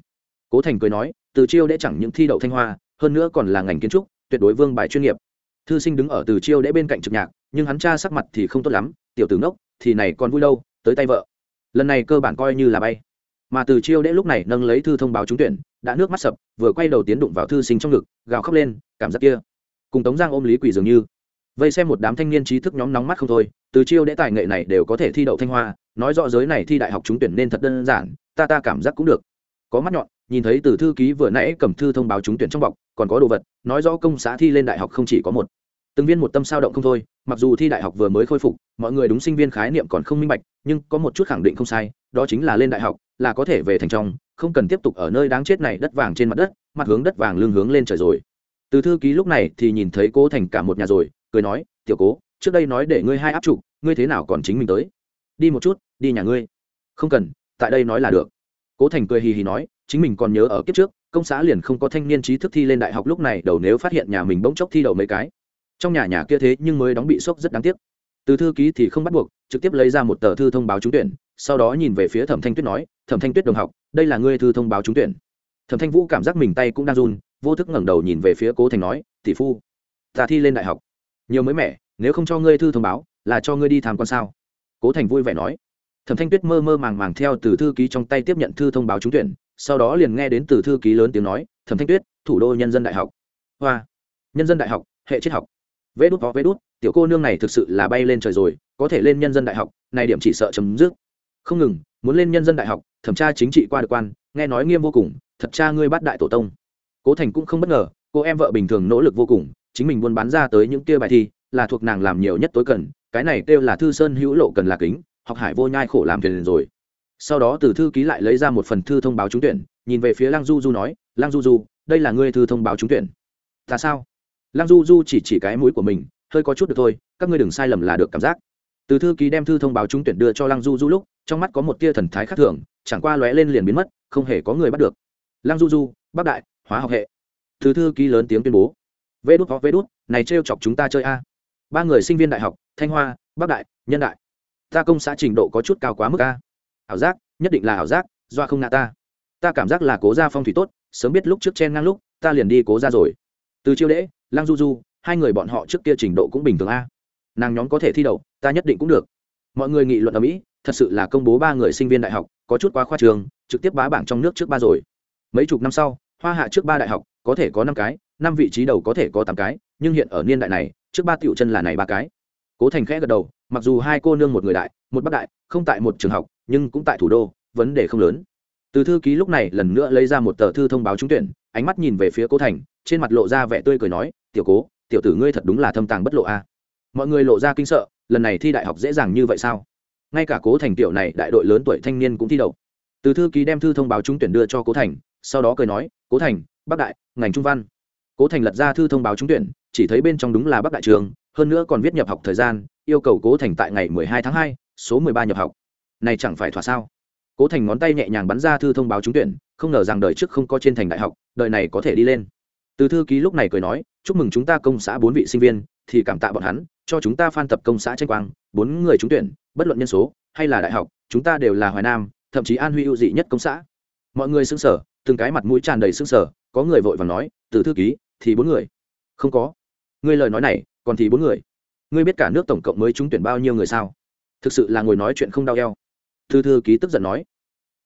Cố thành cười nói, từ chiêu đễ chẳng những thi đậu thanh hoa, hơn nữa còn là ngành kiến trúc, tuyệt đối vương bài chuyên nghiệp. Thư sinh đứng ở từ chiêu đễ bên cạnh trực nhạc, nhưng hắn cha sắc mặt thì không tốt lắm, tiểu tử ngốc, thì này còn vui đâu, tới tay vợ. Lần này cơ bản coi như là bay. Mà từ chiêu đễ lúc này nâng lấy thư thông báo trúng tuyển, đã nước mắt sập, vừa quay đầu tiến đụng vào thư sinh trong ngực, gào khóc lên, cảm giác kia cùng tống giang ôm lý quỷ dường như vây xem một đám thanh niên trí thức nhóm nóng mắt không thôi từ chiêu đễ tài nghệ này đều có thể thi đậu thanh hoa nói rõ giới này thi đại học trúng tuyển nên thật đơn giản ta ta cảm giác cũng được có mắt nhọn nhìn thấy từ thư ký vừa nãy cầm thư thông báo trúng tuyển trong bọc còn có đồ vật nói rõ công xã thi lên đại học không chỉ có một từng viên một tâm sao động không thôi mặc dù thi đại học vừa mới khôi phục mọi người đúng sinh viên khái niệm còn không minh bạch nhưng có một chút khẳng định không sai đó chính là lên đại học là có thể về thành trong không cần tiếp tục ở nơi đáng chết này đất vàng trên mặt đất mặt hướng đất vàng lương hướng lên trời rồi từ thư ký lúc này thì nhìn thấy cố thành cả một nhà rồi, cười nói, tiểu cố, trước đây nói để ngươi hai áp trụ ngươi thế nào còn chính mình tới? Đi một chút, đi nhà ngươi. Không cần, tại đây nói là được. Cố thành cười hì hì nói, chính mình còn nhớ ở kiếp trước, công xã liền không có thanh niên trí thức thi lên đại học lúc này, đầu nếu phát hiện nhà mình bỗng chốc thi đậu mấy cái. Trong nhà nhà kia thế nhưng mới đóng bị sốc rất đáng tiếc. Từ thư ký thì không bắt buộc, trực tiếp lấy ra một tờ thư thông báo trúng tuyển, sau đó nhìn về phía thẩm thanh tuyết nói, thẩm thanh tuyết đồng học, đây là ngươi thư thông báo trúng tuyển. Thẩm thanh vũ cảm giác mình tay cũng đang run vô thức ngẩng đầu nhìn về phía cố thành nói, tỷ phu, ta thi lên đại học. Nhiều mới mẻ, nếu không cho ngươi thư thông báo, là cho ngươi đi tham quan sao? Cố thành vui vẻ nói. Thẩm thanh tuyết mơ mơ màng màng theo từ thư ký trong tay tiếp nhận thư thông báo trúng tuyển, sau đó liền nghe đến từ thư ký lớn tiếng nói, thẩm thanh tuyết, thủ đô nhân dân đại học. Hoa. Nhân dân đại học, hệ triết học. Vê đút có vê đút, tiểu cô nương này thực sự là bay lên trời rồi, có thể lên nhân dân đại học, này điểm chỉ sợ chấm dứt. Không ngừng, muốn lên nhân dân đại học, thẩm tra chính trị qua được quan, nghe nói nghiêm vô cùng, thật cha ngươi bắt đại tổ tông cố thành cũng không bất ngờ, cô em vợ bình thường nỗ lực vô cùng, chính mình buôn bán ra tới những kia bài thi, là thuộc nàng làm nhiều nhất tối cần, cái này kêu là thư sơn hữu lộ cần là kính, học hải vô nhai khổ làm thuyền rồi. Sau đó từ thư ký lại lấy ra một phần thư thông báo trúng tuyển, nhìn về phía lăng du du nói, lăng du du, đây là ngươi thư thông báo trúng tuyển. Ta sao? Lăng du du chỉ chỉ cái mũi của mình, hơi có chút được thôi, các ngươi đừng sai lầm là được cảm giác. Từ thư ký đem thư thông báo trúng tuyển đưa cho lăng du du lúc, trong mắt có một tia thần thái khác thường, chẳng qua lóe lên liền biến mất, không hề có người bắt được. Lăng du du bắc đại hóa học hệ. Thứ thư ký lớn tiếng tuyên bố. Vê đút hoặc vê đút, này trêu chọc chúng ta chơi a. Ba người sinh viên đại học, thanh hoa, bắc đại, nhân đại. Ta công xã trình độ có chút cao quá mức a. Ảo giác, nhất định là ảo giác do không ngã ta. Ta cảm giác là cố gia phong thủy tốt, sớm biết lúc trước chen ngang lúc, ta liền đi cố ra rồi. Từ chiêu đễ lăng du du, hai người bọn họ trước kia trình độ cũng bình thường a. Nàng nhóm có thể thi đậu, ta nhất định cũng được. Mọi người nghị luận ở mỹ, thật sự là công bố ba người sinh viên đại học, có chút quá khoa trường, trực tiếp bá bảng trong nước trước ba rồi. Mấy chục năm sau hoa hạ trước ba đại học, có thể có năm cái, năm vị trí đầu có thể có tám cái, nhưng hiện ở niên đại này, trước ba tiểu chân là này ba cái. Cố thành khẽ gật đầu, mặc dù hai cô nương một người đại, một bắc đại, không tại một trường học, nhưng cũng tại thủ đô, vấn đề không lớn. Từ thư ký lúc này lần nữa lấy ra một tờ thư thông báo trúng tuyển, ánh mắt nhìn về phía cố thành, trên mặt lộ ra vẻ tươi cười nói, tiểu cố, tiểu tử ngươi thật đúng là thâm tàng bất lộ a. Mọi người lộ ra kinh sợ, lần này thi đại học dễ dàng như vậy sao? Ngay cả cố thành tiểu này đại đội lớn tuổi thanh niên cũng thi đậu. Từ thư ký đem thư thông báo trúng tuyển đưa cho cố thành sau đó cười nói, cố thành, bắc đại, ngành trung văn. Cố thành lật ra thư thông báo trúng tuyển, chỉ thấy bên trong đúng là bắc đại trường, hơn nữa còn viết nhập học thời gian, yêu cầu cố thành tại ngày mười hai tháng hai, số mười ba nhập học. Này chẳng phải thỏa sao? Cố thành ngón tay nhẹ nhàng bắn ra thư thông báo trúng tuyển, không ngờ rằng đời trước không có trên thành đại học, đời này có thể đi lên. Từ thư ký lúc này cười nói, chúc mừng chúng ta công xã bốn vị sinh viên, thì cảm tạ bọn hắn, cho chúng ta phan tập công xã tranh quang, bốn người trúng tuyển, bất luận nhân số, hay là đại học, chúng ta đều là hoài nam, thậm chí an huy ưu dị nhất công xã. Mọi người xứng sở từng cái mặt mũi tràn đầy sưng sở có người vội và nói, từ thư ký, thì bốn người. Không có. Ngươi lời nói này, còn thì bốn người. Ngươi biết cả nước tổng cộng mới trúng tuyển bao nhiêu người sao? Thực sự là ngồi nói chuyện không đau eo. Thư thư ký tức giận nói.